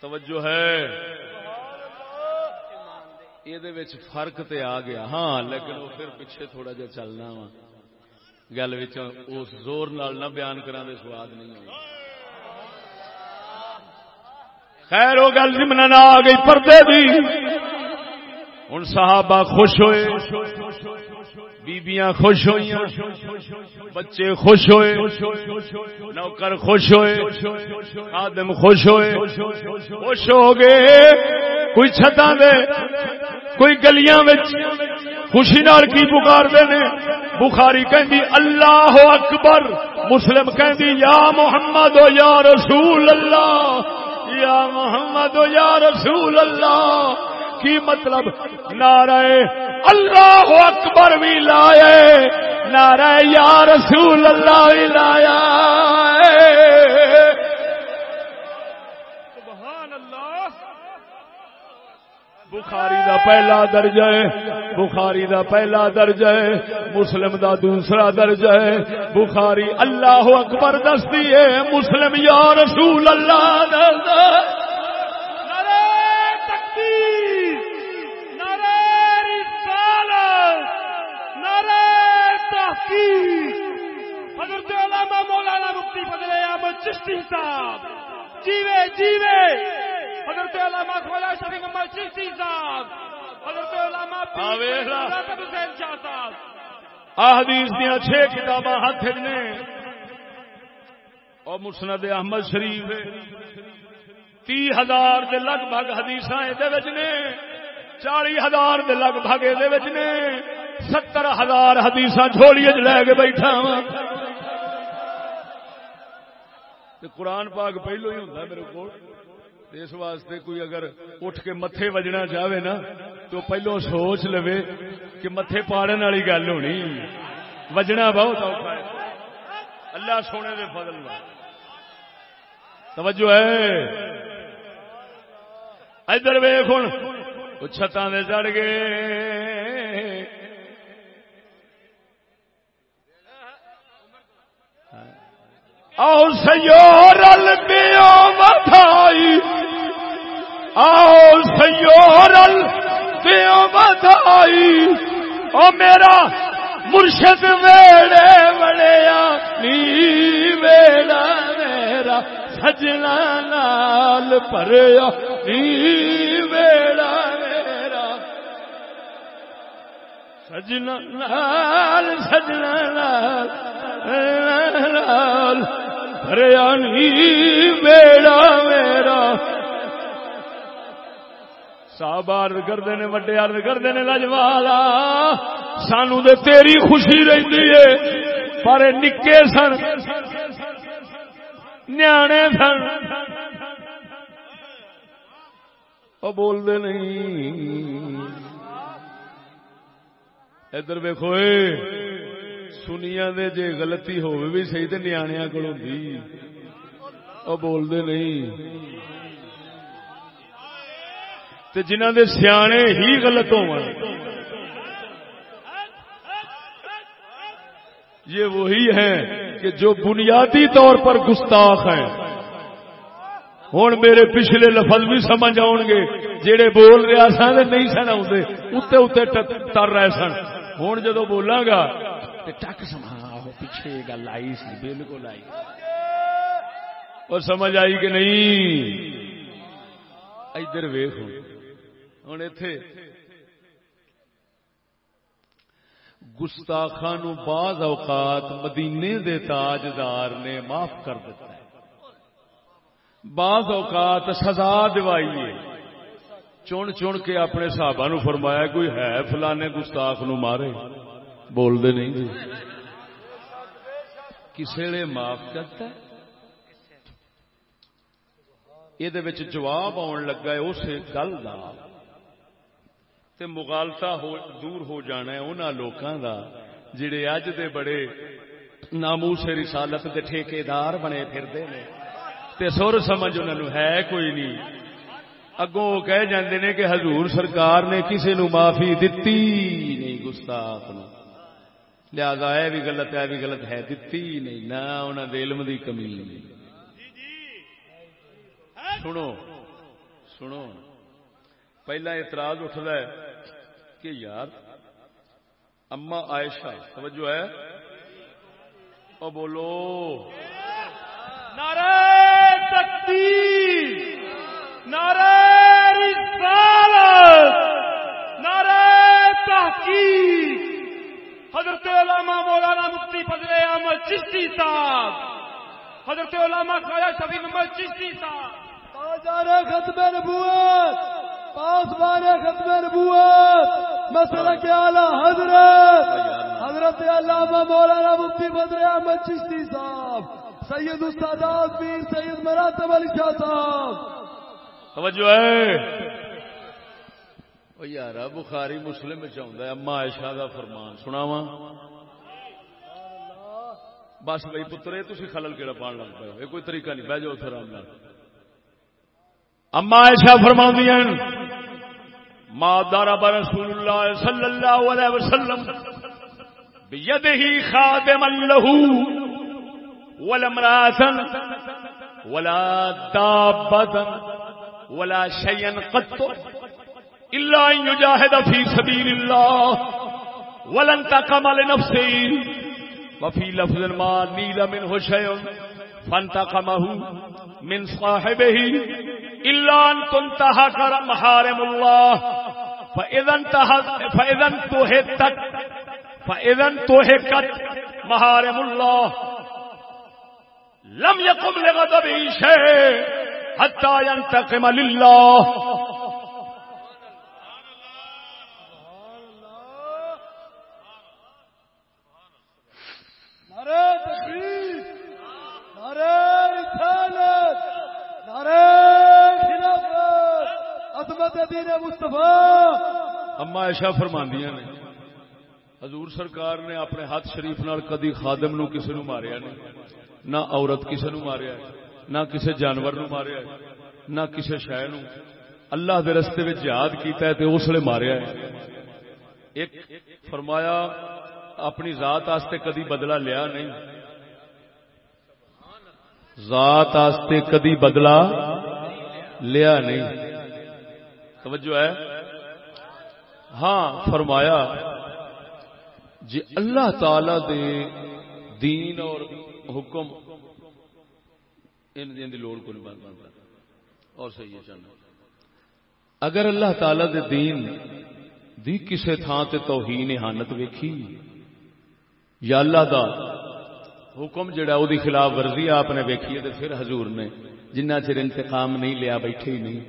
توجہ ہے۔ یہ فرق تے آ گیا۔ ہاں لیکن وہ پھر پیچھے تھوڑا جا چلنا وا۔ گل اس زور نال نہ بیان کرا دے سواد نہیں ہوگا خیر، وہ گل جی جمنا نہ آ گئی، پردے بھی ہوں صحابہ خوش ہوئے۔ بیبیاں خوش ہوئی بچے خوش ہوئے، نوکر خوش ہوئے آدم خوش ہوئے، خوش ہو گئے۔ کوئی چھتاں دے، کوئی گلیاں خوشی نال کی پکار دے نے؟ بخاری کہندی، اللہ اکبر۔ مسلم کہندی، یا محمد و یا رسول اللہ۔ یا محمد و یا رسول اللہ۔ کی مطلب؟ نعرہ اللہ اکبر بھی لائے نعرہ یا رسول اللہ بھی لایا بخاری دا پہلا درجہ ہے بخاری دا پہلا درجہ ہے مسلم دا دوسرا درجہ ہے۔ بخاری اللہ اکبر دستی ہے مسلم یا رسول اللہ دستا۔ حضرت علامہ مولانا مفتی فضل احمد چشتی صاحب۔ جیوے جیوے۔ حضرت علامہ خواجہ محمد چشتی صاحب۔ حضرت علامہ حسین شاہ صاحب۔ احادیث دیا چھ کتاباں ہاتھ نے۔ اور مسند احمد شریف۔ تی ہزار دے لگ بھگ حدیث نے۔ چالی ہزار دے لگ بھگ یہ ستر ہزار حدیث جھوڑی لے کے بیٹھا وا قرآن پاک پہلو ہی ہوتا میرے کو اس واسطے کوئی اگر اٹھ کے متے وجنا چاہے نا، تو پہلو سوچ لو کہ متے پاڑن والی گل ہونی۔ وجنا بہت اوکھا ہے۔ اللہ سونے دے فضل توجہ ہے۔ ادھر ویخ ہوں چھتان دے چڑھ گئے۔ او سیور آؤ سیورل دیو بدائی او میرا مرشد ویڑے وڑیا نی ویڑا میرا سجنا نال پریا، نی، ویڑا میرا سجنا نال سجنا نال۔ نال پریا نی میرا صاحب عرض کرتے ہیں وڈے عرض کرتے ہیں لجوالا سانو تو تیری خوشی رہتی ہے پر نکے سن۔ نیانے سن۔ وہ بولتے نہیں۔ ادھر ویکو سنیا دے جے غلطی ہوئے بھی صحیح تو نیا کو بولتے نہیں تے جنہ دے سیانے ہی غلط ہو یہ وہی ہیں کہ جو بنیادی طور پر گستاخ ہیں ہوں میرے پچھلے لفظ بھی سمجھ آؤ گے جہے بول رہا سن نہیں سن آتے اتنے اتنے تر رہے سن ہوں جدو بولا گا ٹک سما پیچھے گل آئی سی، بالکل آئی۔ اور سمجھ آئی کہ نہیں؟ ادھر ویخ ہوں۔ اتے گستاخا نو بعض اوقات مدینے دے تاجدار نے معاف کر دیتا ہے۔ بعض اوقات سزا دوائی چن چن کے اپنے صحابہ نو فرمایا، کوئی ہے فلانے گستاخ نو مارے؟ بول دے نہیں جی۔ کسی نے معاف کرتا ہے؟ یہ جواب آن لگا ہے اس گل کا تے مغالتا ہو، دور ہو جانا ہے انہوں لوگوں کا جڑے اج دے بڑے نامو سے رسالت دے ٹھیکے دار بنے پھرتے ہیں تے سر سمجھ انہوں ہے کوئی نہیں۔ اگوں وہ کہہ جاندے نے کہ حضور سرکار نے کسی نو معافی دتی نہیں، گستاخ نو لہذا ہے بھی غلط ہے بھی غلط ہے، دتی نہیں، نہ انہوں نے علم دی کمی نہیں۔ سنو سنو۔ پہلا اعتراض اٹھتا ہے کہ یار اما عائشہ، توجہ ہے۔ او بولو۔ نعرہ تکبیر، نعرہ رسالت، نعرہ تحقیق۔ حضرت علامہ مولانا مفتی فضل احمد چشتی صاحب۔ حضرت علامہ خواجہ شفیع محمد چشتی صاحب۔ ختم نبوت۔ پاسبان ختم نبوت۔ مسئلہ کے اعلی حضرت؟ حضرت علامہ مولانا مفتی بدر احمد چشتی صاحب۔ سید استاد پیر سید مراتب علی شاہ صاحب۔ توجہ ہے۔ یار بخاری مسلم چاہتا ہے اما عائشہ کا فرمان سناوا بس بھائی پترے تھی خلل کہڑا پان لگ پائے کوئی طریقہ نہیں بہ جاؤ اتر آرام اما عائشہ فرما دیا ما ضرب رسول الله صلى الله عليه وسلم بيده خادما له ولا امرأة ولا دابة ولا شيئا قط إلا أن يجاهد في سبيل الله ولن تقم لنفسه. وفي لفظ ما نيل منه شيء فانتقمه من صاحبه. إلا أن تنتهك محارم الله. فإذا انتهكت فإذا انتهكت محارم الله. لم يقم لغضبه شيء حتى ينتقم لله نعرہ تکبیر نعرہ رسالت نعرہ اما ایشا فرماندیاں نے، حضور سرکار نے اپنے ہاتھ شریف نال کدی خادم نو کسی نو ماریا نہیں، نہ عورت کسی نو ماریا، نہ کسی جانور نو ماریا، نہ کسی شہ نو۔ اللہ دے رستے میں جہاد کیتا ہے تے اس لیے ماریا ہے۔ ایک فرمایا، اپنی ذات آستے کدی بدلہ لیا نہیں۔ ذات آستے کدی بدلہ لیا نہیں۔ توجہ ہے؟ ہاں فرمایا جی اللہ تعالی دے دین اور حکم ان دین دی لوڑ کو نہیں بنتا اور صحیح ہے چاہنا اگر اللہ تعالی دے دین دی کسے تھان تے توہین احانت ویکھی، یا اللہ دا حکم جڑا او دی خلاف ورزی آپ نے ویکھی ہے تے پھر حضور نے جنہ چر انتقام نہیں لیا، بیٹھے ہی نہیں۔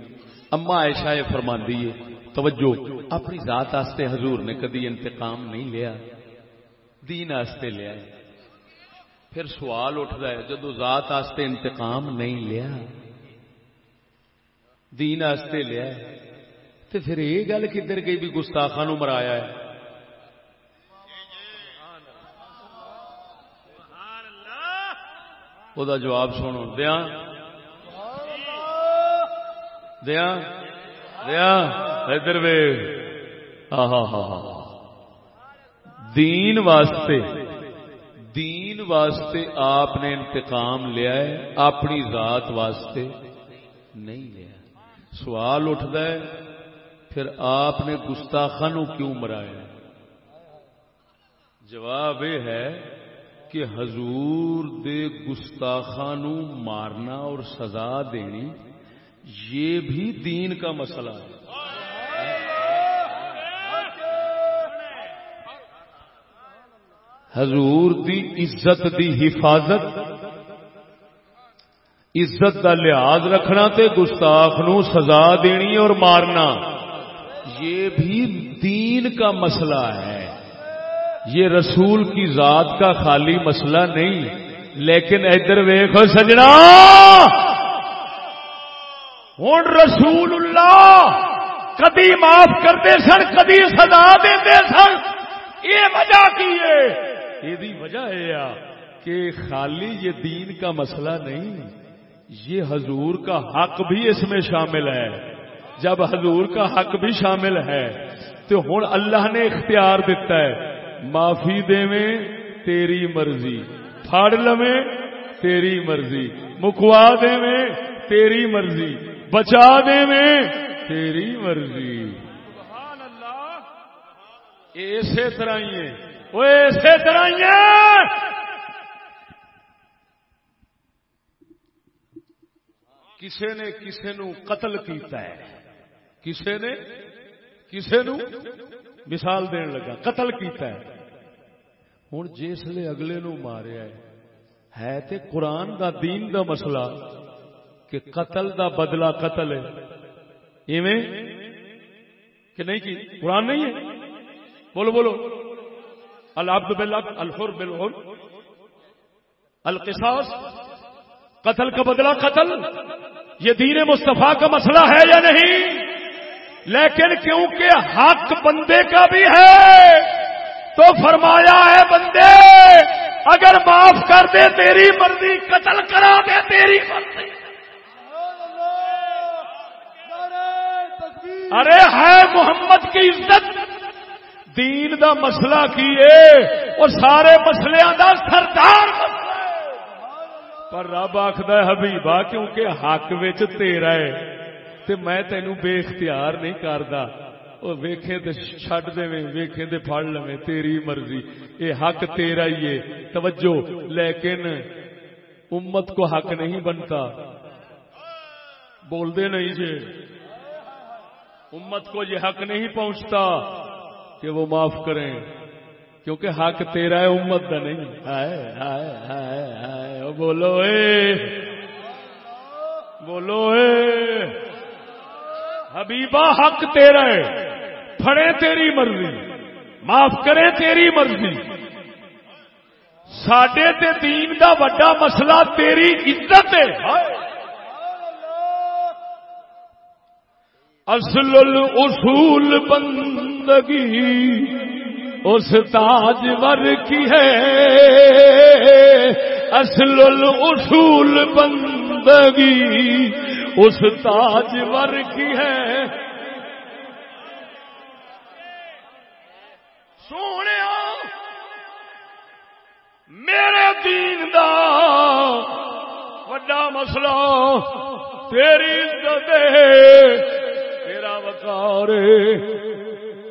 اما عائشہ یہ فرماندی ہے، توجہ، اپنی ذات آستے حضور نے کدی انتقام نہیں لیا، دین آستے لیا۔ پھر سوال اٹھتا ہے، جدو ذات آستے انتقام نہیں لیا، دین آستے لیا تو پھر یہ گل کدھر گئی بھی گستاخا نو مرایا ہے؟ وہ جواب سنو دیا دیا؟ دیا؟ ادھر وے ہاں ہاں دین واسطے دین واسطے آپ نے انتقام لیا ہے، اپنی ذات واسطے نہیں لیا۔ سوال اٹھتا ہے، پھر آپ نے گستاخا نو کیوں مرایا؟ جواب یہ ہے کہ حضور دے گستاخا نو مارنا اور سزا دینی یہ بھی دین کا مسئلہ ہے۔ حضور دی عزت دی حفاظت، عزت کا لحاظ رکھنا تے گستاخ نو سزا دینی اور مارنا، یہ بھی دین کا مسئلہ ہے۔ یہ رسول کی ذات کا خالی مسئلہ نہیں، لیکن ادھر ویخ سجنا! ہوں رسول اللہ کدی معاف کرتے سن، کدی سزا دے سن۔ یہ وجہ کی ہے؟ یہ وجہ ہے کہ خالی یہ دین کا مسئلہ نہیں، یہ حضور کا حق بھی اس میں شامل ہے۔ جب حضور کا حق بھی شامل ہے، تو ہوں اللہ نے اختیار دیتا ہے، معافی دے تیری مرضی، پھاڑ لویں تیری مرضی، مکوا دے میں تیری مرضی۔ بچا دے میں۔ تیری مرضی۔ اسی طرح ہی ہے وہ اسی طرح ہی کسے نے کسے نو قتل کیتا ہے۔ کسے نے کسے نو مثال دین لگا، قتل کیتا ہے۔ ہوں جسے اگلے نو ماریا ہے۔ ہے تے قرآن دا دین دا مسئلہ۔ کہ قتل دا بدلہ قتل ہے۔ ایویں؟ کہ نہیں کی قرآن نہیں ہے؟ بولو بولو۔ العبد بالعبد، الحر بالحر۔ القصاص، قتل کا بدلہ قتل۔ یہ دین مصطفیٰ کا مسئلہ ہے یا نہیں؟ لیکن کیونکہ حق بندے کا بھی ہے، تو فرمایا ہے بندے، اگر معاف کر دے تیری مرضی، قتل کرا دے تیری مرضی۔ ارے ہے محمد کی عزت۔ دین دا مسئلہ کیے وہ سارے مسلے دا سردار پر رب آخد حبیبا، کیونکہ حق وچ تیرا ہے۔ تے میں تینوں بے اختیار نہیں کردا۔ وہ ویکھے تے چھڈ دے، ویکھے تے پھڑ لویں تیری مرضی۔ اے حق تیرا ہی ہے۔ توجہ، لیکن امت کو حق نہیں بنتا۔ بول دے نہیں جی امت کو یہ حق نہیں پہنچتا کہ وہ معاف کریں، کیونکہ حق تیرا ہے، امت کا نہیں۔ آئے بولو، اے۔ بولو، اے۔ حبیبہ، حق تیرا ہے۔ پھڑے تیری مرضی۔ معاف کرے تیری مرضی۔ سڈے تے دین دا وڈا مسئلہ تیری عزت ہے۔ اصل الاصول بندگی اس تاج ور کی ہے۔ اصل الاصول بندگی اس تاج ور کی ہے۔ سونے میرے دین دا وڈا مسئلہ، تیری عزت تیرا وقار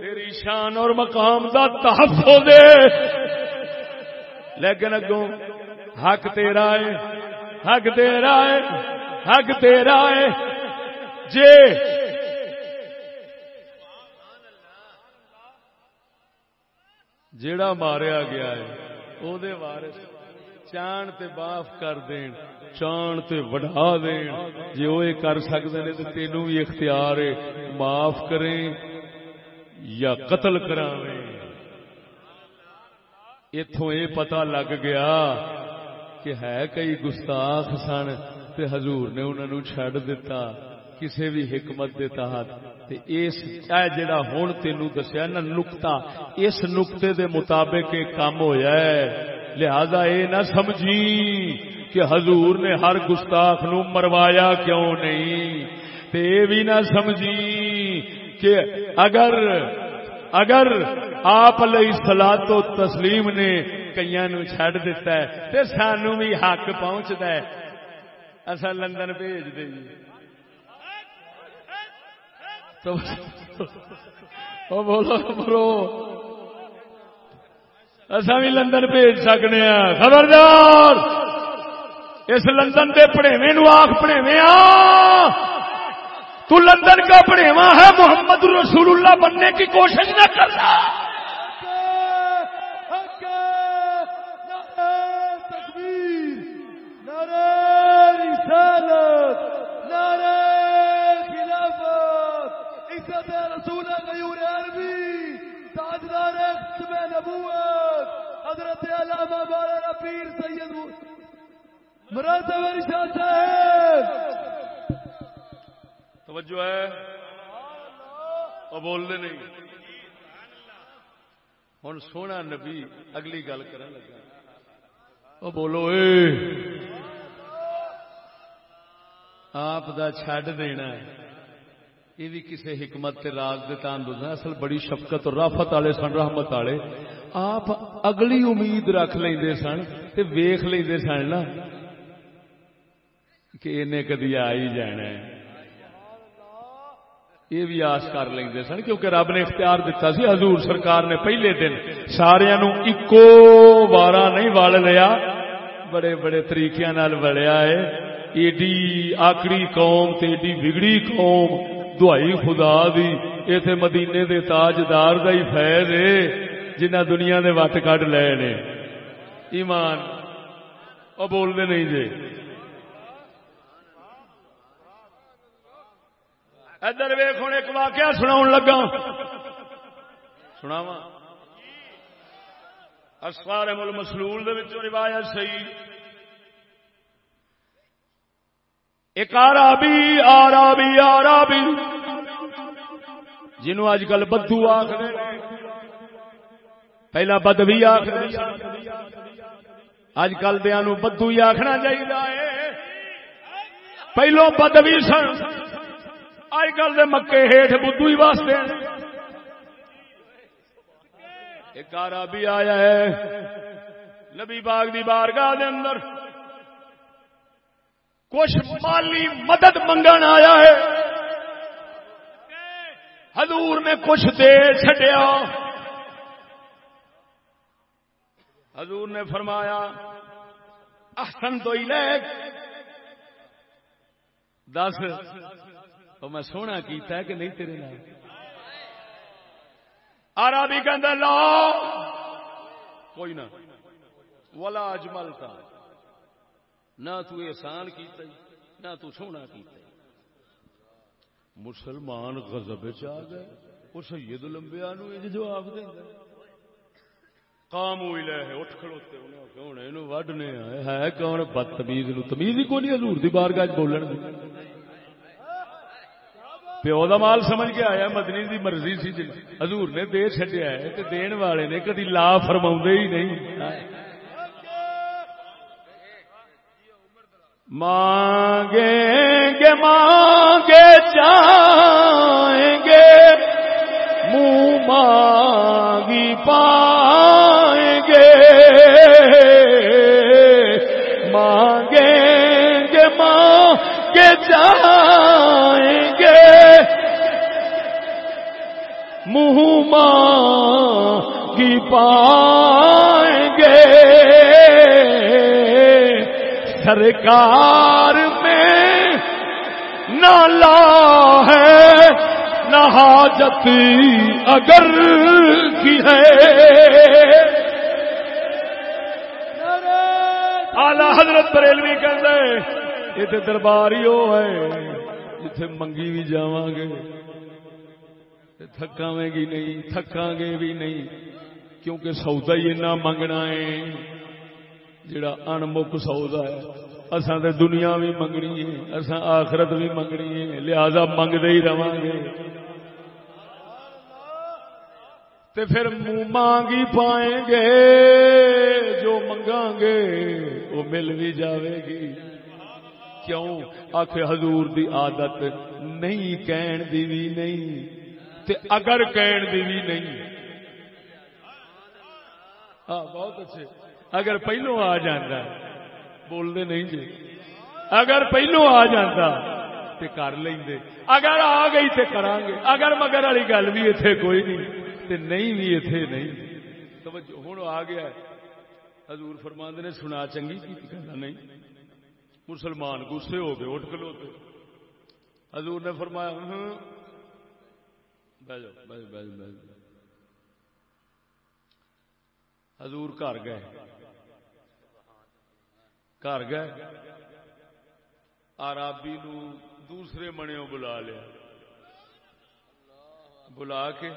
تیری شان اور مقام دا تحفظ دے لیکن اگوں حق تیرا ہے۔ حق تیرا ہے۔ حق تیرا ہے۔ جے۔ جیڑا ماریا گیا ہے او دے وارث چان تے باف کر دین۔ چان تے وڈا دین۔ جے وہ یہ کر سکتے نے تو تینوں بھی اختیار ہے۔ معاف کریں یا قتل کراویں۔ اتوں یہ پتا لگ گیا کہ ہے کئی گستاخ سن تے حضور نے انہوں نے چھڑ دیتا کسی بھی حکمت دے تحت۔ تے اس اے جڑا ہن تینوں دسیا نا نقطہ، اس نقطے دے مطابق یہ کام ہویا ہے۔ لہذا اے نہ سمجھی۔ کہ حضور نے ہر گستاخ نو مروایا کیوں نہیں؟ تے بھی نہ سمجھی کہ اگر اگر آپ علیہ سلاد و تسلیم نے کئی نو چھڑ دیتا ہے، تے سانو بھی حق پہنچتا ہے۔ اصا لندن بھیج دیں تو بولو برو۔ اصا بھی لندن بھیج سکنے ہیں خبردار! اس لندن کے پڑھےوے نو آخ پڑھےوے تو لندن کا پڑھےوا ہے محمد رسول اللہ بننے کی کوشش نہ کرنا۔ رسول غیور عربی، تاجدار نبوت، حضرت علامہ مولانا پیر سید مراتب ارشاد صاحب۔ توجہ ہے۔ اور بولنے نہیں۔ ہوں سونا نبی اگلی گل کر لگا۔ بولو، اے۔ آپ دا چھڈ دینا ہے۔ یہ بھی کسی حکمت تے راز دے تان دوسرا اصل بڑی شفقت اور رافت والے سن، رحمت والے۔ آپ اگلی امید رکھ لیندے سن تے ویخ لیندے سن نا۔ کہ انہیں کدی آ ہی جانا ہے۔ یہ بھی آس کر لیں سن، کیونکہ رب نے اختیار دیتا سی، حضور سرکار نے پہلے دن سارا اکو بارہ نہیں وال لیا، بڑے بڑے طریقے وڑیا ہے۔ ایڈی آکڑی قوم تے ایڈی بگڑی قوم، دعائی خدا دی ایتھے مدینے دے تاجدار دا ہی فیض ہے جنہ دنیا دے وٹ کڈ لے نے۔ ایمان او بولنے نہیں جے۔ ادھر ویخ ہوں ایک واقعہ سنا لگا سناوا اسوار مل مسلول روایت سی ایک آرابی آرابی آرابی جنہوں اج کل بدھو آخر پہلا بدوی آخر اج کل دیا بدھو ہی آخنا چاہیے پہلو بدوی سن۔ اج کل دے مکے ہیٹ بدھو ہی واسطے۔ ایک بھی آیا ہے نبی باغ دی بارگاہ دے اندر۔ کچھ مالی مدد منگن آیا ہے۔ حضور نے کچھ دے چڈیا حضور نے فرمایا، احسن تو ہی دس۔ تو میں سونا کیتا ہے کہ نہیں تیرے نال؟ آرا بھی کہ لا۔ کوئی نہ۔ ولا اجمل تھا نہ تو احسان کیتا نہ تو سونا کیتا مسلمان غضب آ گئے، وہ سید لمبیا نو یہ جواب دے کام ہوئی اٹھ کھڑوتے انہیں وڈنے ہے کون؟ بدتمیز نو۔ تمیز ہی کون حضور دی بارگاہ بولن دی۔ پیو دا مال سمجھ کے آیا، مدنی دی مرضی سی جی۔ حضور نے دے چڈیا ہے تے دین والے نے کدی لا فرما ہی نہیں۔ مانگیں گے، مانگے جائیں گے۔ منہ مانگی پائیں پائیں گے۔ سرکار میں نالا ہے، نہ حاجت اگر کی ہے۔ آلہ حضرت بریلوی کہ یہ دربار ہی وہ ہے، جتھے منگی بھی جا گے۔ تھکا گی نہیں تھکا گے بھی نہیں۔ کیونکہ سودا ہی اینا منگنا ہے، جڑا انمک سودا ہے۔ اصا تو دنیا بھی منگنی ہے اصا آخرت بھی منگنی ہے، لہذا منگتے ہی رہا گے تے پھر منہ مانگی پائیں گے، جو منگا گے، وہ مل بھی جاوے گی۔ کیوں؟ آخ حضور دی عادت، نہیں کہن دی بھی نہیں۔ تے اگر کہن دی بھی نہیں ہاں بہت اچھے۔ اگر پہلو آ جانا بولتے نہیں جی۔ اگر پہلو آ جاتا تے کر لیں دے اگر آ گئی تے کران گے۔ اگر مگر والی گل بھی اتنے کوئی نہیں، تے نہیں بھی اتنے نہیں۔ توجہ ہوں آ گیا حضور فرماند نے، سنا چنگی کی کہنا نہیں۔ مسلمان گسے ہو گئے، اٹھ کلو حضور نے فرمایا بہ جاؤ بہ جاؤ بہ جاؤ۔ حضور گھر گئے۔ گھر گئے۔ آرابی نو دوسرے منوں بلا لیا۔ بلا کے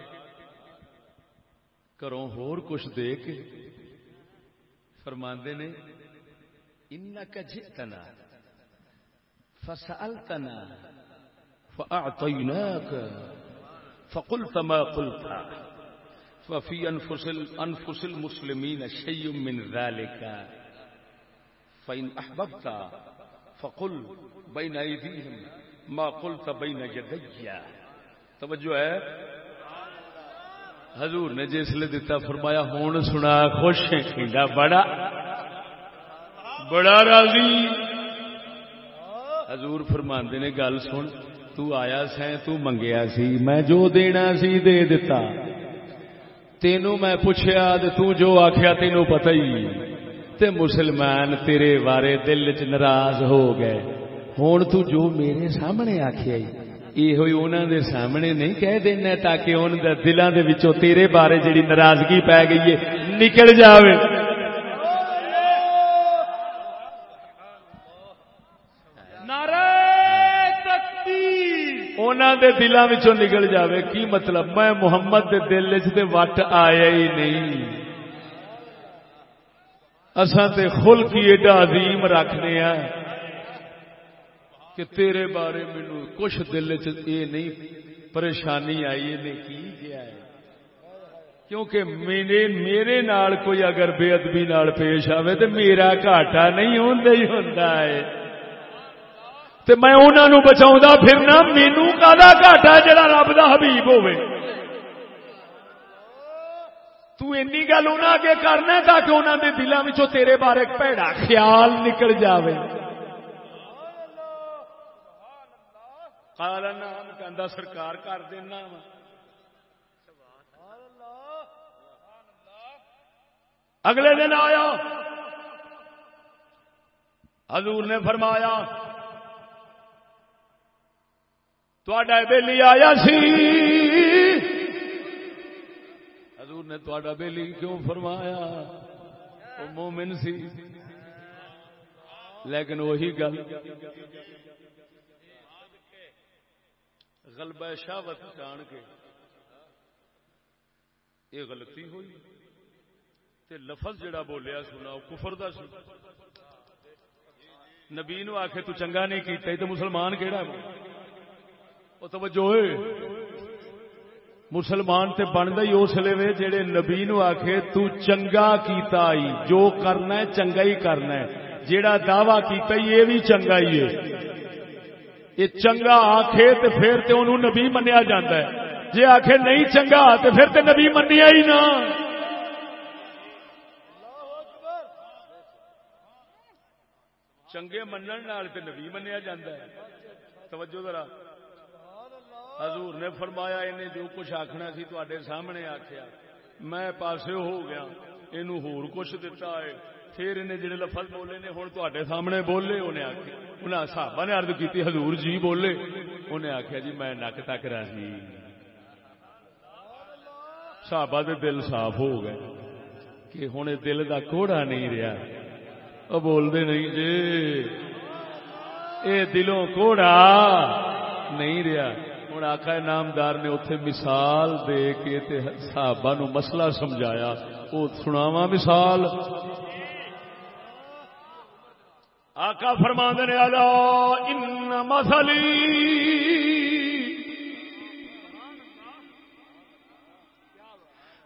کروں ہور کچھ دے کے فرماندے نے ان کا جتنا فسالتنا فاعطيناك فقلت ما قلت ففي انفس انفس المسلمين شيء من ذلك فان احببت فقل بين ايديهم ما قلت بين يدي. توجہ ہے؟ حضور نے جس لیے دیتا فرمایا، ہون سنا خوش ہیں ہے بڑا بڑا راضی. حضور فرماندے نے، گل سن، تو آیا سیں تو منگیا سی، میں جو دینا سی دے دیتا تینوں میں پوچھیا تو جو آخیا تینوں پتہ ہی۔ تے مسلمان تیرے بارے دل چ ناراض ہو گئے۔ ہوں تو جو میرے سامنے آخیا یہ انہوں دے سامنے نہیں کہہ دینا تاکہ ان دلان دے وچوں تیرے بارے جڑی ناراضگی پی گئی ہے نکل جاوے۔ دے دلان وچوں نکل جاوے کی مطلب میں محمد دے دل چ وٹ آیا ہی نہیں اساں تے خل کی ایڈا عظیم رکھنے ہیں کہ تیرے بارے مینو کچھ دل چ نہیں پریشانی آئی نے کی کیا ہے کیونکہ میرے میرے نال کوئی اگر بے ادبی نال پیش آئے تو میرا گھاٹا نہیں ہوں ہی ہوتا ہے تو میں انہوں بچاؤں پھرنا مینو کا گھاٹا جڑا رب کا حبیب ہوے تو اینی گل انہوں اگے کرنا تاکہ انہاں انہوں کے دلوں تیرے بارے پیڑا خیال نکل جاوے۔ قال نام کہندا سرکار کر دینا اگلے دن آیا۔ حضور نے فرمایا تھوڑا بیلی آیا سی؟ حضور نے تھوڑا بیلی کیوں فرمایا؟ وہ مومن سی۔ لیکن وہی گل۔ غلبہ شاوت جان کے یہ غلطی ہوئی۔ تے لفظ جڑا بولیا سنا وہ کفر دا سی۔ نبی نو آخے تو چنگا نہیں کیتا تو مسلمان کہڑا وہ توجہ مسلمان تے بنتا ہی اس لیے جڑے نبی نو آخے تو چنگا کیتا ہی، جو کرنا ہے چنگا ہی کرنا ہے۔ جیڑا دعوی کیتا ہی، یہ بھی چنگا ہی ہے۔ یہ چنگا آخے تو پھر تو انہوں نبی منیا جاتا ہے۔ جی آخے نہیں چنگا تو پھر تو نبی منیا ہی نہ۔ چنگے منن تو نبی منیا جاتا ہے۔ توجہ ذرا۔ حضور نے فرمایا انہیں جو کچھ آخنا سی تے سامنے آخیا میں پاسے ہو گیا۔ یہ ہور کچھ دتا ہے۔ پھر انہیں جڑے لفظ بولے نے ہوں تے سامنے بولے، انہیں آخیا انہیں صحابہ نے ارد کی حضور جی بولے۔ انہیں آخیا جی میں نک تک راضی۔ صحابہ دے دل صاف ہو گئے کہ ہوں دل دا کوڑا نہیں رہا وہ بولتے نہیں جی۔ اے دلوں کوڑا نہیں رہا ہوں آخا نامدار نے اتنے مثال دے کے صحابہ نو مسئلہ سمجھایا۔ وہ سناوا مثال۔ آقا فرما نے، الا ان مسلی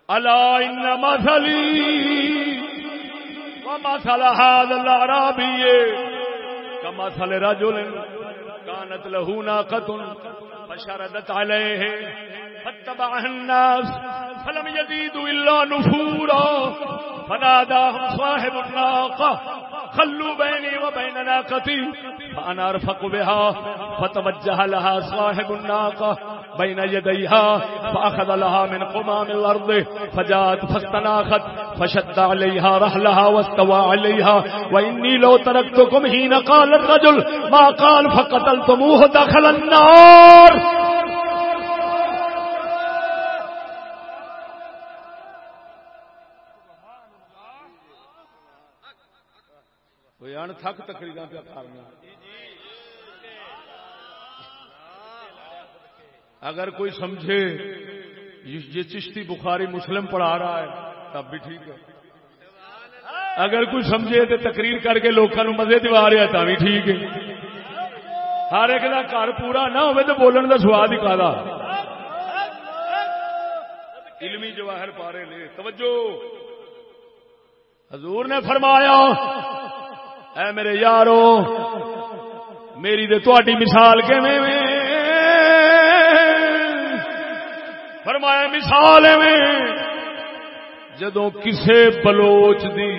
الا ان مسلی ومثل هذا الاعرابي كمثل رجل كانت له ناقة فشردت عليه فاتبعها الناس، فلم يزيدوا إلا نفورا فناداهم صاحب الناقة خلوا بيني وبين ناقتي فأنا أرفق بها فتوجه لها صاحب الناقة بين يديها فأخذ لها من قمام الأرض فجاءت فاستناخت فشد عليها رحلها واستوى عليها وإني لو تركتكم حين قال الرجل ما قال، فقتلتموه دخل النار۔ تھک تقریر پہ کرنا اگر کوئی سمجھے یہ چشتی بخاری مسلم پڑھا رہا ہے، تب بھی ٹھیک ہے۔ اگر کوئی سمجھے تو تقریر کر کے لوگوں مزے دوا رہا تب بھی ٹھیک ہے۔ ہر ایک کا گھر پورا نہ ہو تو بولن کا سواد ہی کا علمی جواہر پا رہے نے، توجہ۔ حضور نے فرمایا، اے میرے یارو، میری دے تھی مثال کے فرمایا، مثال میں جدو کسے بلوچ دی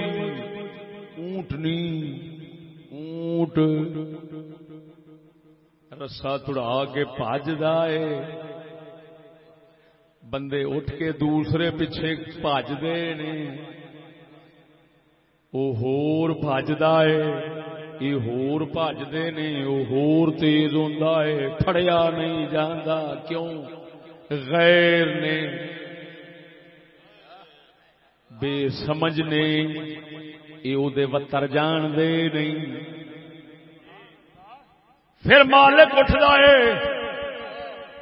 اونٹنی اونٹ رسا تڑا کے پج ہے بندے اٹھ کے دوسرے پیچھے پجتے نے وہ ہور بجدا ہے یہ ہور بجتے نے وہ ہور تیز ہوتا ہے پھڑیا نہیں جانا کیوں؟ غیر نے بے سمجھ نے یہ وتر جان دے نہیں۔ پھر مالک اٹھتا ہے۔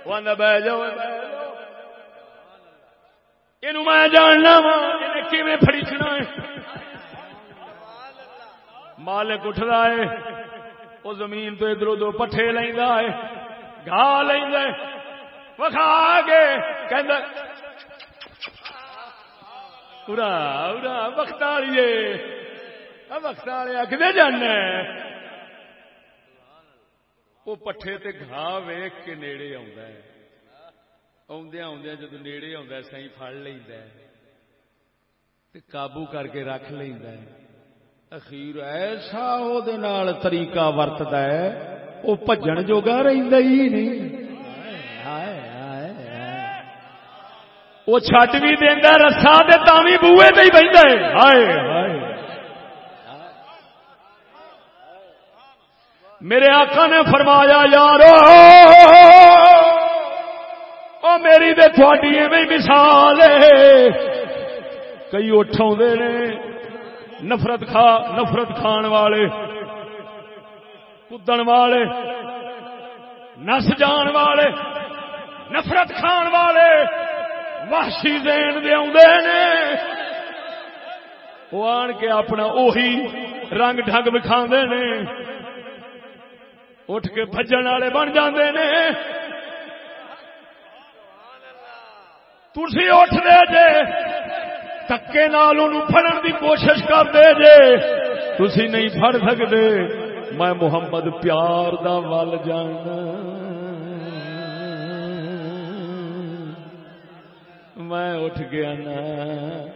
بہ جاؤ۔ یہ میں جاننا وا کیون فریچنا ہے۔ مالک اٹھتا ہے۔ وہ زمین تو ادھر ادھر پٹھے لینا ہے۔ گا لینا وکھا کے پورا پورا وقت والیے وقت والے کدے جانا وہ پٹھے تے گھا ویخ کے نیڑے آدھا آدھا آدھا جب نیڑے آدھا سی فڑ لینا قابو کر کے رکھ لینا اخیر ایسا وہ طریقہ ورتد ہے وہ بجن جوگا رہتا ہی نہیں۔ وہ چھٹ بھی دینا رسا بھی بوئے تے بہتا ہے۔ میرے آقا نے فرمایا، یارو، او میری دے تھوڑی مثال کئی اٹھا نے نفرت کھا، نفرت کھان والے کدن والے، نس جان والے، نفرت کھان والے۔ وحشی دین دے نے۔ وہ آن کے اپنا اوہی رنگ ڈگ بکھا نے۔ اٹھ کے بجن والے بن جاندے نے۔ تھی اٹھ دے جے، تکے نال فڑن دی کوشش کر دے جے۔ تھی نہیں فڑ سکتے میں محمد پیار دا ول جانا میں اٹھ گیا نا۔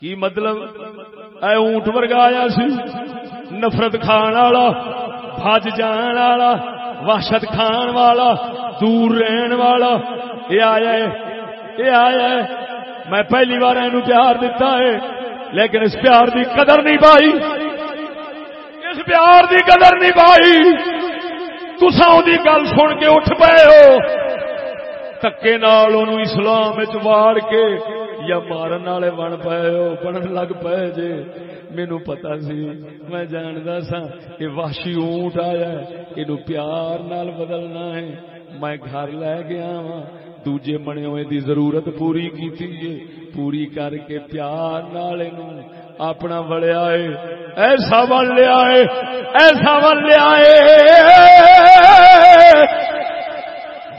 کی مطلب؟ اے اونٹ ورگا آیا سی۔ نفرت کھان والا بج جان والا، وحشت کھان والا، دور رہن والا۔ یہ آیا ہے یہ آیا ہے۔ میں پہلی بار یہ پیار دیتا ہے، لیکن اس پیار دی قدر نہیں پائی۔ اس پیار دی قدر نہیں پائی۔ تسا گل سن کے اٹھ پے ہو۔ تکے نال اسلام واڑ کے یا مارن والے بن پے ہو بنن لگ پے جے مینو پتا سی میں جاندا سا یہ واشی اونٹ آیا یہ پیار نال بدلنا ہے میں گھر لے گیا وا دوجے بنے ہوئے دی ضرورت پوری کی پوری کر کے پیار نال اپنا بڑیا ہے ایسا بن لیا ہے ایسا بن لیا ہے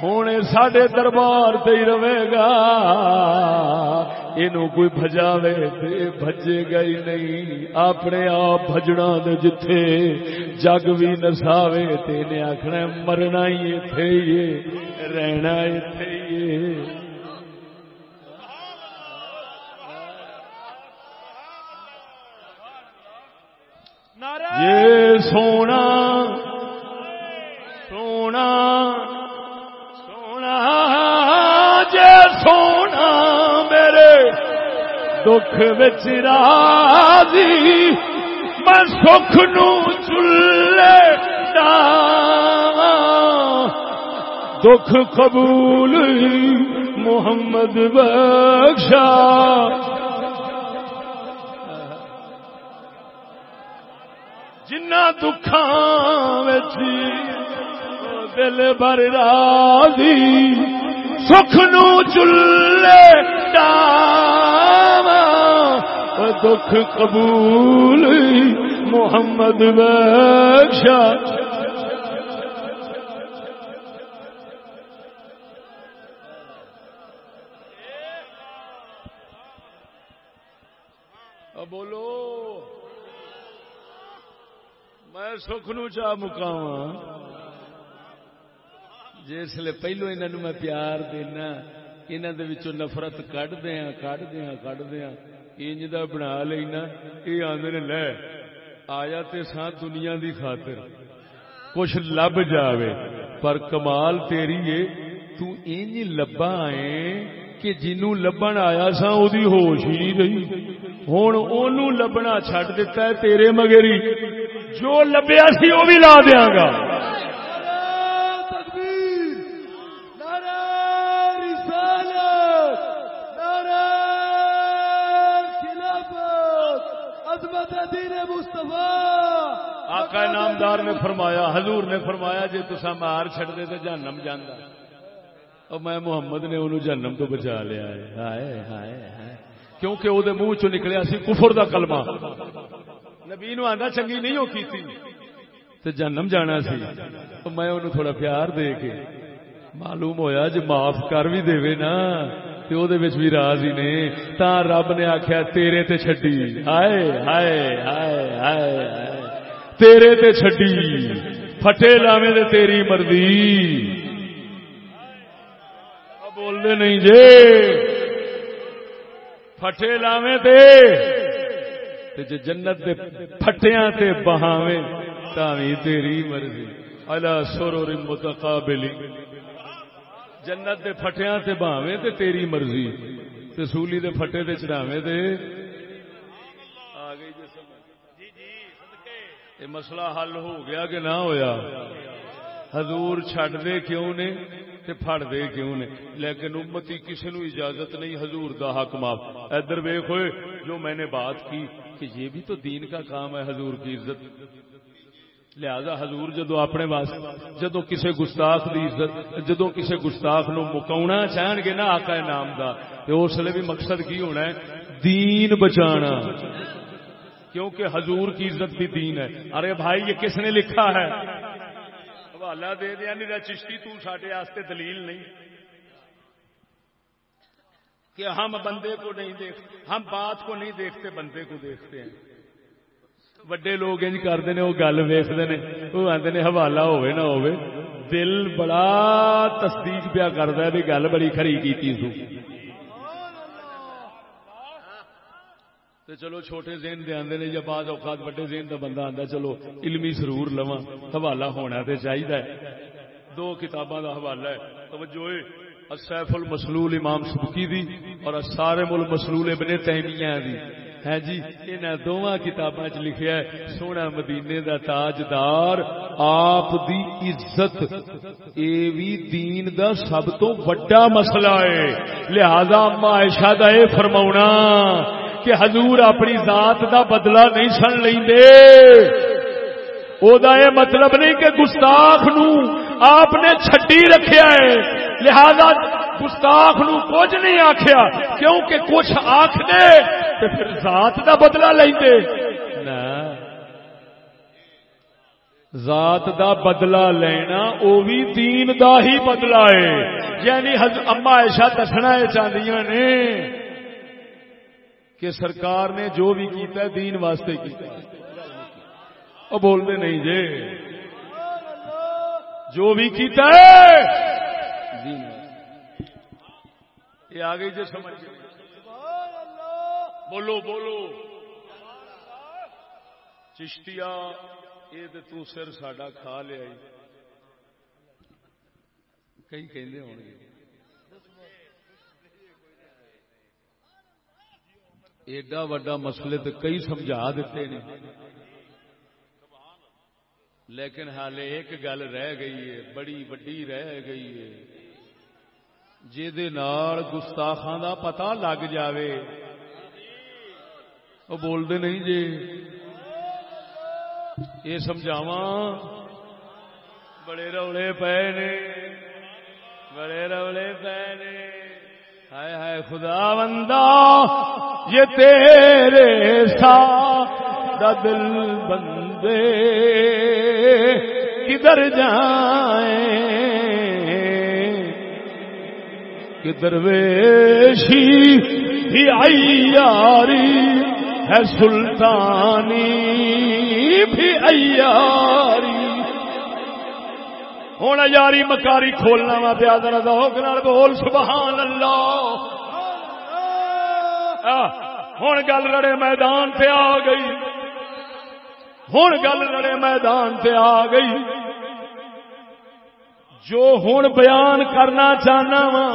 ہوں سڈے دربار سے ہی رہے گا۔ یہ کوئی بجاوے بجے گا ہی نہیں۔ اپنے آپ بجنا جتھے جگ بھی نساوے آخنا مرنا ہی ہی رہنا ہی یہ سونا سونا سونا، جے سونا میرے دکھ بچ راضی، میں سکھ نو چلے دکھ قبول محمد بخشا۔ جنا دکھان دل بر راضی، سکھ نو چلے دکھ قبول، محمد بخشا۔ بولو، میں سکھ نو چاہ مکاواں۔ جسے پہلو انہوں میں پیار دینا انہوں نفرت کھ دیا کھ دیا کھ دیا انج کا بنا لینا یہ آدھے لے آیا تے سا دنیا دی خاطر۔ کچھ لب جاوے، پر کمال تیری ہے تو انج لبا آئے کہ جنو لبن آیا سا او دی ہوش ہی نہیں۔ رہی ہوں اونوں لبنا چھڈ دیتا ہے تیرے مگری جو لبیا سی وہ بھی لا دیا گا۔ آقا نامدار نے فرمایا، حضور نے فرمایا جی تسا مار چڑ دے تو جہنم جانا اور میں محمد نے انہوں جہنم تو بچا لیا ہے۔ ہائے ہائے ہائے۔ کیونکہ وہ منہ چ نکلیا سی کفر دا کلمہ۔ نبی نو آنا چنگی نہیں ہو کی تو جنم جانا سی۔ تو میں انہوں تھوڑا پیار دے کے معلوم ہویا جی معاف کر بھی دے نا۔ تو بھی راز ہی نے۔ تا رب نے آخیا تیرے تے چھڈی۔ ہائے ہائے ہائے ہائے۔ تیرے تے چھڈی، پھٹے لاوے تے تیری مرضی۔ بولنے نہیں جے۔ پھٹے لاوے تے تے جے جنت دے پھٹیاں تے بہاوے، تاوی تیری مرضی۔ الا سرور متقابلی جنت دے پھٹیاں تے بہاوے تے تیری مرضی۔ تے سولی دے پھٹے تے چڑھاوے تے یہ مسئلہ حل ہو گیا کہ نہ ہویا؟ حضور چھڈ دے کیوں نے تے پھڑ دے کیوں نے؟ لیکن امتی کسی نو اجازت نہیں حضور دا حق معاف۔ ادھر ویخ ہوئے، جو میں نے بات کی کہ یہ بھی تو دین کا کام ہے حضور کی عزت۔ لہذا حضور جدو اپنے واسطے، جدو کسی گستاخ دی عزت، جدو کسی گستاخ نو مکاونا چاہن گے نا آقا نام دا تو اس لیے بھی مقصد کی ہونا ہے؟ دین بچانا۔ کیونکہ حضور کی عزت بھی دین ہے۔ ارے بھائی یہ کس نے لکھا ہے؟ حوالہ دے دیا نہیں چشتی تو ساڈے واسطے دلیل نہیں۔ کہ ہم بندے کو نہیں دیکھ ہم بات کو نہیں دیکھتے بندے کو دیکھتے ہیں۔ وڈے لوگ انج کرتے ہیں وہ گل ویختے ہیں وہ آتے ہیں حوالہ ہوے نہ ہوے دل بڑا تصدیق پیا کرتا ہے گل بڑی کھری کی سو۔ تو چلو چھوٹے ذہن دے آندے نے یا بعض اوقات بڑے ذہن دا بندہ آندا، چلو علمی سرور لواں، حوالہ ہونا تے چاہیے دو کتاباں دا حوالہ ہے۔ توجہ سیف المسلول امام سبکی دی اور سارے مل مسلول ابن تیمیہ دی۔ ہے جی ان دونوں کتاباں چ لکھیا ہے، سونا مدینے دا تاجدار، آپ دی عزت۔ اے وی دین دا سب تو وڈا مسئلہ ہے۔ لہذا عائشہ دا اے فرماونا کہ حضور اپنی ذات دا بدلہ نہیں سن لیندے۔ او دا اے مطلب نہیں کہ گستاخ نو آپ نے چھٹی رکھیا ہے۔ لہذا گستاخ نو کچھ نہیں آخیا کیونکہ کچھ آخ دے تو پھر ذات دا بدلہ لیں دے ذات دا بدلہ لینا او بھی دین دا ہی بدلہ ہے۔ یعنی اما ایشا دسنا ہے نے کہ سرکار نے جو بھی کیتا ہے دین واسطے کیتا ہے۔ وہ بولتے نہیں جے۔ جو بھی کیتا ہے۔ جی دین یہ آ گئی جو سمجھ بولو بولو۔ چشتیا یہ تو سر ساڈا کھا لیا جی۔ کئی کہ ہو ایڈا وڈا مسئلے تو کئی سمجھا دیتے ہیں لیکن حالے ایک گل رہ گئی ہے، بڑی وڈی رہ گئی ہے۔ گستاخا دا پتا لگ جاوے۔ وہ بولتے نہیں جی۔ یہ سمجھاوا بڑے روڑے پے نے۔ بڑے روڑے پے نے۔ ہائے ہائے خدا بندہ یہ تیرے سا دل بندے کدھر جائیں؟ کہ درویشی بھی ایاری ہے، سلطانی بھی ایاری ہوں یاری مکاری کھولنا وا پیا بول سبحان اللہ ہوں گل رڑے میدان پہ آ گئی ہوں گل رڑے میدان پہ آ گئی جو ہوں بیان کرنا چاہنا وا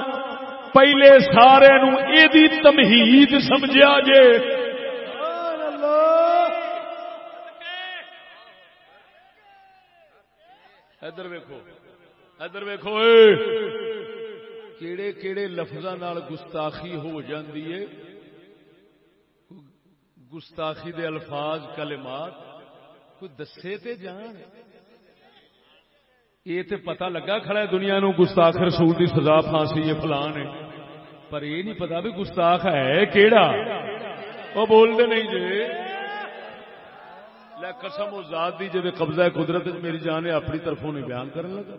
پہلے سارے نو ایدی تمہید سمجھا جے ادھر ویکو ادھر ویکو کیڑے کیڑے لفظاں گستاخی ہو جاندی ہے گستاخی دے الفاظ، کلمات کوئی دسے تے جان؟ یہ تے پتہ لگا کھڑا ہے دنیا نو گستاخ رسول دی سزا پھانسی ہے فلان ہے پر یہ نہیں پتا بھی گستاخ ہے کیڑا؟ وہ بولتے نہیں جی۔ قسم و ذات دی جی قبضہ قدرت میری جان اپنی طرفوں نے بیان کرن لگا۔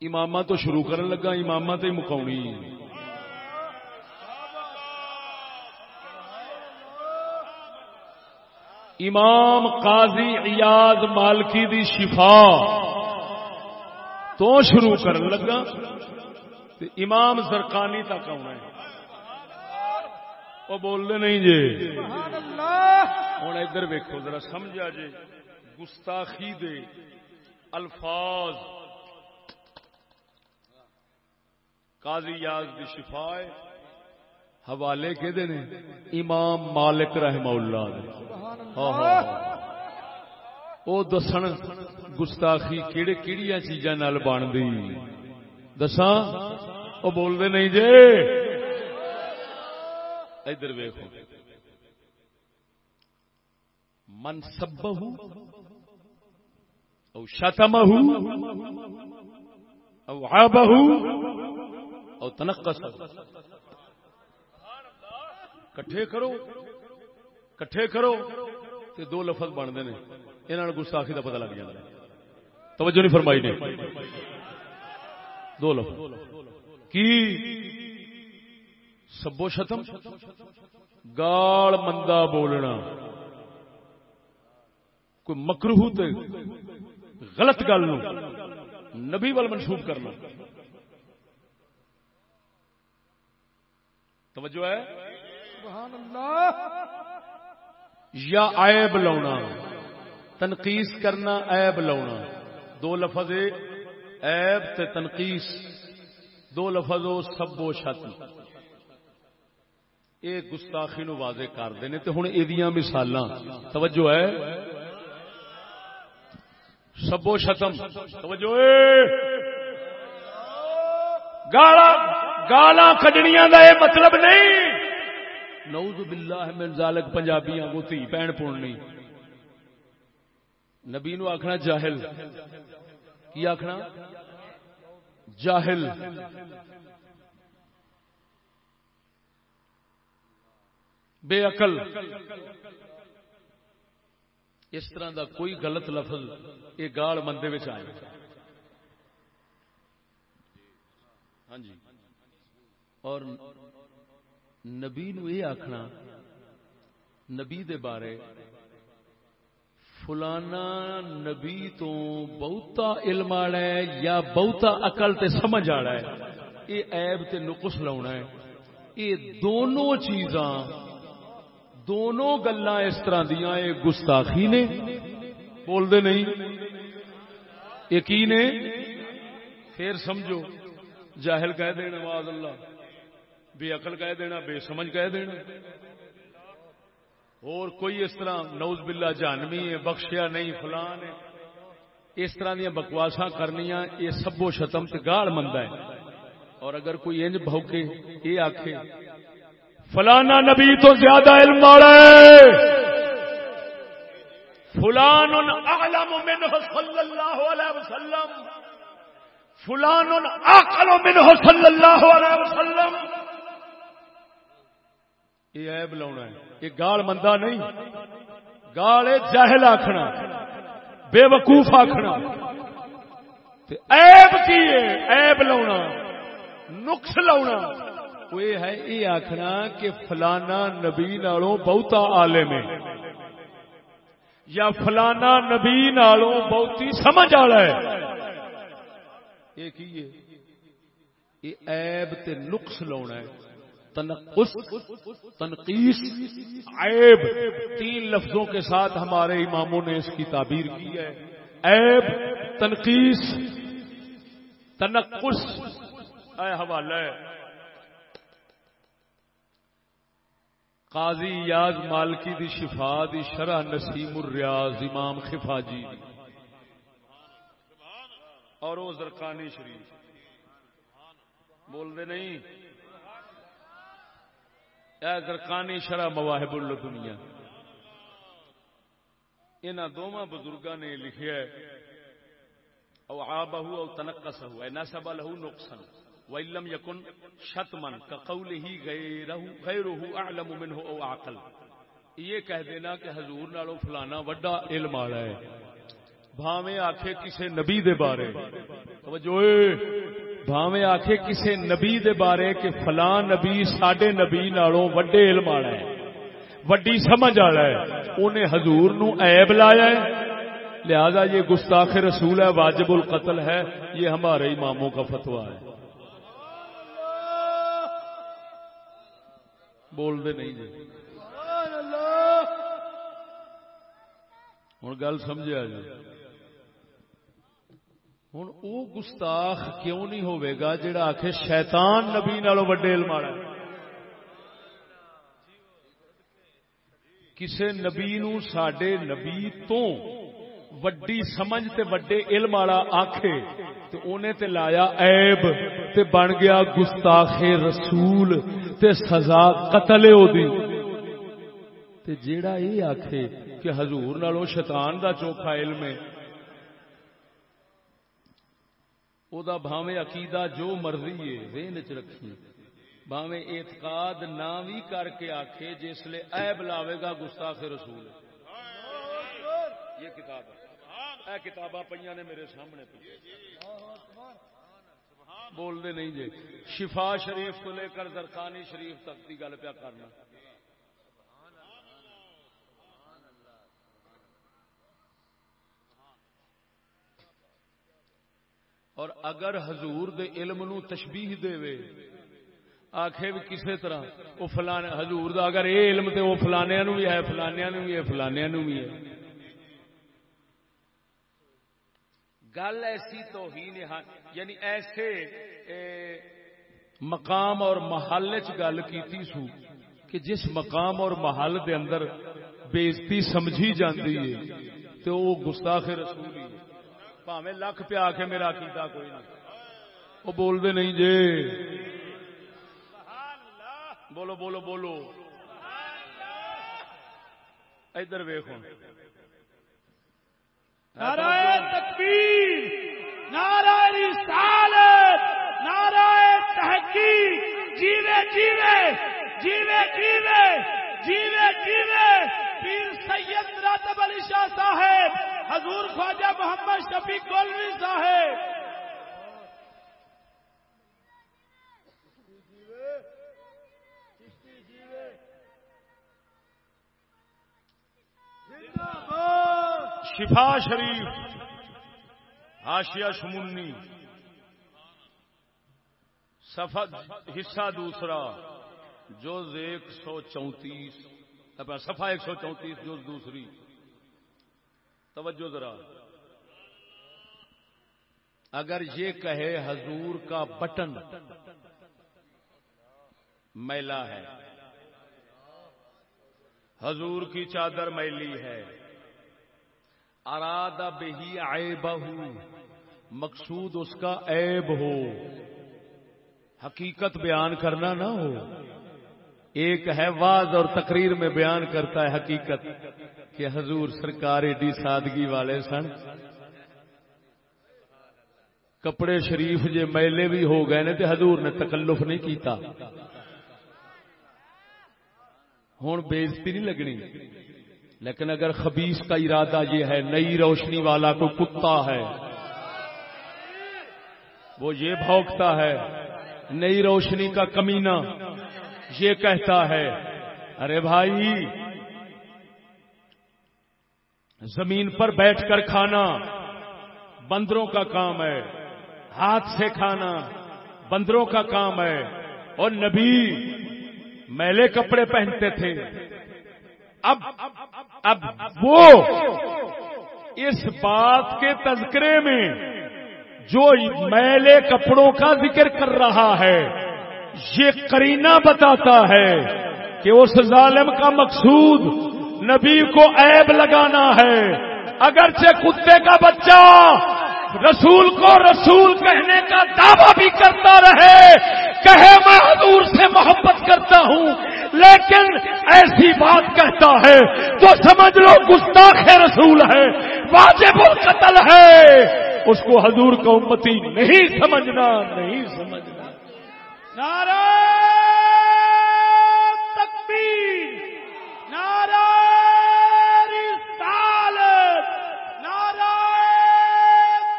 امام تو شروع کرن لگا امام تو مکاؤنی امام قاضی ایاز مالکی دی شفا تو شروع کرن لگا امام زرکانی تک آنا ہے۔ وہ بولنے نہیں جی۔ ہوں ادھر ویکو ذرا سمجھا جی گستاخی دے الفاظ۔ قاضی یاز دی شفا حوالے کہ امام مالک رحم اللہ ہاں، ہاں، ہاں۔ وہ دسن گستاخی کہڑے کہڑی چیزاں بن دی دساں؟ وہ بولتے نہیں جی ادھر ویخو من سب او شتم او آب او تنقص کٹھے کرو کٹھے کرو تے دو لفظ بنتے ہیں۔ یہاں گستاخی کا پتہ لگ جائے توجہ نہیں فرمائی نے۔ دو لفظ۔ کی؟ سبو شتم۔ گال مندا بولنا۔ کوئی مکرو تے غلط گل نبی وال منسوخ کرنا۔ توجہ ہے؟ سبحان اللہ۔ یا عیب لاؤنا تنقیس کرنا عیب لاؤنا۔ دو لفظ عیب تے تنقیس۔ دو لفظ ہو سبو شت یہ گستاخی نو واضح کرتے ہیں تو ہوں یہ مثال توجہ ہے؟ سبو شتم۔ توجہ گالا گالا کڈنیاں کا یہ مطلب نہیں۔ نعوذ باللہ من ذالک پنجابیاں کو تھی پین پوننی نبی نو آخنا جاہل۔ کی آخنا جاہل۔ بے عقل۔ اس طرح دا کوئی غلط لفظ یہ گال مندے آئے۔ ہاں جی۔ اور نبی نو یہ آخنا نبی دے بارے فلانا نبی تو بہتا علم والا ہے یا بہتا اقل تے سمجھ والا ہے؟ یہ ایب تے نقص لاؤنا ہے۔ یہ دونوں چیزاں دونوں گلا اس طرح دیا یہ گستاخی نے بولتے نہیں یقین پھر سمجھو، جاہل کہہ دینا نواز اللہ، بے عقل کہہ دینا، بے سمجھ کہہ دینا۔ اور کوئی اس طرح نوز بلا جانوی ہے، بخشیا نہیں، فلان ہے۔ اس طرح دیا بکواسا کرنی یہ سبو شتم گاڑ مند ہے۔ اور اگر کوئی انج بہوکے یہ آخ فلانا نبی تو زیادہ علم والا ہے فلان اعلم منه صلی اللہ علیہ وسلم۔ فلان اعقل منه صلی اللہ علیہ وسلم۔ یہ ایب لاؤنا ہے۔ یہ گال مندہ نہیں۔ گال جاہل آخنا بے وقوف آخنا ایب کی ایب لاؤنا۔ نقص لاؤنا۔ وہ ہے یہ آخنا کہ فلانا نبی نالوں بہتا عالم ہے۔ یا فلانا نبی نالوں بہتی سمجھ والا ہے۔ یہ کی ہے؟ یہ ایب تے نقص لاؤنا ہے۔ تنقص تنقیس عیب تین لفظوں کے ساتھ ہمارے اماموں نے اس کی تعبیر کی ہے۔ عیب، تنقیس، تنقص، اے حوالہ ہے۔ قاضی یاز مالکی دی شفا دی شرح نسیم الریاض امام خفاجی اور وہ زرکانی شریف. بول دے نہیں؟ گرکانی شرح مواہب الدنیا. ان دونوں بزرگوں نے لکھا او آبہ او تنقص ہوا نسب لہو نقصان. وَإِلَّمْ يَكُنْ شَتْمًا كَقَوْلِهِ غَيْرُهُ أَعْلَمُ مِنْهُ أَوْ عَقَلْ یہ کہہ دینا کہ حضور نالو فلانا وڈا علم آڑا ہے۔ بھاویں آکھے کسے نبی دے بارے۔ توجہ بھاویں آخے کسی نبی دے بارے کہ فلاں نبی سڈے نبی نالوں وڈے علم والا ہے۔ وڈی سمجھ والا ہے۔ انہیں حضور نو عیب لایا ہے۔ لہذا یہ گستاخ رسول ہے، واجب القتل ہے۔ یہ ہمارے اماموں کا فتوا ہے۔ بول دے نہیں جی۔ ہوں گل سمجھا جی۔ ہوں وہ گستاخ کیوں نہیں ہوئے گا جڑا آخ شیطان نبی نالوں وڈے علم والا کسے نبی نو ساڈے نبی تو وڈی سمجھ تے وڈے علم والا آکھے تے اونے تے لایا عیب تے بن گیا گستاخ رسول۔ تے سزا قتل او دی تے جیڑا یہ آکھے کہ حضور نالوں شیطان دا چوکھا علم ہے، او دا بھاویں عقیدہ جو مرضی ہے ذہن چ رکھی۔ بھاویں اعتقاد نہ بھی کر کے آکھے جس لے عیب لاوے گا گستاخ رسول۔ یہ کتاب ہے۔ اے کتاباں پئیاں نے میرے سامنے پہ بولتے نہیں جی۔ شفا شریف تو لے کر زرخانی شریف تک کی گل پیا کرنا۔ اور اگر حضور دے علم نو تشبیح دے وے آخے بھی کسی طرح وہ فلانے، حضور دا اگر یہ علم تے وہ فلانے نو بھی ہے، فلانے نو بھی ہے، فلانے نو بھی ہے۔ گل ایسی تو ہی نہیں یعنی ایسے مقام اور محل چ گل کی سو کہ جس مقام اور محل دے اندر بےزتی سمجھی جاتی ہے تو وہ گستاخ رسول ہی پاوے لکھ پیا کے میرا کیتا کوئی نہیں۔ وہ بولتے نہیں جے۔ بولو بولو بولو۔ ادھر ویخو نعرہ تکبیر، نعرہ رسالت، نعرہ تحقیق، جیوے جیوے جیوے جیوے جیوے جیوے۔ پیر سید راتب علی شاہ صاحب، حضور خواجہ محمد شفیق گولوی صاحب شفا شریف آشیا شمنی سفا حصہ دوسرا جوز ایک سو چونتیس سفا ایک سو چونتیس جوز دوسری۔ توجہ ذرا۔ اگر یہ کہے حضور کا بٹن میلا ہے، حضور کی چادر میلی ہے۔ ارادہ بہی آئے بہو مقصود اس کا عیب ہو۔ حقیقت بیان کرنا نہ ہو۔ ایک ہے واز اور تقریر میں بیان کرتا ہے حقیقت کہ حضور سرکار ایڈی سادگی والے سن۔ کپڑے شریف جے میلے بھی ہو گئے نے تو حضور نے تکلف نہیں کیتا۔ ہوں بےزتی نہیں لگنی۔ لیکن اگر خبیص کا ارادہ یہ ہے، نئی روشنی والا کوئی کتا ہے، وہ یہ بھوکتا ہے، نئی روشنی کا کمینہ یہ کہتا ہے، ارے بھائی، زمین پر بیٹھ کر کھانا بندروں کا کام ہے، ہاتھ سے کھانا بندروں کا کام ہے۔ اور نبی میلے کپڑے پہنتے تھے، اب اب وہ اس بات کے تذکرے میں جو میلے کپڑوں کا ذکر کر رہا ہے، یہ کرینہ بتاتا ہے کہ اس ظالم کا مقصود نبی کو عیب لگانا ہے۔ اگرچہ کتے کا بچہ رسول کو رسول کہنے کا دعویٰ بھی کرتا رہے، کہے میں حضور سے محبت کرتا ہوں لیکن ایسی بات کہتا ہے تو سمجھ لو گستاخ رسول ہے، واجب القتل ہے۔ اس کو حضور کا امتی نہیں سمجھنا نہیں سمجھنا۔ نعرہ تکبیر، نعرہ رسالت نعرہ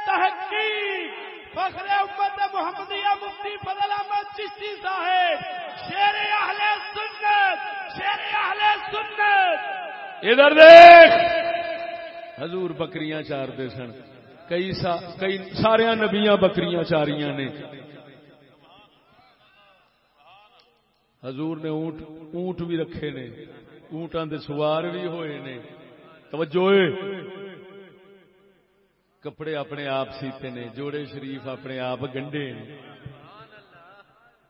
تحقیق فخر امت محمدیہ مفتی فضل احمد چشتی صاحب، شیر اہل سنت، شیر اہل سنت۔ ادھر دیکھ۔ حضور بکریاں چار دے سن۔ کئی سا کئی سارے نبیاں بکریاں چاریاں نے۔ حضور نے اونٹ اونٹ بھی رکھے نے۔ اونٹاں دے سوار بھی ہوئے نے۔ توجہ اے۔ کپڑے اپنے آپ سیتے نے، جوڑے شریف اپنے آپ گنڈے نے۔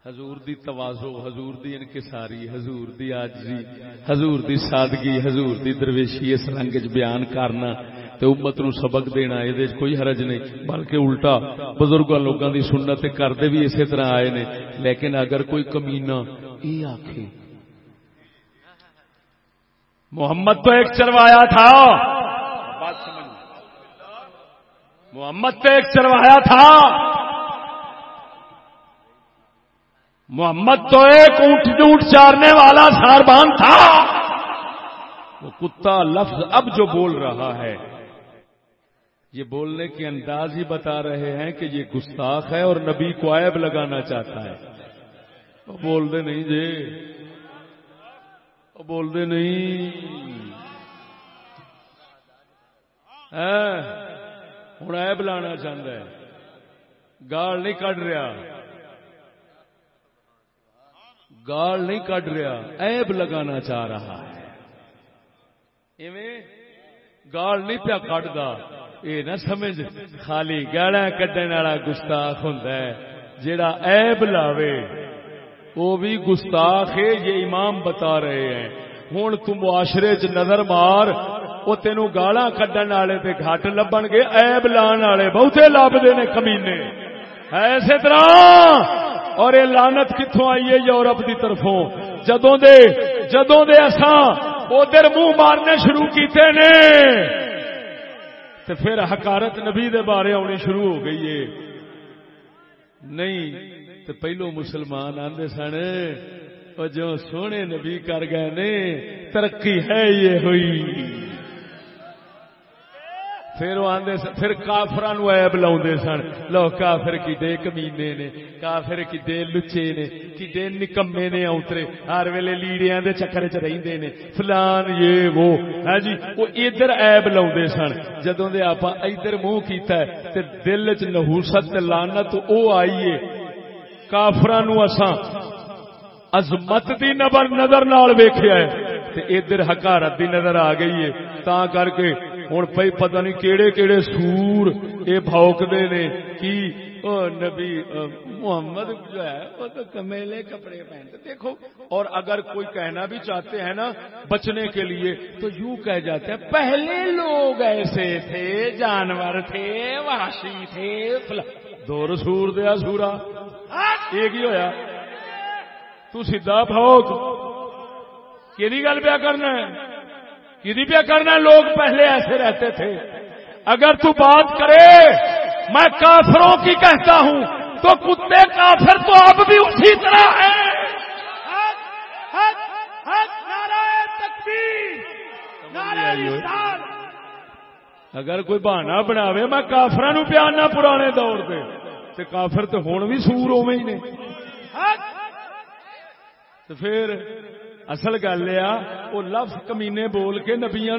حضور دی توازو حضور دی انکساری حضور دی آجزی حضور دی سادگی حضور دی درویشی اس رنگ بیان کرنا تے امت نو سبق دینا یہ کوئی حرج نہیں بلکہ الٹا بزرگاں لوگاں دی سنت کردے بھی اسی طرح آئے نے۔ لیکن اگر کوئی کمینہ یہ آخے محمد تو ایک چروایا تھا۔ بات سمجھ۔ محمد تو ایک چروایا تھا۔ محمد تو ایک اونٹ ڈونٹ چارنے والا ساربان تھا، وہ کتا لفظ اب جو بول رہا ہے۔ یہ بولنے کے انداز ہی بتا رہے ہیں کہ یہ گستاخ ہے اور نبی کو عیب لگانا چاہتا ہے۔ وہ بول دے نہیں جی وہ بول دے نہیں۔ ہاں، ہوں عیب لانا چاہتا ہے۔ گال نہیں کٹ رہا۔ گال نہیں کٹ رہا عیب لگانا چاہ رہا ہے۔ گال نہیں پیا کٹتا یہ نہ سمجھ خالی گالا کڈن والا گستاخ ہوں جڑا عیب لاوے وہ بھی گستاخ ہے یہ امام بتا رہے ہیں۔ ہوں تم معاشرے چ نظر مار وہ تینوں گالا کڈن والے تے گھٹ لبن گے ایب لان والے بہتے لبتے نے کمینے۔ اسی طرح اور یہ لانت کتوں آئی ہے یورپ کی طرفوں؟ جدوں دے جدوں دے اساں ادھر منہ مارنے شروع کیتے نے، تے پھر حکارت نبی دے بارے آنی شروع ہو گئی ہے۔ نہیں، تے پہلو مسلمان آندے سن جو سونے نبی کر گئے نے، ترقی ہے یہ ہوئی۔ پھر وہ آدھے پھر کافر ایب لا سن۔ لو کافر کڈے کمینے نے، کافر کڈے لچے نے کڈے نکمے نے اوترے۔ ہر ویلے لیڑیاں دے چکر چ رہندے نے۔ فلان یہ وہ ہاں جی وہ ادھر ایب لا سن۔ جدوں دے آپ ادھر منہ کیتا ہے، تے دل چ نحوست لعنت او آئیے کافراں نو اساں عظمت دی نظر نظر نال ویکھیا ہے۔ تے ادھر حکارت دی نظر آ گئی ہے۔ تا کر کے ہوں پی پتہ نہیں کیڑے کیڑے سور یہ بوکتے نے کی نبی محمد جو ہے وہ تو کمیلے کپڑے پہنتے دیکھو اور اگر کوئی کہنا بھی چاہتے ہیں نا بچنے کے لیے تو یوں کہہ جاتے ہیں پہلے لوگ ایسے تھے جانور تھے واشی تھے دور سور دیا سورا ایک ہی ہوا تو سیدھا بھوک کہ گل پیا کرنا ہے کدی پہ کرنا لوگ پہلے ایسے رہتے تھے۔ اگر تو بات کرے، میں کافروں کی کہتا ہوں، تو کتے کافر تو اب بھی اسی طرح ہے اگر کوئی بہانا بناوے، میں کافر پیانا پرانے دور سے کافر تو ہوں بھی سور اوے ہی نے۔ پھر اصل گل یہ وہ لفظ کمینے بول کے نبیا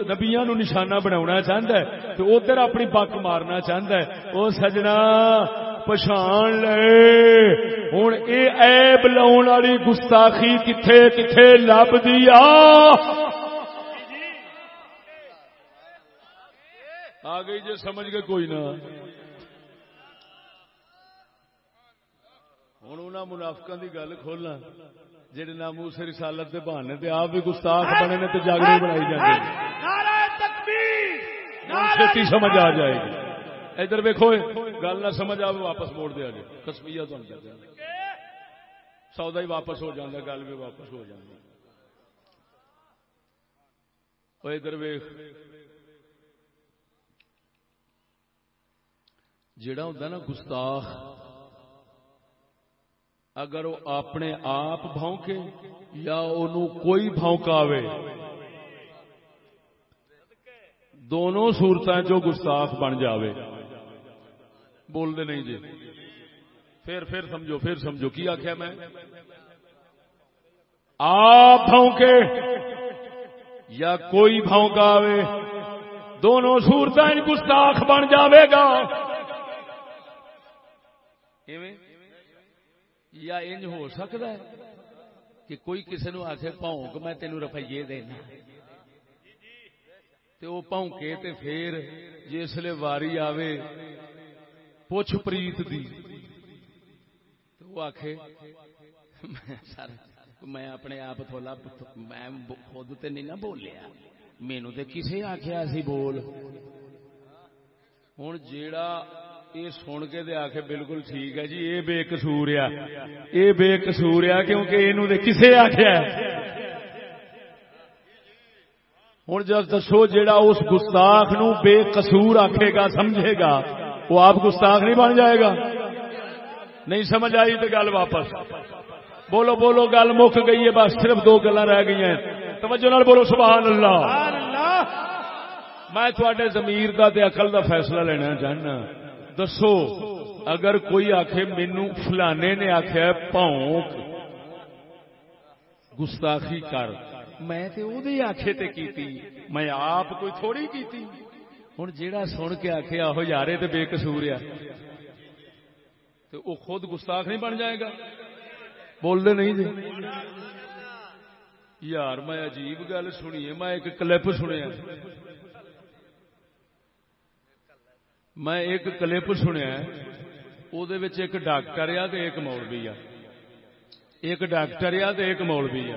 نبیا نو نشانہ بنا چاہتا ہے تو ادھر اپنی پک مارنا چاہتا ہے۔ وہ سجنا، پچھان لے۔ ہوں یہ ایب لاؤن والی گستاخی کتنے کتنے لب دیا آ گئی جی سمجھ گئے کوئی نہ۔ ہوں انہوں منافقوں کی گل کھولنا۔ جہے نامو سے رسالت دے بہانے تے آپ بھی گستاخ بنے نے جاگری بنائی جاتی چھتی سمجھ آ جائے گی۔ ادھر ویکو گل نہ سمجھ آئے واپس موڑ دیا جائے کسمیا سودا ہی واپس ہو جاتا گل بھی واپس ہو جاتی ادھر ویخ جڑا ہوں نا گستاخ اگر وہ اپنے آپ بونکے یا کوئی بونکاوے دونوں صورت جو گستاخ بن جاوے۔ بول دے نہیں جی۔ پھر پھر سمجھو پھر سمجھو، کی آخیا میں؟ آپ بونکے یا کوئی بونکاوے دونوں صورت گستاخ بن جاوے گا۔ یا انج ہو سکتا ہے کہ کوئی کسی نو آخ پونک میں تینوں روپیے دینا۔ تو وہ پونکے تے پھر جسے واری آوے پوچھ پریت دی۔ تو وہ آخ سر میں اپنے آپ تھولا میں خود تے نہیں نہ بولیا۔ مینو تے کسے آخیا سی بول۔ ہوں جیڑا یہ سن کے دے آخ بالکل ٹھیک ہے جی یہ بے قصور آ یہ بے قصور آ کیونکہ یہ کسے آخیا ہوں جب دسو جا اس گستاخ نو بے قصور آخے گا سمجھے گا وہ آپ گستاخ نہیں بن جائے گا نہیں سمجھ آئی تو گل واپس بولو بولو گل مک گئی ہے بس صرف دو گلا رہ گئی ہیں توجہ نال بولو سبحان اللہ میں تھوڑے زمیر کا اقل کا فیصلہ لینا چاہنا دسو، اگر کوئی آخ مینو فلانے نے آخیا پونک گستاخی کر۔ میں آخے تے کیتی، میں آپ کوئی تھوڑی کیتی۔ ہوں جیڑا سن کے آخیا وہ یارے تو بے قصور آ تو وہ خود گستاخ نہیں بن جائے گا۔ بولتے نہیں جی۔ یار، میں عجیب گل سنی میں ایک کلپ سنیا۔ میں ایک کلپ سنیا ایک ڈاکٹر آ ایک مولوی آ۔ ایک ڈاکٹر آ ایک مولوی آ۔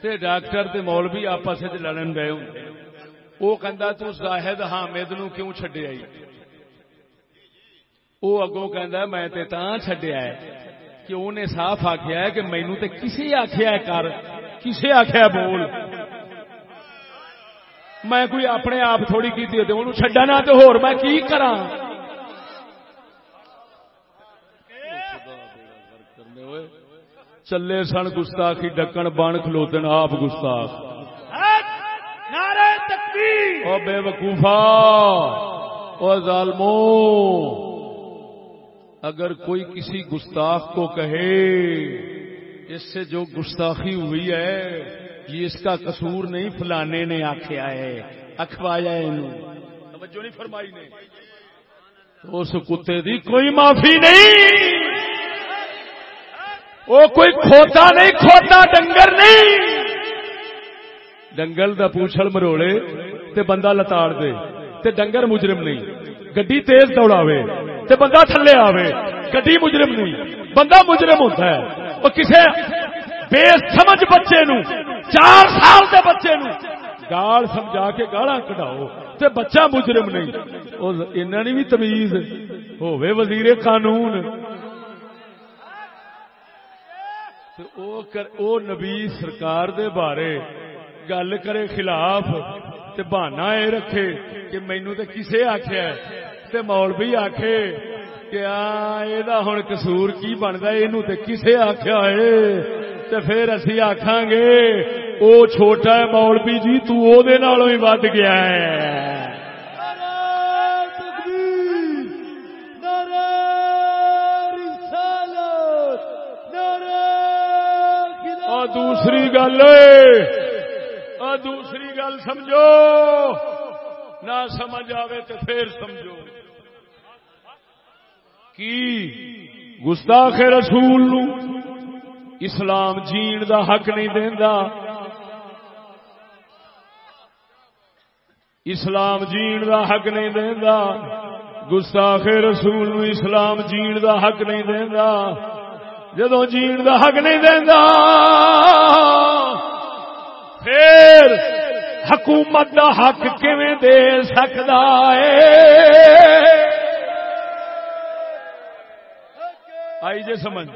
تے ڈاکٹر تے مولوی آپس لڑن گئے ہوں۔ وہ کہندا، تو زاہد حامد نو کیوں چھڈیا وہ اگوں کہندا، میں تے تاں چھڈیا ہے کہ انہیں صاف آخیا ہے کہ مینو تے کسی آخیا ہے، کر۔ کسے آخیا بول۔ میں کوئی اپنے آپ تھوڑی کی چڈا نہ تو ہور میں کی کرا چلے سن گستاخی ڈکن بن کھلوتن آپ گستاخ۔ او بے وقوفا او ظالمو۔ اگر کوئی کسی گستاخ کو کہے اس سے جو گستاخی ہوئی ہے یہ اس کا قصور نہیں فلانے نے آخیا ہے اخوایا توجہ نہیں فرمائی نے۔ اس کتے دی کوئی معافی نہیں۔ وہ کوئی کھوتا نہیں، کھوتا ڈنگر نہیں۔ ڈنگل دا پوچھل مروڑے تے بندہ لتاڑ دے، تے ڈنگر مجرم نہیں۔ گڈی تیز دوڑاوے، تے بندہ تھلے آوے۔ گڈی مجرم نہیں، بندہ مجرم ہوتا ہے۔ وہ کسے بے سمجھ بچے نو چار سال دے بچے نو گال سمجھا کے گالا کٹاؤ تے بچہ مجرم نہیں۔ انہوں نے بھی تمیز ہوے وزیر قانون۔ او نبی سرکار دے بارے گل کرے خلاف تے بہانا اے رکھے کہ مینو تے کسے آخیا تے مولوی آکھے کہ ہوں کسور کی بنتا یہ کسے آخیا ہے؟ پھر اسی آخان گے وہ چھوٹا ہے مولوی جی تو ہی ود گیا ہے دوسری گل دوسری گل سمجھو نہ سمجھ آئے تو پھر سمجھو کی گستاخ رسول نو اسلام جین دا حق نہیں دیندا۔ اسلام جین دا حق نہیں دیندا۔ گستاخ رسول نو اسلام جین دا حق نہیں دیندا۔ جدو جین دا حق نہیں دیندا، پھر حکومت دا حق کیویں دے سکدا ہے؟ آئی جے سمجھ۔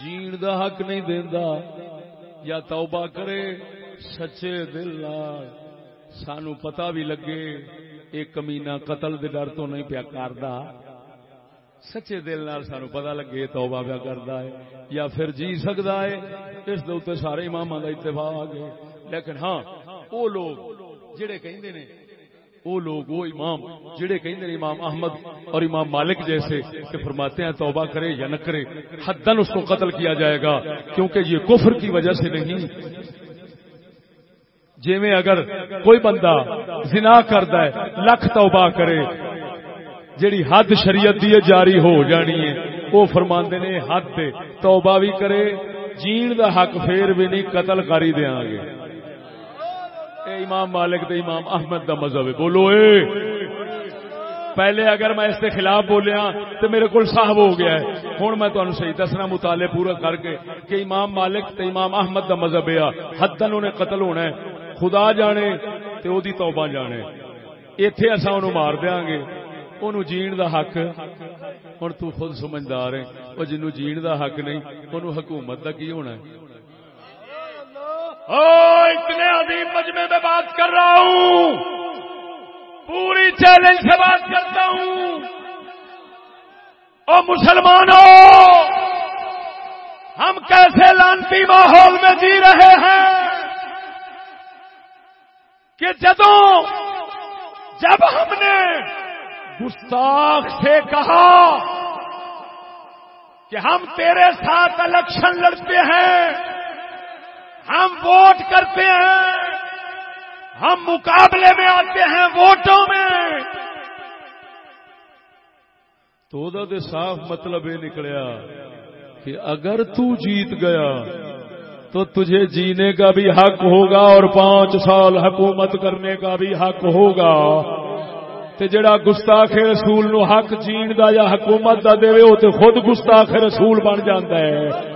جین دا حق نہیں دیندا، یا توبہ کرے، سچے دل سانو پتا بھی لگے ایک کمینا قتل دے ڈر تو نہیں پیا کردا۔ سچے دل نال سانو پتا لگے توبہ پیا کردا ہے، یا پھر جی سکدا ہے، اس دے سارے امام دا اتفاق ہے۔ لیکن ہاں وہ لوگ جڑے کہندے نے وہ لوگ، وہ امام جڑے کہیں امام احمد اور امام مالک جیسے کہ فرماتے ہیں توبہ کرے یا نہ کرے حدن اس کو قتل کیا جائے گا، کیونکہ یہ کفر کی وجہ سے نہیں۔ جی میں اگر کوئی بندہ زنا کرتا ہے، لکھ توبہ کرے، جیڑی حد شریعت دی جاری ہو جانی ہے، وہ فرماندے نے حد توبہ بھی کرے، جین دا حق پھر بھی نہیں، قتل کری دیا گے۔ اے امام مالک تے امام احمد دا مذہب بولو اے۔ پہلے اگر میں اس کے خلاف بولیا تو میرے کو صاحب ہو گیا ہے۔ ہوں میں تمہیں صحیح دسنا، مطالعے پورا کر کے کہ امام مالک تے امام احمد دا مذہب ہے۔ حدن انہیں قتل ہونا ہے۔ خدا جانے تے او دی توبہ جانے۔ ایتھے اسا انہوں مار دیاں گے۔ انہوں جین دا حق ہوں تو خود سمجھدار ہے وہ جنوں جین دا حق نہیں، انہوں حکومت دا کی ہونا ہے؟ ہاں، اتنے عظیم مجمے میں بات کر رہا ہوں۔ پوری چیلنج سے بات کرتا ہوں۔ او مسلمانوں، ہم کیسے لانتی ماحول میں جی رہے ہیں کہ جدوں جب ہم نے گستاخ سے کہا کہ ہم تیرے ساتھ الیکشن لڑتے ہیں ہم ووٹ کرتے ہیں۔ ہم مقابلے میں آتے ہیں ووٹوں میں۔ تو دے صاف مطلب یہ نکلیا کہ اگر تو جیت گیا تو تجھے جینے کا بھی حق ہوگا اور پانچ سال حکومت کرنے کا بھی حق ہوگا۔ تے جڑا گستاخ رسول نو حق جین دا یا حکومت دا دے وہ تو خود گستاخ رسول بن جاتا ہے۔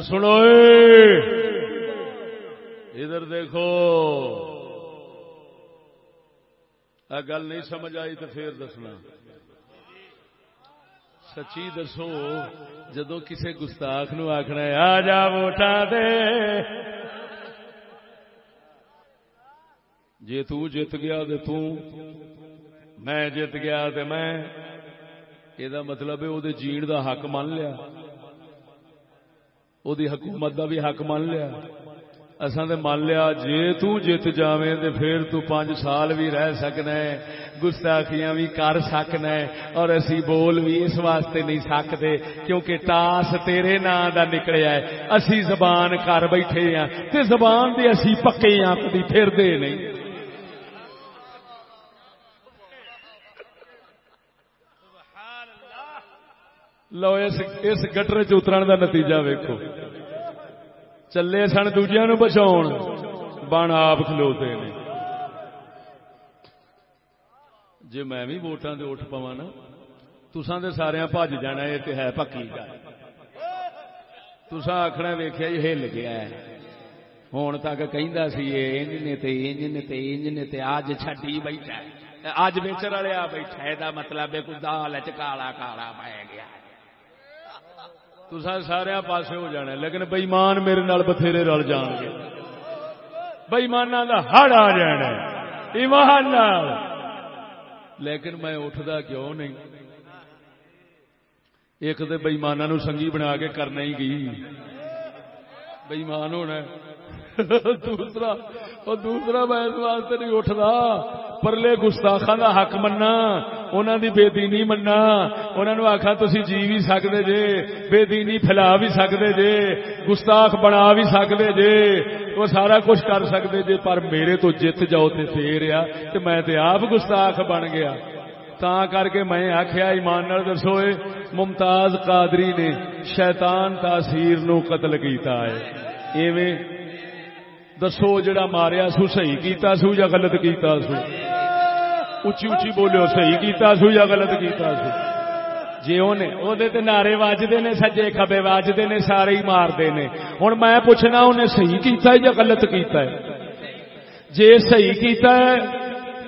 اور سنو ادھر دیکھو۔ آ گل نہیں سمجھ آئی تو پھر دسنا۔ سچی دسو، جدو کسے گستاخ نو آخنا آ جا ووٹاں دے۔ جے تو گیا تے تو میں جت گیا تے میں یہ مطلب ہے وہ جین دا حق مان لیا۔ وہ حکومت دا بھی حق مان لیا اساں تے مان لیا جے تو جت جاویں تے پھر تو پانچ سال بھی رہ سکنا ہے گستاخیاں بھی کر سکنا ہے اور اسی بول بھی اس واسطے نہیں سکتے کیونکہ ٹاس تیرے نام دا نکلیا ہے اسی زبان کر بیٹھے ہاں تے زبان دی اسی پکے ہاں کدی پھر دے نہیں لو اس گٹر چ اترن دا نتیجہ ویکھو چلے سن دوجیاں نو بچاؤ بن آپ کھلوتے نے جی میں بھی ووٹاں دے اٹھ پواں نا تساں دے سارے بھج جانا یہ تے ہے پکی گل تساں آخنا ویکھیا یہ ہل گیا ہے ہون تک کہندا سی انج نے تے انج نے تے انج نے تے اج چھڈی بیٹھا اج ویچر والے آ بیٹھا ہے دا مطلب ہے کوئی دال چ کالا کالا پی گیا تسا سارے پاسے ہو جانا لیکن بئیمان میرے نال بتھیرے رل جان گے۔ بئیمانہ دا ہڑ آ جانا ایمان نال۔ لیکن میں اٹھدا کیوں نہیں؟ ایک تو بئیمانہ نو سنگھی بنا کے کرنا ہی گئی بئیمان ہونا دوسرا، اور دوسرا میں اس واسطے نہیں اٹھدا پرلے گستاخاں دا حق مننا، انہاں دی بے دینی مننا۔ انہاں نو آکھا، تسی جی بھی سکدے جے، بے دینی پھیلا بھی سکدے جے، گستاخ بنا بھی سکدے جے، وہ سارا کچھ کر سکدے جے، پر میرے تو جت جاؤ تے پھر آ، تے میں تے آپ گستاخ بن گیا۔ تا کر کے میں آخیا ایمان نال دسو ممتاز قادری نے شیطان تاثیر نو قتل کیتا ہے۔ ایویں دسو جڑا ماریا سو، صحیح کیتا سو یا غلط کیتا سو؟ اچھی اچھی بولو صحیح کیتا سو یا غلط کیتا سو؟ جی انہیں وہ نعرے واجدے نے، سجے کبے واجدے نے، سارے ہی مارتے نے۔ ہوں میں پوچھنا انہیں صحیح کیتا ہے یا غلط کیتا ہے؟ جے صحیح کیتا ہے،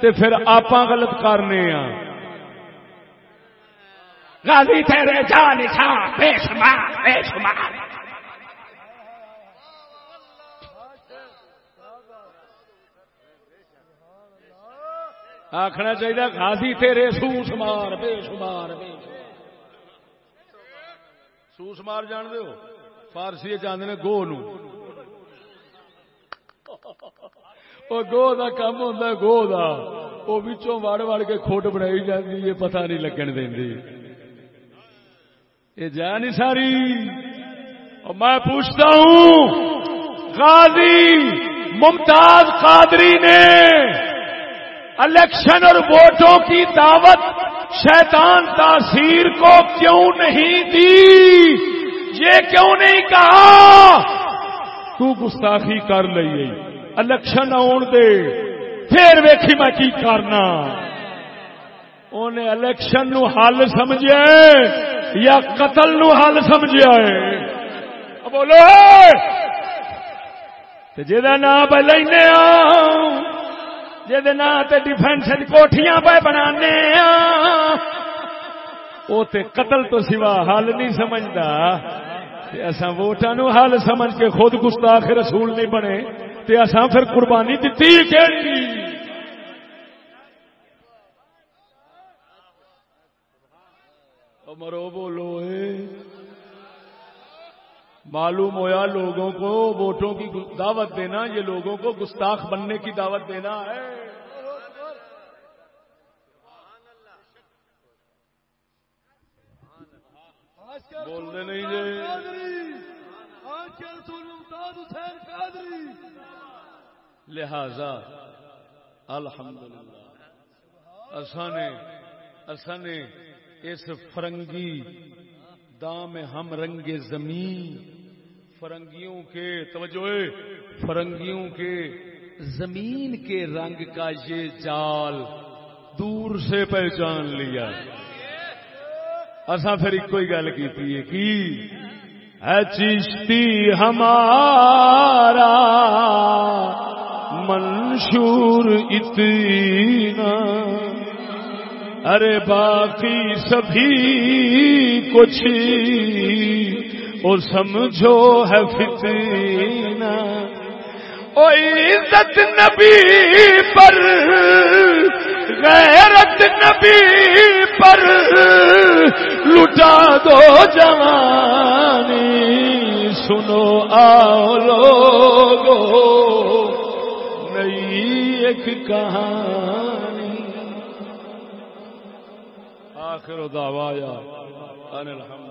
تے پھر آپ غلط کرنے ہاں۔ غازی تیرے جان، بے شمار بے شمار۔ آخنا چاہیے غازی تیرے سو شمار، بے شمار۔ بے سو جان دو فارسی جانے نے گو نو۔ گو دا کم ہوتا گو دا۔ وہ بچوں وڑ وڑ کے کھوٹ بنائی جاتی ہے، پتہ نہیں لگن دیں یہ جا نہیں ساری اور میں پوچھتا ہوں، غازی ممتاز قادری نے الیکشن اور ووٹوں کی دعوت شیطان تاثیر کو کیوں نہیں دی؟ یہ کیوں نہیں کہا؟ تو گستاخی کر لئی الیکشن آن دے۔ پھر ویکھی میں کی کرنا؟ انہیں الیکشن نو حل سمجھا یا قتل نو حل سمجھا ہے بولو۔ جا نام پہ لینے جہد نام تے ڈیفینس کوٹیاں پہ بنا وہ تے قتل تو سوا حل نہیں سمجھتا اصا ووٹان نو حل سمجھ کے خود گستاخ رسول نہیں بنے۔ تے اصا پھر قربانی دیتی کہڑی مرو بولو اے۔ معلوم ہوا لوگوں کو ووٹوں کی دعوت دینا، یہ لوگوں کو گستاخ بننے کی دعوت دینا ہے۔ بولنے نہیں جی۔ لہذا، الحمدللہ۔ اسانے اسانے اس فرنگی دام ہم رنگ زمین فرنگیوں کے، توجہ فرنگیوں کے زمین کے رنگ کا یہ جال دور سے پہچان لیا۔ اصا پھر ایک ہی گل کی کی ہے چشتی ہمارا منشور اتنا۔ ارے باقی سبھی کچھ وہ سمجھو ہے فتنہ، او عزت نبی پر، غیرت نبی پر لٹا دو جوانی۔ سنو آؤ لوگو، نئی ایک کہانی۔ آخر دعوایا۔ ان الحمد۔